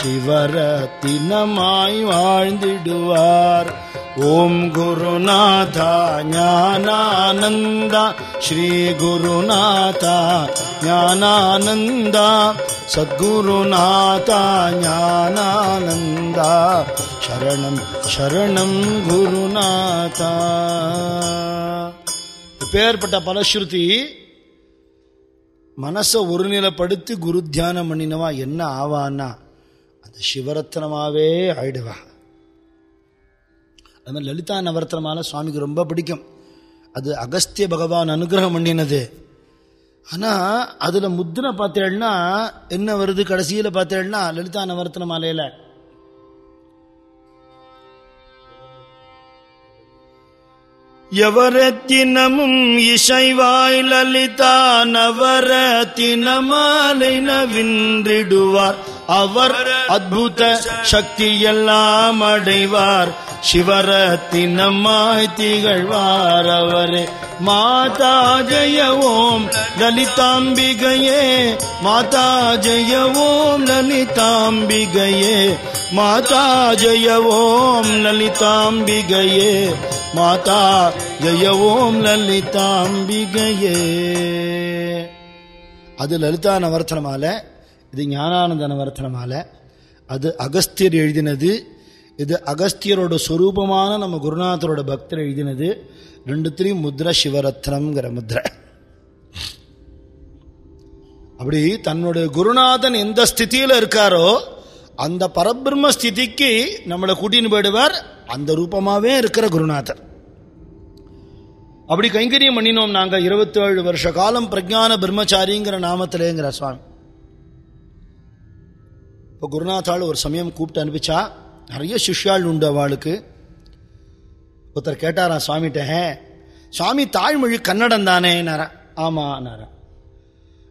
சிவரத்தினமாய் வாழ்ந்திடுவார். ஓம் குருநாதா ஞானானந்தா ஸ்ரீ குருநாதா ஞானானந்தா சத்குருநாதா ஞானானந்தா. சரணம் சரணம் குருநாதா. பேர்பட்ட பலஸ்ருதி மனசை ஒருநிலைப்படுத்தி குரு தியானம் பண்ணினவா என்ன ஆவான்னா அந்த சிவரத்னமாவே ஆயிடுவான் அது மாதிரி லலிதா நவரத்னமால சுவாமிக்கு ரொம்ப பிடிக்கும். அது அகஸ்திய பகவான் அனுகிரகம் பண்ணினது. ஆனால் அதில் முத்திரை பார்த்தேன்னா என்ன வருது கடைசியில் பார்த்தேன்னா லலிதா நவரத்ன மாலையில் எவரத்தினமும் இசைவாய் லலிதா நவரத்தினமாலை நவின்றிடுவார். அவர் அத்புத சக்தியெல்லாம் அடைவார். சிவரத்தினமாய் திகழ்வார் அவரே. மாதா ஜெய ஓம் லலிதாம்பிகையே. மாதா ஜெய ஓம் லலிதாம்பிகையே. மாதா ஜெய ஓம் லலிதாம்பிகையே. மாதா ஜெய ஓம் லலிதாம்பிகையே. அது லலிதா நவரத்ன இது ஞானானந்த நரத்னமால அது அகஸ்தியர் எழுதினது. இது அகஸ்தியரோட சொரூபமான நம்ம குருநாதரோட பக்தர் எழுதினது. ரெண்டுத்திலையும் முத்ர சிவரத்னம்ங்கிற முத்ரை. அப்படி தன்னுடைய குருநாதன் எந்த ஸ்திதியில் இருக்காரோ அந்த பரபிரம்ம ஸ்திதிக்கு நம்மளை கூட்டின்னு போயிடுவார். அந்த ரூபமாகவே இருக்கிற குருநாதர். அப்படி கைங்கரியம் பண்ணினோம் நாங்கள் இருபத்தேழு வருஷ காலம் பிரஜான பிரம்மச்சாரிங்கிற நாமத்திலேங்கிற சுவாமி. இப்போ குருநாத்தாள் ஒரு சமயம் கூப்பிட்டு அனுப்பிச்சா நிறைய சிஷ்யாள் உண்டு அவளுக்கு. ஒருத்தர் கேட்டாரா சுவாமிகிட்ட சுவாமி தாய்மொழி கன்னடம் தானே ஆமா நாரா.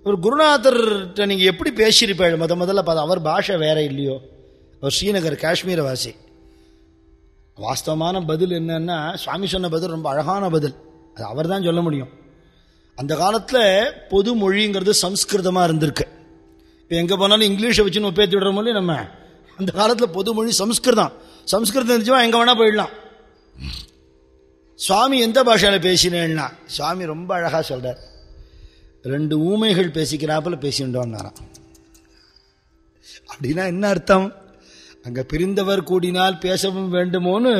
ஒரு குருநாதர்கிட்ட நீங்கள் எப்படி பேசியிருப்பேள் முத முதல்ல பார்த்தா அவர் பாஷை வேற இல்லையோ. அவர் ஸ்ரீநகர் காஷ்மீர வாசி. வாஸ்தவமான பதில் என்னன்னா சுவாமி சொன்ன பதில் ரொம்ப அழகான பதில். அது அவர் தான் சொல்ல முடியும். அந்த காலத்தில் பொது மொழிங்கிறது சம்ஸ்கிருதமாக இருந்திருக்கு. இப்போ எங்கே போனாலும் இங்கிலீஷை வச்சு நம்ம பேத்தி விடுற மொழி நம்ம. அந்த காலத்தில் பொதுமொழி சம்ஸ்கிருதம். சம்ஸ்கிருதம் இருந்துச்சுன்னா எங்கே வேணால் போயிடலாம். சுவாமி எந்த பாஷையில் பேசினேன்னா சுவாமி ரொம்ப அழகாக சொல்கிறார் ரெண்டு ஊமைகள் பேசிக்கிறாப்பில் பேசிண்டோன்னாராம் அப்படின்னா என்ன அர்த்தம்? அங்கே பிரிந்தவர் கூடினால் பேசவும் வேண்டுமோன்னு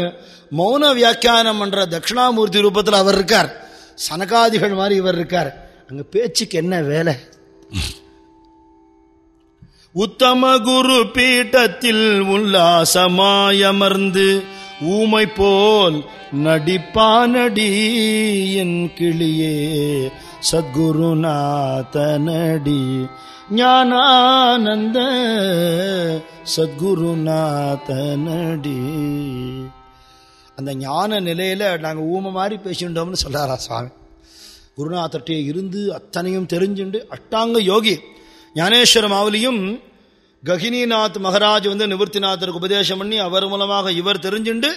மௌன வியாக்கியானம் பண்ணுற தட்சிணாமூர்த்தி ரூபத்தில் அவர் இருக்கார். சனகாதிகள் மாதிரி இவர் இருக்கார். அங்கே பேச்சுக்கு என்ன வேலை? உத்தம குரு பீட்டத்தில் உல்லாசமாயமர்ந்து ஊமை போல் நடிப்பானடி என் கிளியே சத்குருநாதனடி. ஞானானந்த சத்குருநாதனடி. அந்த ஞான நிலையில நாங்கள் ஊமை மாதிரி பேசிட்டோம்னு சொல்றாரா சுவாமி குருநாதர்கிட்டே இருந்து அத்தனையும் தெரிஞ்சுண்டு அஷ்டாங்க யோகி. ஞானேஸ்வர மாவுலியும் ககினிநாத் மகராஜ் வந்து நிவர்த்திநாதருக்கு உபதேசம் பண்ணி அவர் மூலமாக இவர் தெரிஞ்சுண்டு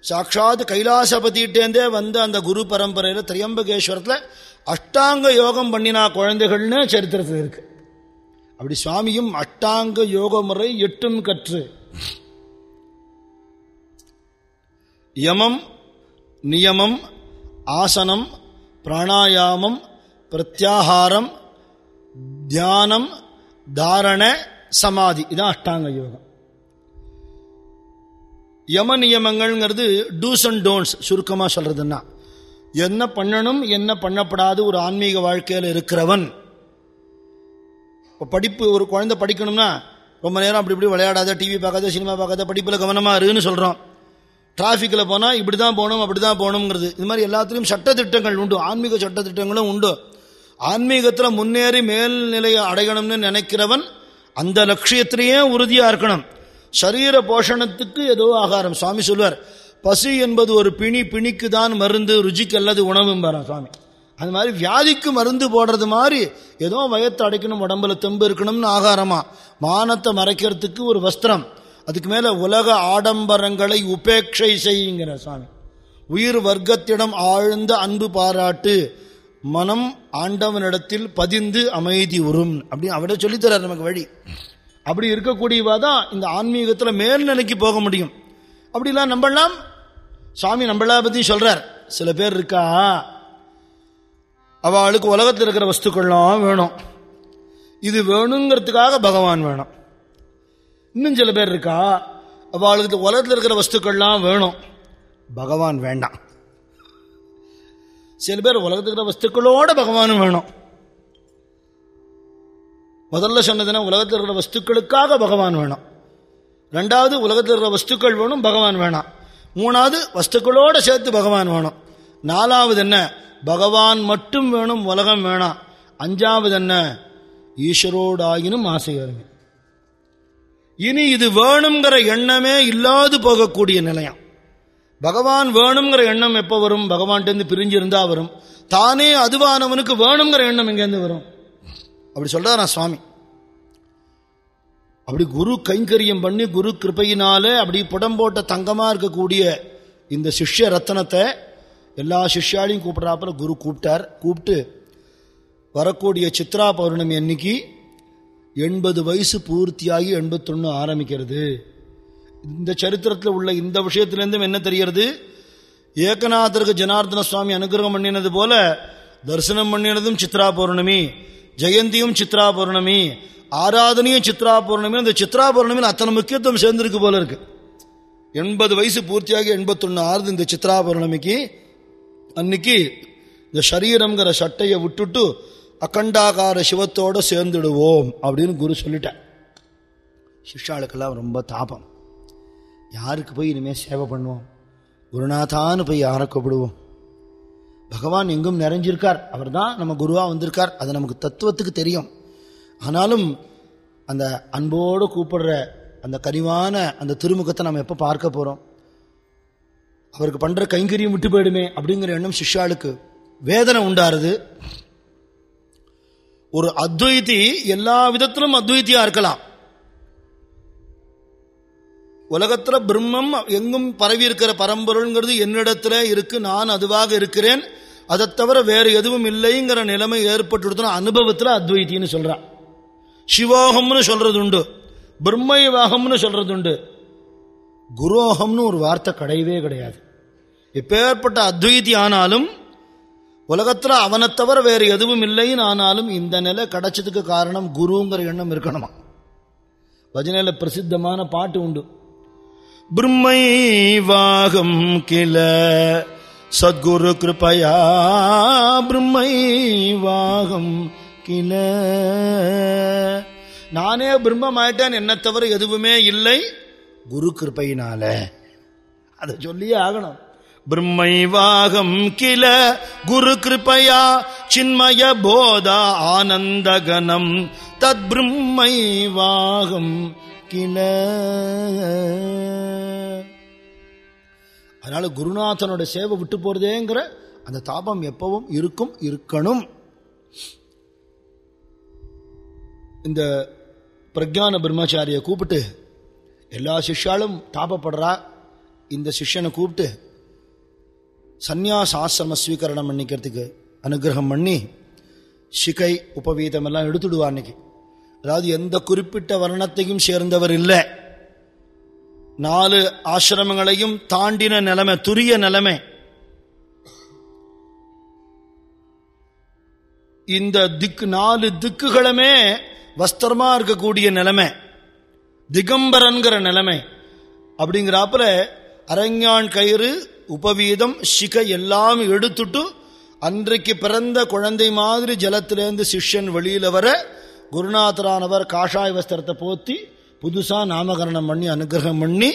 சாட்சாத் கைலாசபதிட்டேந்தே வந்த அந்த குரு பரம்பரையில் திரியம்பகேஸ்வரத்தில் அஷ்டாங்க யோகம் பண்ணினா குழந்தைகள்னு சரித்திரத்தில் இருக்கு. அப்படி சுவாமியும் அஷ்டாங்க யோக முறை எட்டும் கற்று. யமம் நியமம் ஆசனம் பிராணாயாமம் பிரத்யாகாரம் தியானம் தாரண சமாதி. இதான் அஷ்டாங்க யோகம். யம நியமங்கள்ங்கிறது டூஸ் அண்ட் டோன்ட்ஸ் சுருக்கமாக சொல்றதுன்னா. என்ன பண்ணணும் என்ன பண்ணப்படாது ஒரு ஆன்மீக வாழ்க்கையில் இருக்கிறவன். இப்போ படிப்பு ஒரு குழந்தை படிக்கணும்னா ரொம்ப நேரம் அப்படி இப்படி விளையாடாத டிவி பார்க்காத சினிமா பார்க்காத படிப்பில் கவனமாக இருன்னு சொல்கிறோம் டிராஃபிக்கில் போனால் இப்படி தான் போகணும் அப்படி தான் போகணுங்கிறது இது மாதிரி எல்லாத்துலேயும் சட்டத்திட்டங்கள் உண்டு. ஆன்மீக சட்டத்திட்டங்களும் உண்டு. ஆன்மீகத்தில் முன்னேறி மேல்நிலையை அடையணும்னு நினைக்கிறவன் அந்த லட்சியத்திலேயே உறுதியாக இருக்கணும். சரீர போஷணத்துக்கு ஏதோ ஆகாரம். சுவாமி சொல்வார் பசி என்பது ஒரு பிணி பிணிக்கு தான் மருந்து ருச்சிக்கு அல்லது உணவும்பாராம் சுவாமி. அது மாதிரி வியாதிக்கு மருந்து போடுறது மாதிரி ஏதோ வயத்தை அடைக்கணும் உடம்புல தெம்பு இருக்கணும்னு ஆகாரமா. மானத்தை மறைக்கிறதுக்கு ஒரு வஸ்திரம். அதுக்கு மேல உலக ஆடம்பரங்களை உபேட்சை செய்யுங்கிற சுவாமி. உயிர் வர்க்கத்திடம் ஆழ்ந்த அன்பு பாராட்டு. மனம் ஆண்டவனிடத்தில் பதிந்து அமைதி உறும். அப்படின்னு அவரே சொல்லித்தரார் நமக்கு வழி. அப்படி இருக்கக்கூடியவா தான் இந்த ஆன்மீகத்தில் மேல்நிலைக்கு போக முடியும். அப்படிலாம் நம்பலாம்? சுவாமி நம்மளா பத்தி சொல்றார். சில பேர் இருக்கா? அவளுக்கு உலகத்தில் இருக்கிற வஸ்துக்கள்லாம் வேணும். இது வேணுங்கிறதுக்காக பகவான் வேணும். இன்னும் சில பேர் இருக்கா? அவளுக்கு உலகத்தில் இருக்கிற வஸ்துக்கள்லாம் வேணும். பகவான் வேண்டாம். சில பேர் உலகத்தில் வஸ்துக்களோட பகவானும் வேணும். முதல்ல சொன்னதுன்னா உலகத்தில் இருக்கிற வஸ்துக்களுக்காக பகவான் வேணும். ரெண்டாவது உலகத்தில் இருக்கிற வஸ்துக்கள் வேணும் பகவான் வேணாம். மூணாவது வஸ்துக்களோட சேர்த்து பகவான் வேணும். நாலாவது என்ன? பகவான் மட்டும் வேணும் உலகம் வேணாம். அஞ்சாவது என்ன? ஈஸ்வரோடாயினும் ஆசை வருங்க இனி இது வேணுங்கிற எண்ணமே இல்லாது போகக்கூடிய நிலையம். பகவான் வேணுங்கிற எண்ணம் எப்போ வரும்? பகவான்கிட்ட பிரிஞ்சு இருந்தா வரும். தானே அதுவானவனுக்கு வேணுங்கிற எண்ணம் எங்கேருந்து வரும்? அப்படி சொல்கிறாரா சுவாமி. அப்படி குரு கைங்கரியம் பண்ணி குரு கிருப்பையினாலே அப்படி புடம் போட்ட தங்கமா இருக்கக்கூடிய இந்த சிஷ்ய ரத்தனத்தை எல்லா சிஷ்யாலையும் கூப்பிட்றாப்புல குரு கூப்பிட்டார். கூப்பிட்டு வரக்கூடிய சித்ரா பௌர்ணமி அன்னைக்கு எண்பது வயசு பூர்த்தியாகி எண்பத்தொன்னு ஆரம்பிக்கிறது. இந்த சரித்திரத்தில் உள்ள இந்த விஷயத்திலேருந்தும் என்ன தெரிகிறது? ஏகநாதருக்கு ஜனார்தன சுவாமி அனுகிரகம் பண்ணினது போல தரிசனம் பண்ணினதும் சித்ரா பௌர்ணமி ஜெயந்தியும் சித்ரா பௌர்ணமி ஆராதனையும் சித்ரா பௌர்ணமி. அந்த சித்ரா பௌர்ணமியில் அத்தனை முக்கியத்துவம் சேர்ந்திருக்கு போல இருக்கு. எண்பது வயசு பூர்த்தியாகி எண்பத்தொன்னு ஆறுது இந்த சித்ரா பௌர்ணமிக்கு. அன்னைக்கு இந்த சரீரம்ங்கிற சட்டையை விட்டுட்டு அகண்டாகார சிவத்தோட சேர்ந்துடுவோம் அப்படின்னு குரு சொல்லிட்டார். சிஷாளுக்கெல்லாம் ரொம்ப தாபம். யாருக்கு போய் இனிமேல் சேவை பண்ணுவோம்? குருநாதான்னு போய் யாரை கூப்பிடுவோம்? பகவான் எங்கும் நிறைஞ்சிருக்கார். அவர் தான் நம்ம குருவாக வந்திருக்கார். அது நமக்கு தத்துவத்துக்கு தெரியும். ஆனாலும் அந்த அன்போடு கூப்பிடுற அந்த கனிவான அந்த திருமுகத்தை நம்ம எப்போ பார்க்க போகிறோம் அவருக்கு பண்ணுற கைங்கரியும் விட்டு போயிடுமே அப்படிங்கிற எண்ணம் சிஷ்யாளுக்கு வேதனை உண்டாருது. ஒரு அத்வைத்தி எல்லா விதத்திலும் அத்வைத்தியாக இருக்கலாம். உலகத்துல பிரம்மம் எங்கும் பரவி இருக்கிற பரம்பொருள்ங்கிறது என்னிடத்துல இருக்கு நான் அதுவாக இருக்கிறேன். அதை தவிர வேறு எதுவும் இல்லைங்கிற நிலைமை ஏற்பட்டு அனுபவத்துல அத்வைத்தின்னு சொல்றான். சிவோகம்னு சொல்றது உண்டு பிரம்மைவாகம்னு சொல்றது உண்டு குரோகம்னு ஒரு வார்த்தை கிடையவே கிடையாது. எப்பேற்பட்ட அத்வைதி ஆனாலும் உலகத்துல அவனை தவிர வேறு எதுவும் இல்லைன்னு ஆனாலும் இந்த நிலை கிடைச்சதுக்கு காரணம் குருங்கிற எண்ணம் இருக்கணுமா? பஜனையில பிரசித்தமான பாட்டு உண்டு. பிரம்மைவாகம் கில சத்குரு கிருபயா பிரம்மைவாகம் கில நானே பிரம்மமாயிட்டேன் என்ன தவிர எதுவுமே இல்லை. குரு கிருப்பையினால. அதை சொல்லியே ஆகணும். பிரம்மைவாகம் கில குரு கிருப்பையா சின்மய போதா ஆனந்தகனம். தத் பிரம்மைவாகம் கில அதனால குருநாதனோட சேவை விட்டு போறதேங்கிற அந்த தாபம் எப்பவும் இருக்கும் இருக்கணும். இந்த பிரஜான பிரம்மச்சாரிய கூப்பிட்டு எல்லா சிஷ்யாலும் தாபப்படுறா. இந்த சிஷ்யனை கூப்பிட்டு சந்நியாசாசிரம ஸ்வீகரணம் பண்ணிக்கிறதுக்கு அனுகிரகம் பண்ணி சிகை உபவீதம் எல்லாம் எடுத்துடுவா அன்னைக்கு. அதாவது எந்த குறிப்பிட்ட வர்ணத்தையும் சேர்ந்தவர் இல்லை. நாலு ஆசிரமங்களையும் தாண்டின நிலைமை துரிய நிலைமை. இந்த திக்கு நாலு திக்குகளுமே வஸ்திரமா இருக்கக்கூடிய நிலைமை திகம்பரன்கிற நிலைமை. அப்படிங்கிறாப்புல அரங்கான் கயிறு உபவீதம் சிகை எல்லாம் எடுத்துட்டு அன்றைக்கு பிறந்த குழந்தை மாதிரி ஜலத்திலேருந்து சிஷ்யன் வெளியில வர குருநாதரானவர் காஷாய வஸ்திரத்தை போத்தி புதுசாக நாமகரணம் பண்ணி அனுகிரகம் பண்ணி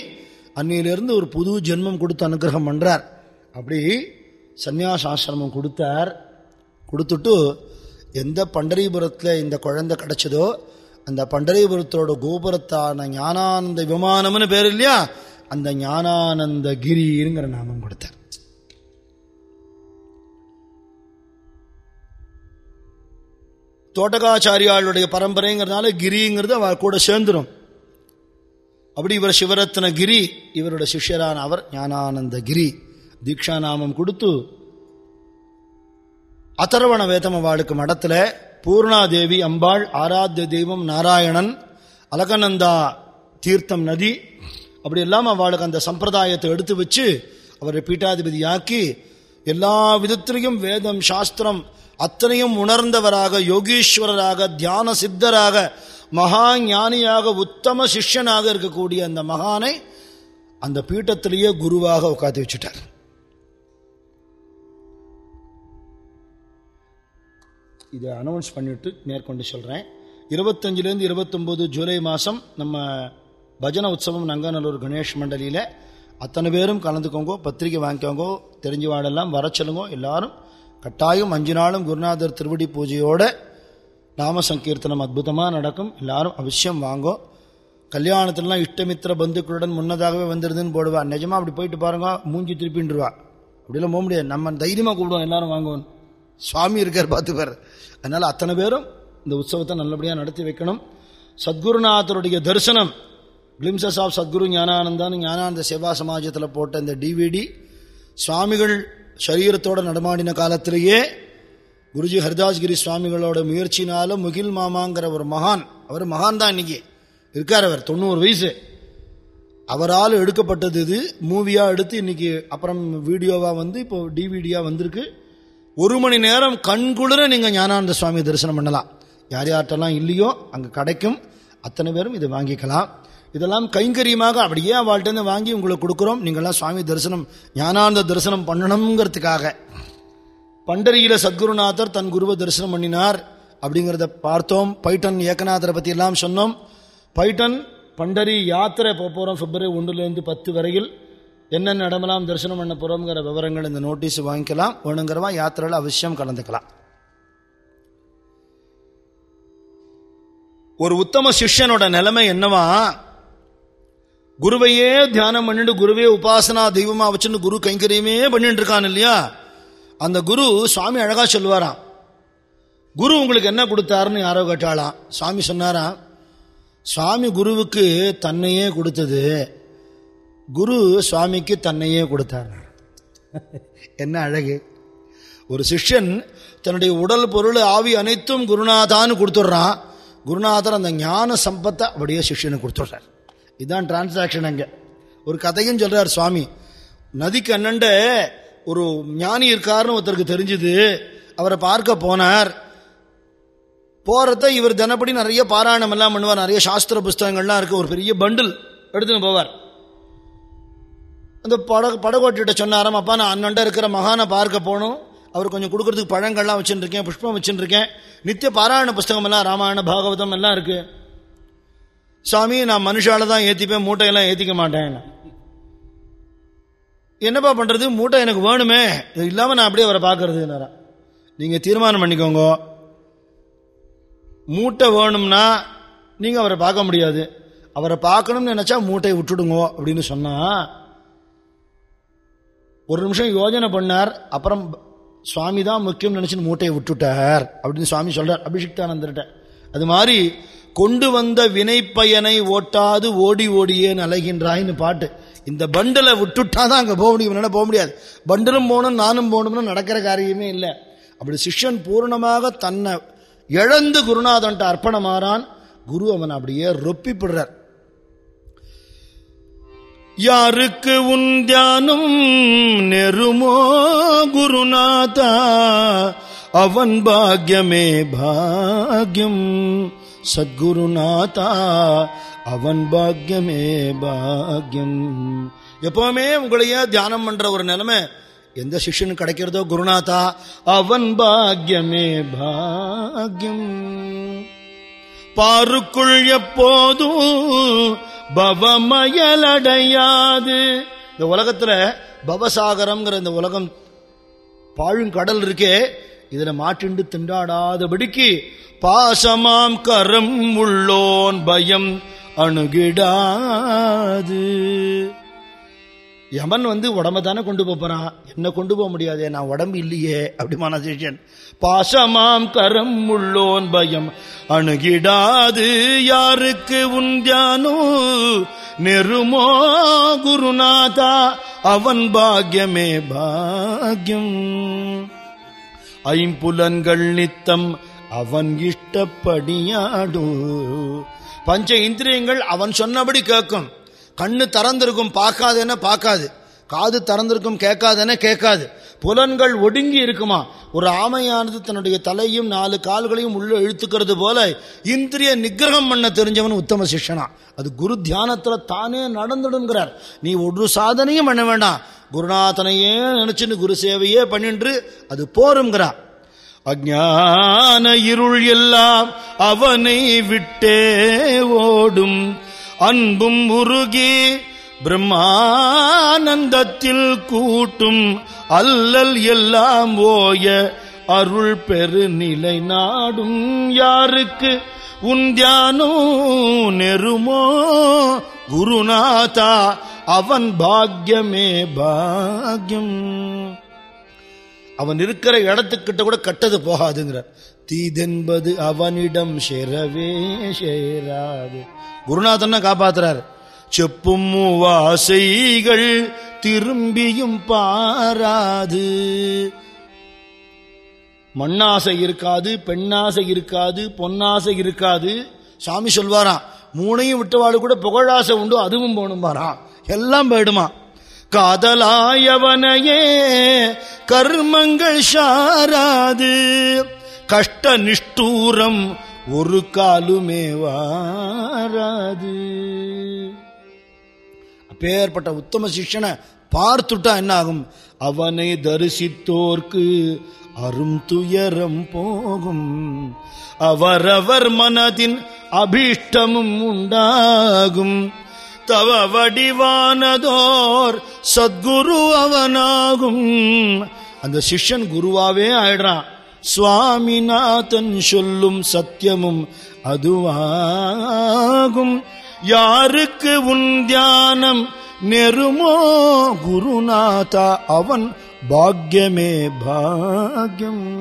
அன்னையிலிருந்து ஒரு புது ஜென்மம் கொடுத்து அனுகிரகம் பண்ணுறார் அப்படி சந்நியாசாசிரமம் கொடுத்தார். கொடுத்துட்டு எந்த பண்டரிபுரத்தில் இந்த குழந்தை கிடச்சதோ அந்த பண்டரிபுரத்தோட கோபுரத்தான ஞானானந்த விமானம்னு பேர் இல்லையா? அந்த ஞானானந்த கிரிங்கிற நாமம் கொடுத்தார். தோட்டகாச்சாரியாளுடைய பரம்பரைங்கிறதுனால கிரிங்கிறது அவர் கூட சேர்ந்துரும். அப்படி இவர் சிவரத்ன கிரி இவரோட சிஷ்யரான அவர் ஞானானந்த கிரி தீக்ஷா நாமம் கொடுத்து அதர்வண வேதம் வாழுக்கு மடத்தில் பூர்ணாதேவி அம்பாள் ஆராத்திய தெய்வம் நாராயணன் அலகநந்தா தீர்த்தம் நதி அப்படி எல்லாம் அவளுக்கு அந்த சம்பிரதாயத்தை எடுத்து வச்சு அவரை பீட்டாதிபதியாக்கி எல்லா விதத்திலையும் வேதம் சாஸ்திரம் அத்தனையும் உணர்ந்தவராக யோகீஸ்வரராக தியான சித்தராக மகா ஞானியாக உத்தம சிஷ்யனாக இருக்கக்கூடிய அந்த மகானை அந்த பீட்டத்திலேயே குருவாக உட்காந்து வச்சுட்டார். இதை அனௌன்ஸ் பண்ணிட்டு மேற்கொண்டு சொல்கிறேன் இருபத்தஞ்சிலேருந்து இருபத்தொம்போது ஜூலை மாதம் நம்ம பஜன உற்சவம் நங்கநல்லூர் கணேஷ் மண்டலியில் அத்தனை பேரும் கலந்துக்கோங்க பத்திரிக்கை வாங்கிக்கோங்கோ தெரிஞ்சவாடெல்லாம் வர சொல்லுங்க எல்லாரும் கட்டாயம் அஞ்சு நாளும் குருநாதர் திருவடி பூஜையோட நாம சங்கீர்த்தனம் அற்புதமாக நடக்கும். எல்லாரும் அவசியம் வாங்கோ. கல்யாணத்துலலாம் இஷ்டமித்திர பந்துக்களுடன் முன்னதாகவே வந்துடுதுன்னு போடுவா. நிஜமா அப்படி போயிட்டு பாருங்க மூஞ்சி திருப்பின்றுவா. அப்படிலாம் போக முடியாது. நம்ம தைரியமாக கூப்பிடுவோம் எல்லாரும் வாங்குவோம் சுவாமி இருக்கார் பார்த்துப்பார் அதனால அத்தனை பேரும் இந்த உற்சவத்தை நல்லபடியாக நடத்தி வைக்கணும். சத்குருநாதருடைய தரிசனம் கிளிம்சஸ் ஆஃப் சத்குரு ஞானானந்தான்னு ஞானானந்த சேவா சமாஜத்தில் போட்ட இந்த டிவிடி சுவாமிகள் சரீரத்தோட நடமாடின காலத்திலேயே குருஜி ஹரிதாஸ்கிரி சுவாமிகளோட முயற்சினாலும் முகில் மாமாங்கிற ஒரு மகான் அவர் மகான் தான் இன்னைக்கு. இருக்கார் அவர் தொண்ணூறு வயசு. அவரால் எடுக்கப்பட்டது இது. மூவியாக எடுத்து இன்னைக்கு அப்புறம் வீடியோவாக வந்து இப்போ டிவிடியாக வந்திருக்கு. ஒரு மணி நேரம் கண்குளிர நீங்கள் ஞானானந்த சுவாமி தரிசனம் பண்ணலாம். யார் யார்கிட்டலாம் இல்லையோ அங்கே கிடைக்கும். அத்தனை பேரும் இதை வாங்கிக்கலாம். இதெல்லாம் கைங்கரியமாக அப்படியே அவள்கிட்ட வாங்கி உங்களுக்கு கொடுக்குறோம். நீங்கள்லாம் சுவாமி தரிசனம் ஞானானந்த தரிசனம் பண்ணணுங்கிறதுக்காக பண்டரியில சத்குருநாதர் தன் குருவை தரிசனம் பண்ணினார் அப்படிங்கிறத பார்த்தோம். பைட்டன் ஏகநாதரை பத்தி எல்லாம் சொன்னோம். பைட்டன் பண்டரி யாத்திரை போக போறோம் பிப்ரவரி ஒன்றுலேருந்து பத்து வரையில். என்னென்ன இடமெல்லாம் தரிசனம் பண்ண போறோம்ங்கிற விவரங்கள் இந்த நோட்டீஸ் வாங்கிக்கலாம். வேணுங்கிறவா யாத்திரையில் அவசியம் கலந்துக்கலாம். ஒரு உத்தம சிஷ்யனோட நிலைமை என்னவா? குருவையே தியானம் பண்ணிட்டு குருவே உபாசனா தெய்வமா வச்சுன்னு குரு கைங்கரியமே பண்ணிட்டு இருக்கான் இல்லையா? அந்த குரு சுவாமி அழகா சொல்லுவாராம். குரு உங்களுக்கு என்ன கொடுத்தாருன்னு யாரோ கேட்டாளாம். சுவாமி சொன்னாராம் சுவாமி குருவுக்கு தன்னையே கொடுத்தது. குரு சுவாமிக்கு தன்னையே கொடுத்தார். என்ன அழகு. ஒரு சிஷ்யன் தன்னுடைய உடல் பொருள் ஆவி அனைத்தும் குருநாதான்னு கொடுத்துட்றான். குருநாதர் அந்த ஞான சம்பத்தை அப்படியே சிஷ்யனுக்கு கொடுத்துட்றார். இதுதான் டிரான்சாக்ஷன் அங்க. ஒரு கதையும் சொல்றார் சுவாமி. நதிக்கு அண்ணண்ட ஒரு ஞானி இருக்காருன்னு ஒருத்தருக்கு தெரிஞ்சுது. அவரை பார்க்க போனார். போறத இவர் தினப்படி நிறைய பாராயணம் எல்லாம் பண்ணுவார். நிறைய சாஸ்திர புஸ்தகங்கள்லாம் இருக்கு. ஒரு பெரிய பண்டில் எடுத்துன்னு போவார். அந்த பட படகோட்டிட்ட சொன்னாராம் அப்பா நான் அண்ணண்ட இருக்கிற மகானை பார்க்க போகணும். அவர் கொஞ்சம் கொடுக்கறதுக்கு பழங்கள்லாம் வச்சுருக்கேன் புஷ்பம் வச்சுருக்கேன் நித்திய பாராயண புஸ்தகம் எல்லாம் ராமாயண பாகவதம் எல்லாம் இருக்கு. சாமி நான் மனுஷால தான் ஏற்றிப்பேன் மூட்டையெல்லாம் ஏற்றிக்க மாட்டேன். என்னப்பா பண்ணுறது மூட்டை எனக்கு வேணுமே. இது இல்லாமல் நான் அப்படியே அவரை பார்க்கறது நீங்கள் தீர்மானம் பண்ணிக்கோங்க. மூட்டை வேணும்னா நீங்கள் அவரை பார்க்க முடியாது. அவரை பார்க்கணும்னு நினச்சா மூட்டையை விட்டுடுங்க அப்படின்னு சொன்னா ஒரு நிமிஷம் யோஜனை பண்ணார் அப்புறம் சுவாமி தான் முக்கியம் நினச்சின்னு மூட்டையை விட்டுட்டார் அப்படின்னு சுவாமி சொல்றார் அபிஷிக்தானந்தர்கிட்ட. அது மாதிரி கொண்டு வந்த வினைப்பயனை ஓட்டாது ஓடி ஓடியே அலைகின்றாயின்னு பாட்டு. இந்த பண்டலை விட்டுட்டாதான் அங்கே போக முடியும். இல்லைன்னா போக முடியாது. பண்டலும் போகணும் நானும் போகணும்னு நடக்கிற காரியமே இல்லை. அப்படி சிஷ்யன் பூர்ணமாக தன்னை இழந்து குருநாதன்ட்ட அர்ப்பணமாறான். குரு அவன் அப்படியே ரொப்பிப்படுறார். யாருக்கு உன் தியானம் நெருமோ குருநாதா? அவன் பாக்யமே பாக்யம் சத்குருநாதா அவன் பாக்யமே பாக்யம் எப்பவுமே உங்களையே தியானம் பண்ற ஒரு நிலைமை எந்த சிஷ்யனு கிடைக்கிறதோ குருநாதா அவன் பாக்யமே பாக்யம் பாருக்குள் எப்போதும் பவமயலடையாது இந்த உலகத்துல பவசாகரம்ங்கிற இந்த உலகம் பாழும் கடல் இருக்கே இதுல மாட்டிண்டு திண்டாடாதபடிக்கு பாசமாம் கரம் உள்ளோன் பயம் அணுகிடாது. யமன் வந்து உடம்ப தானே கொண்டு போறான். என்ன கொண்டு போக முடியாதே? நான் உடம்பு இல்லையே அப்படிமான சேஷன் பாசமாம் கரம் உள்ளோன் பயம் அணுகிடாது. யாருக்கு உந்தியானோ நெருமோ குருநாதா அவன் பாக்யமே பாக்யம் ஐம்புலன்கள் நித்தம் அவன் இஷ்டப்படியாடு. பஞ்ச இந்திரியங்கள் அவன் சொன்னபடி கேட்கும். கண்ணு திறந்திருக்கும் பார்க்காதேன்னா பார்க்காது. காது திறந்திருக்கும் கேட்காதேன்னா கேட்காது. புலன்கள் ஒடுங்கி இருக்குமா? ஒரு ஆமையானது தன்னுடைய தலையும் நாலு கால்களையும் உள்ள இழுத்துக்கிறது போல இந்திரிய நிகிரகம் பண்ண தெரிஞ்சவன் உத்தம சிஷ்யனா. அது குரு தியானத்துல தானே நடந்துடுங்கிறார். நீ ஒரு சாதனையும் பண்ண வேண்டாம். குருநாதனையே நினைச்சுன்னு குரு சேவையே பண்ணின்று அது போருங்கிறா அஜான இருள் எல்லாம் அவனை விட்டே ஓடும். அன்பும் உருகி பிரம்மானந்தத்தில் கூட்டும். அல்லல் எல்லாம் ஓய அருள் பெருநிலை நாடும் யாருக்கு? உன் தியானோ நெருமோ? குருநாதா அவன் பாக்யமே பாக்யம். அவன் இருக்கிற இடத்துக்கிட்ட கூட கட்டது போகாதுங்கிறார் தீதென்பது அவனிடம் சேரவே சேராது. குருநாதன் காப்பாத்துறாரு. செப்பும் வாசைகள் திரும்பியும் பாராது. மண்ணாசை இருக்காது பெண்ணாசை இருக்காது பொன்னாசை இருக்காது. சாமி சொல்வாராம் மூணையும் விட்டவாடு கூட புகழாசை உண்டு அதுவும் போகணும் பாரான் எல்லாம் போயிடுமா? காதலாயவனையே கர்மங்கள் சாராது. கஷ்ட நிஷ்டூரம் ஒரு காலுமே வாராது. அப்பேற்பட்ட உத்தம சிஷ்யனை பார்த்துட்டா என்ன ஆகும் அவனை தரிசித்தோர்க்கு அரும் துயரம் போகும். அவரவர் மனதின் அபீஷ்டமும் உண்டாகும். தவ வடிவானதோர் சத்குரு அவனாகும். அந்த சிஷ்யன் குருவாவே ஆயிடுறான். சுவாமிநாதன் சொல்லும் சத்தியமும் அதுவாகும். யாருக்கு உன் தியானம் நெருமோ? குருநாதா அவன் பாக்யமே பாக்யம்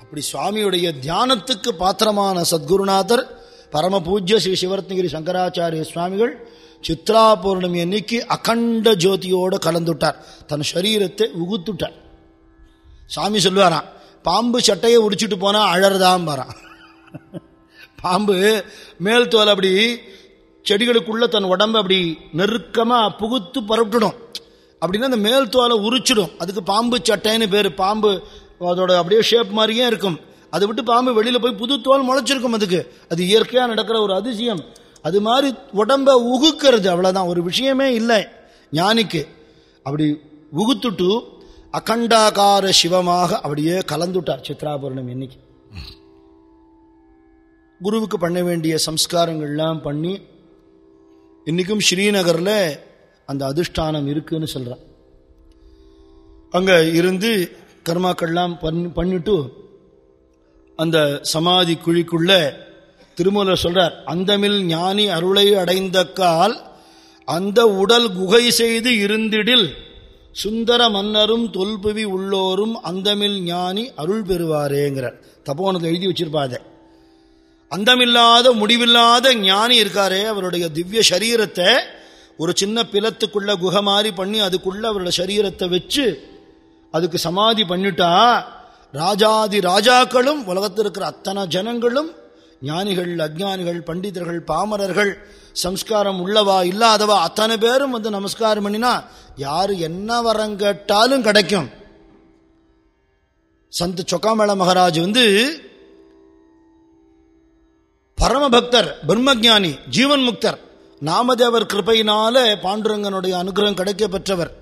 அப்படி சுவாமியுடைய தியானத்துக்கு பாத்திரமான சத்குருநாதர் பரம பூஜ்ய ஸ்ரீ சிவரத்னகிரி சங்கராச்சாரிய சுவாமிகள் சித்ரா பௌர்ணமி அன்னைக்கு அகண்ட ஜோதியோடு கலந்துட்டார். தன் சரீரத்தை உகுத்துட்டார். சாமி சொல்லுவாராம் பாம்பு சட்டையை உடிச்சிட்டு போனால் அழறதாம் வரான் பாம்பு மேல் தோல் அப்படி செடிகளுக்குள்ள தன் உடம்ப அப்படி நெருக்கமாக புகுத்து பரப்பிடும் அப்படின்னா அந்த மேல் தோலை உரிச்சிடும். அதுக்கு பாம்பு சட்டைன்னு பேர். பாம்பு அதோட அப்படியே ஷேப் மாதிரியே இருக்கும். அதை விட்டு பாம்பு வெளியில போய் புது தோல் முளைச்சிருக்கும் அதுக்கு. அது இயற்கையா நடக்கிற ஒரு அதிசயம். அது மாதிரி உடம்ப உகுக்கிறது அவ்வளவுதான். ஒரு விஷயமே இல்லை. ஞானிக்கு. அப்படி உகுத்துட்டு அகண்டாகார சிவமாக அப்படியே கலந்துட்டார் சித்ரா இன்னைக்கு. குருவுக்கு பண்ண வேண்டிய சம்ஸ்காரங்கள்லாம் பண்ணி இன்னைக்கும் ஸ்ரீநகர்ல அந்த அதிஷ்டானம் இருக்குன்னு சொல்றான். அங்க இருந்து கர்மாக்கள்லாம் பண்ணி- பண்ணிட்டு அந்த சமாதி குழிக்குள்ள திருமூலர் சொல்றார் அந்தமில் ஞானி அருளை அடைந்த கால் அந்த உடல் குகை செய்து இருந்திடில். சுந்தர மன்னரும் தொல்புவி உள்ளோரும் அந்தமில் ஞானி அருள் பெறுவாரேங்கிறார். தப்போனது எழுதி வச்சிருப்பா அந்தமில்லாத முடிவில்லாத ஞானி இருக்காரே அவருடைய திவ்ய சரீரத்தை ஒரு சின்ன பிளத்துக்குள்ள குகை மாதிரி பண்ணி அதுக்குள்ள அவருடைய சரீரத்தை வச்சு அதுக்கு சமாதி பண்ணிட்டா ராஜாதி ராஜாக்களும் உலகத்தில் இருக்கிற அத்தனை ஜனங்களும் ஞானிகள் அஜ்ஞானிகள் பண்டிதர்கள் பாமரர்கள் சம்ஸ்காரம் உள்ளவா இல்லாதவா அத்தனை பேரும் வந்து நமஸ்காரம் பண்ணினா யாரு என்ன வரம் கேட்டாலும் கிடைக்கும். சந்த் சொக்காமேள மகாராஜ் வந்து பரமபக்தர் பிரம்மஜானி ஜீவன் முக்தர் நாமதேவர் கிருப்பையினால பாண்டுரங்கனுடைய அனுகிரகம் கிடைக்க பெற்றவர்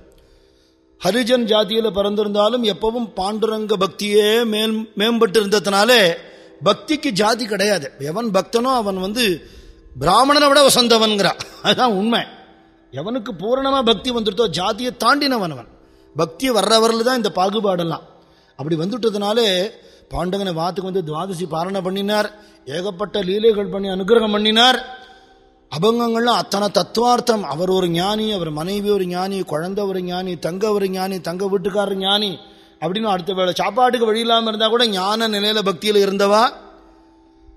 ஹரிஜன் ஜாதியில பிறந்திருந்தாலும் எப்பவும் பாண்டுரங்க பக்தியே மேல் மேம்பட்டு இருந்ததுனாலே பக்திக்கு ஜாதி கிடையாது. எவன் பக்தனோ அவன் வந்து பிராமணனை விட வசந்தவன்கிறா அதுதான் உண்மை. எவனுக்கு பூரணமா பக்தி வந்துட்டோ ஜாதியை தாண்டினவன் அவன். பக்தி வர்றவரில் தான் இந்த பாகுபாடெல்லாம். அப்படி வந்துட்டதுனாலே பாண்டகனை வாத்துக்கு வந்து துவாதசி பாரணை பண்ணினார். ஏகப்பட்ட லீலைகள் பண்ணி அனுகிரகம் பண்ணினார். அபங்கங்கள்லாம் அத்தனை தத்துவார்த்தம். அவர் ஒரு ஞானி அவர் மனைவி ஒரு ஞானி குழந்தை ஒரு ஞானி தங்க ஒரு ஞானி தங்க வீட்டுக்காரர் ஞானி அப்படின்னு அடுத்த வேளை சாப்பாட்டுக்கு வழி இல்லாமல் இருந்தால் கூட ஞான நிலையில பக்தியில் இருந்தவா?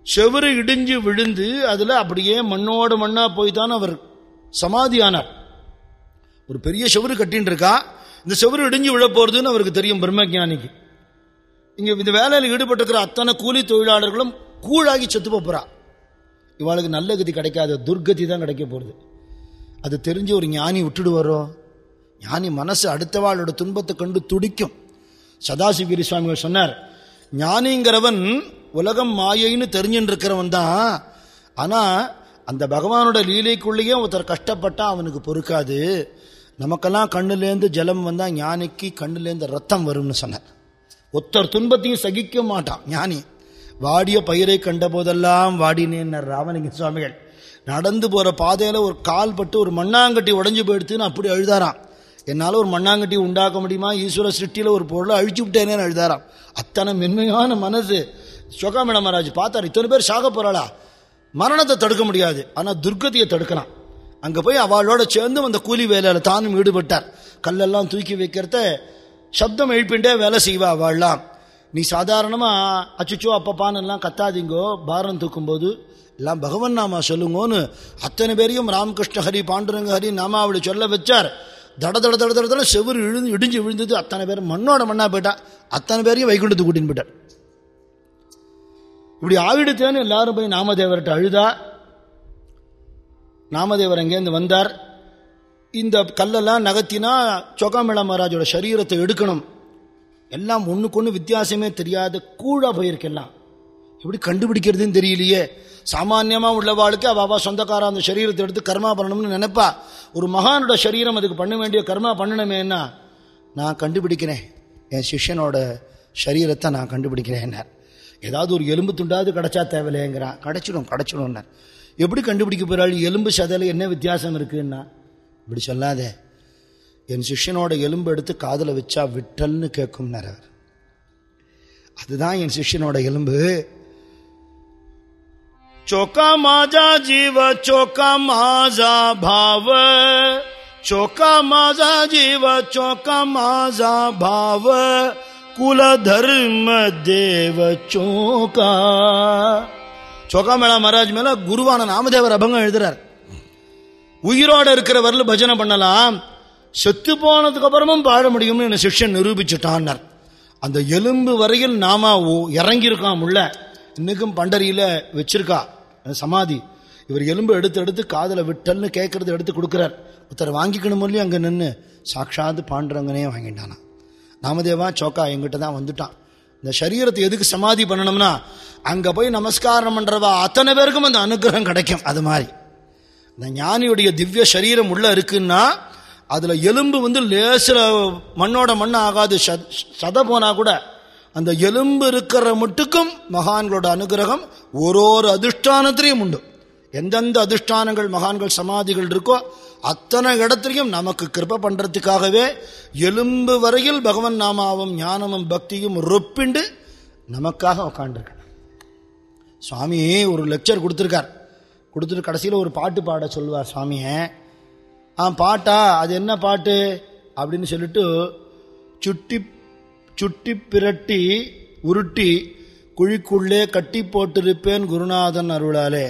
செவுரு இடிஞ்சு விழுந்து அதில் அப்படியே மண்ணோடு மண்ணாக போய் தான் அவர் சமாதியானார். ஒரு பெரிய செவரு கட்டின்னு இருக்கா இந்த செவுரு இடிஞ்சு விழ போகிறதுன்னு அவருக்கு தெரியும் பிரம்மஜானிக்கு. இங்கே இந்த வேலையில் ஈடுபட்டிருக்கிற அத்தனை கூலி தொழிலாளர்களும் கூழாகி செத்து போகிறா இவாளுக்கு நல்ல கதி கிடைக்காது துர்கதி தான் கிடைக்க போகுது. அது தெரிஞ்சு ஒரு ஞானி விட்டுடுவாரோ? ஞானி மனசு அடுத்தவாளோட துன்பத்தை கண்டு துடிக்கும். சதாசிவகிரி சுவாமிகள் சொன்னார் ஞானிங்கிறவன் உலகம் மாயைன்னு தெரிஞ்சுட்டு இருக்கிறவன் தான். ஆனால் அந்த பகவானோட லீலைக்குள்ளேயே ஒருத்தர் கஷ்டப்பட்டா அவனுக்கு பொறுக்காது. நமக்கெல்லாம் கண்ணுலேருந்து ஜலம் வந்தால் ஞானிக்கு கண்ணுலேருந்து ரத்தம் வரும்னு சொன்னார். ஒருத்தர் துன்பத்தையும் சகிக்க மாட்டான் ஞானி. வாடிய பயிரை கண்ட போதெல்லாம் வாடினேன் ராமலிங்க சுவாமிகள். நடந்து போற பாதையில ஒரு கால் பட்டு ஒரு மண்ணாங்கட்டி உடஞ்சி போயிடுத்துன்னு அப்படி அழுதாராம். என்னால ஒரு மண்ணாங்கட்டி உண்டாக்க முடியுமா? ஈஸ்வர சிருஷ்டியில ஒரு பொருளை அழிச்சு விட்டேனேன்னு அழுதாராம். அத்தனை மென்மையான மனசு. சுகாமிட மகாராஜ் பார்த்தார் இத்தனை பேர் சாக போறாளா? மரணத்தை தடுக்க முடியாது. ஆனா துர்கதியை தடுக்கலாம். அங்க போய் அவளோட சேர்ந்து அந்த கூலி வேலையில தானும் ஈடுபட்டார். கல்லெல்லாம் தூக்கி வைக்கிறத சப்தம் எழுப்பிண்டே வேலை செய்வா அவள்லாம். நீ சாதாரணமா அச்சுச்சோ அப்பப்பான்னு எல்லாம் கத்தாதீங்கோ பாரம் தூக்கும்போது எல்லாம் பகவன் நாமா சொல்லுங்கோன்னு அத்தனை பேரையும் ராமகிருஷ்ண ஹரி பாண்டுரங்க ஹரி நாமாவளி சொல்ல வச்சார். தட தட தட தட தட செவுரு இழுந்து இடிஞ்சு விழுந்தது அத்தனை பேர் மண்ணோட மண்ணா போயிட்டா. அத்தனை பேரையும் வைகுண்டத்துக்கு கூட்டின்னு போயிட்டார். இப்படி ஆவிடுத்தேன்னு எல்லாரும் போய் நாமதேவர்கிட்ட அழுதா. நாமதேவர் அங்கேருந்து வந்தார். இந்த கல்லெல்லாம் நகர்த்தினா சொகாமேளா மகாராஜோட சரீரத்தை எடுக்கணும். எல்லாம் ஒண்ணுக்கு ஒண்ணு வித்தியாசமே தெரியாத கூழா போயிருக்கெல்லாம். எப்படி கண்டுபிடிக்கிறதுன்னு தெரியலையே. சாமான்யமா உள்ளவாளுக்கு அவ அவ சொந்தக்கார அந்த சரீரத்தை எடுத்து கர்மா பண்ணணும்னு நினைப்பா. ஒரு மகானோட சரீரம் அதுக்கு பண்ண வேண்டிய கர்மா பண்ணணுமேன்னா நான் கண்டுபிடிக்கிறேன். என் சிஷ்யனோட சரீரத்தை நான் கண்டுபிடிக்கிறேன் ஏதாவது ஒரு எலும்பு துண்டாவது கிடைச்சா தேவையில்லைங்கிறான் கிடைச்சிடும் கிடைச்சிடும் எப்படி கண்டுபிடிக்க போறாள்? எலும்பு சதையில் என்ன வித்தியாசம் இருக்குன்னா? இப்படி சொல்லாதே. என் சிஷ்யனோட எலும்பு எடுத்து காதுல வச்சா விட்டல்னு கேட்கும் அவர் அதுதான் என் சிஷ்யனோட எலும்பு चोका माझा जीव चोका माझा भाव चोका माझा जीव चोका माझा भाव कुल धर्म देव चोका சோக்கா மேளா மகாராஜ் மேல குருவான நாமதேவர் அபங்கம் எழுதுறார் உயிரோட இருக்கிற வரல பஜனை பண்ணலாம் செத்து போனதுக்கு அப்புறமும் பாட முடியும்னு என்ன சிஷ்யன் நிரூபிச்சுட்டான்னார். அந்த எலும்பு வரையில் நாம ஓ- இறங்கியிருக்கான் உள்ள இன்னைக்கும் பண்டரியில வச்சிருக்கா. சமாதி. இவர் எலும்பு எடுத்து எடுத்து காதில் விட்டல்னு கேட்கறது எடுத்து கொடுக்கிறார். ஒருத்தர் வாங்கிக்கணும் இல்லையா அங்கே நின்று சாட்சாத்து பாண்டுரங்கனே வாங்கிட்டானா. நாமதேவா சோக்கா எங்கிட்ட தான் வந்துட்டான். இந்த சரீரத்தை எதுக்கு சமாதி பண்ணணும்னா அங்கே போய் நமஸ்காரம் பண்ணுறவா அத்தனை பேருக்கும் அந்த அனுகிரகம் கிடைக்கும். அது மாதிரி. இந்த ஞானியுடைய திவ்ய சரீரம் உள்ள இருக்குன்னா அதுல எலும்பு வந்து லேசில் மண்ணோட மண் ஆகாது. சத- சத போனா கூட அந்த எலும்பு இருக்கிற மட்டுக்கும் மகான்களோட அனுகிரகம் ஒரு ஒரு அதிஷ்டானத்திலையும் உண்டு. எந்தெந்த அதிஷ்டானங்கள் மகான்கள் சமாதிகள் இருக்கோ அத்தனை இடத்துலையும் நமக்கு கிருப பண்றதுக்காகவே எலும்பு வரையில் பகவன் நாமாவும் ஞானமும் பக்தியும் ரொப்பிண்டு நமக்காக உட்காண்டிருக்க சுவாமி ஒரு லெக்சர் கொடுத்துருக்கார். கொடுத்துட்டு கடைசியில் ஒரு பாட்டு பாட சொல்லுவார் சுவாமியை. ஆ பாட்டா அது என்ன பாட்டு? அப்படின்னு சொல்லிட்டு சுட்டி சுட்டி பிரட்டி உருட்டி குழிக்குள்ளே கட்டி போட்டிருப்பேன் குருநாதன் அருளாலே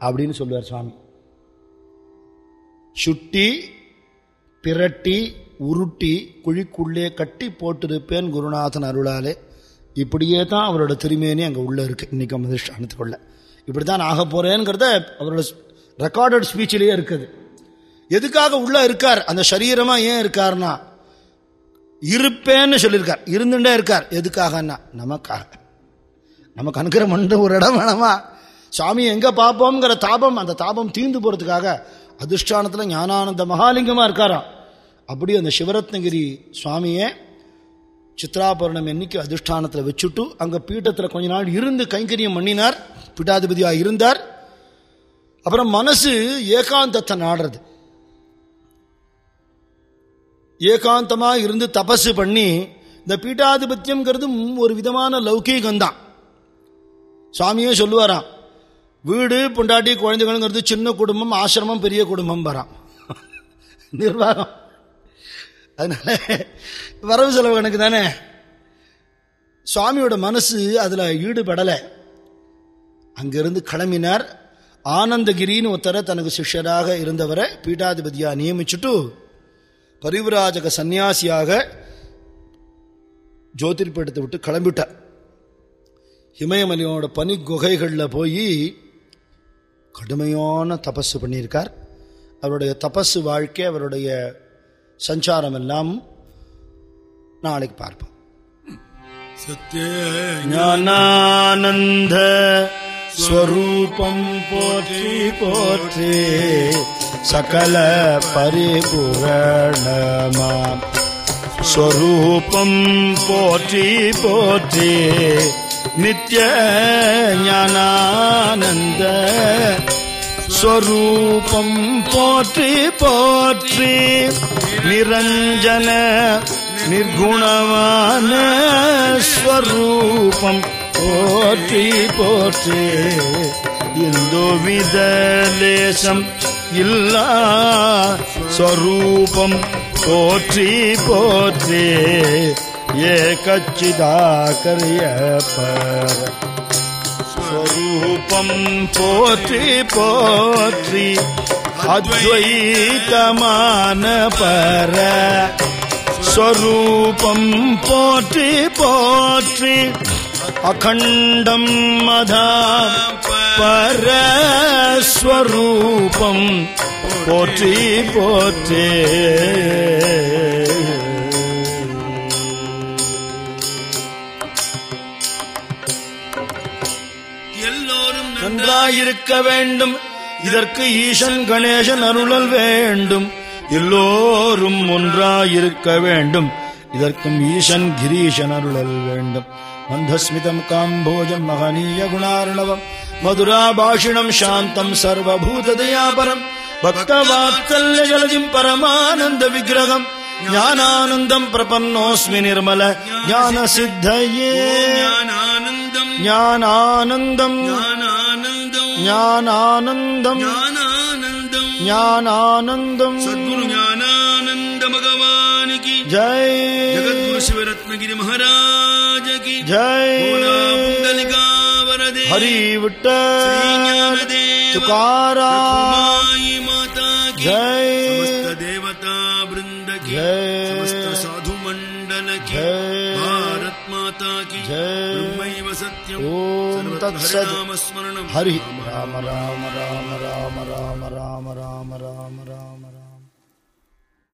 அப்படின்னு சொல்லுவார் சுவாமி. சுட்டி பிரட்டி உருட்டி குழிக்குள்ளே கட்டி போட்டிருப்பேன் குருநாதன் அருளாலே. இப்படியே தான் அவரோட திருமேனி அங்கே உள்ளே இருக்கு. இன்னைக்கு அதிஷ்டானத்துக்குள்ள இப்படி தான் ஆக போறேங்கிறத அவரோட ரெக்கார்டட் ஸ்பீச்சிலேயே இருக்குது. எதுக்காக உள்ள இருக்கார்? அந்த சரீரமா ஏன் இருக்காருன்னா இருப்பேன்னு சொல்லியிருக்கார். இருந்துட்டே இருக்கார். எதுக்காகன்னா? நமக்காக. நமக்கு அனுக்கிரம் பண்ற ஒரு இடம் வேணாமா? சாமி எங்க பார்ப்போம்ங்கிற தாபம் அந்த தாபம் தீர்ந்து போறதுக்காக அதிர்ஷ்டானத்தில் ஞானானந்த மகாலிங்கமா இருக்காராம். அப்படி அந்த சிவரத்னகிரி சுவாமியை சித்ராபரணம் என்னைக்கு அதிஷ்டானத்தில் வச்சுட்டு அங்கே பீட்டத்தில் கொஞ்ச நாள் இருந்து கைங்கரியம் பண்ணினார். பீட்டாதிபதியாக இருந்தார். அப்புறம் மனசு ஏகாந்தத்தை நாடுறது. ஏகாந்தமா இருந்து தபசு பண்ணி இந்த பீட்டாதிபத்தியம்ங்கிறது ஒரு விதமான லௌகீகம் தான் சுவாமியே சொல்லுவாராம் வீடு பொண்டாட்டி குழந்தைகளுங்கிறது சின்ன குடும்பம் ஆசிரமம் பெரிய குடும்பம் வரான் நிர்வாகம். அதனால வரவு செலவு கணக்கு தானே. சுவாமியோட மனசு அதுல ஈடுபடலை. அங்கிருந்து கிளம்பினார். ஆனந்தகிரின்னு ஒருத்தரை தனக்கு சிஷ்யராக இருந்தவரை பீட்டாதிபதியா நியமிச்சுட்டு பரிவிராஜக சந்நியாசியாக ஜோதிர்பீடத்தை விட்டு கிளம்பிட்டார். இமயமலையோட பனி குகைகளில் போய் கடுமையான தபஸு பண்ணியிருக்கார். அவருடைய தபஸு வாழ்க்கை அவருடைய சஞ்சாரம் எல்லாம் நாளைக்கு பார்ப்போம். சத்யானந்த ஸ்வரூபம் போற்றி போற்றே. சகல பரிபூரணமாம் ஸ்வரூபம் போற்றி போற்றி நித்ய ஞானானந்த. ஸ்வரூபம் போற்றி போற்றி நிரஞ்சன நிர்குணமான ஸ்வரூபம் போற்றி போற்றி. இந்து விதலேசம் இல்லா ஸ்வரூபம் போற்றி போற்றி. ஏகச்சிதாகரிய பர போற்றி போற்றி அத்வைதமான பர. ஸ்வரூபம் போற்றி போற்றி அகண்டம் மதா பரஸ்வரூபம். போற்றி போற்றே. எல்லோரும் நன்றாயிருக்க வேண்டும். இதற்கு ஈசன் கணேசன் அருளல் வேண்டும். எல்லோரும் ஒன்றாயிருக்க வேண்டும். இதற்கும் ஈசன் கிரீஷன் அருளல் வேண்டும். मन्धस्मितम् काम्भोजम् महनीयगुणार्णवम् मधुराभाषिणम् शान्तम् सर्वभूतदयापरम् भक्तवात्सल्यजलजिम् परम् परमानन्द विग्रहम् ज्ञानानन्दम् प्रपन्नोऽस्मि निर्मल ज्ञानसिद्धये। ज्ञानानन्दम्। ज्ञानानन्दम्। ज्ञानानन्दम्। ज्ञानानन्दम्। सद्गुरु ज्ञान भगवान् जय। जगद्गुरु शिवरत्नगिरि महाराज। महाराज की जय हरि माता की जय समस्त देवता वृंद की समस्त साधु मंडल की भारत माता की सत्यम ओम हरि राम राम राम राम राम राम राम राम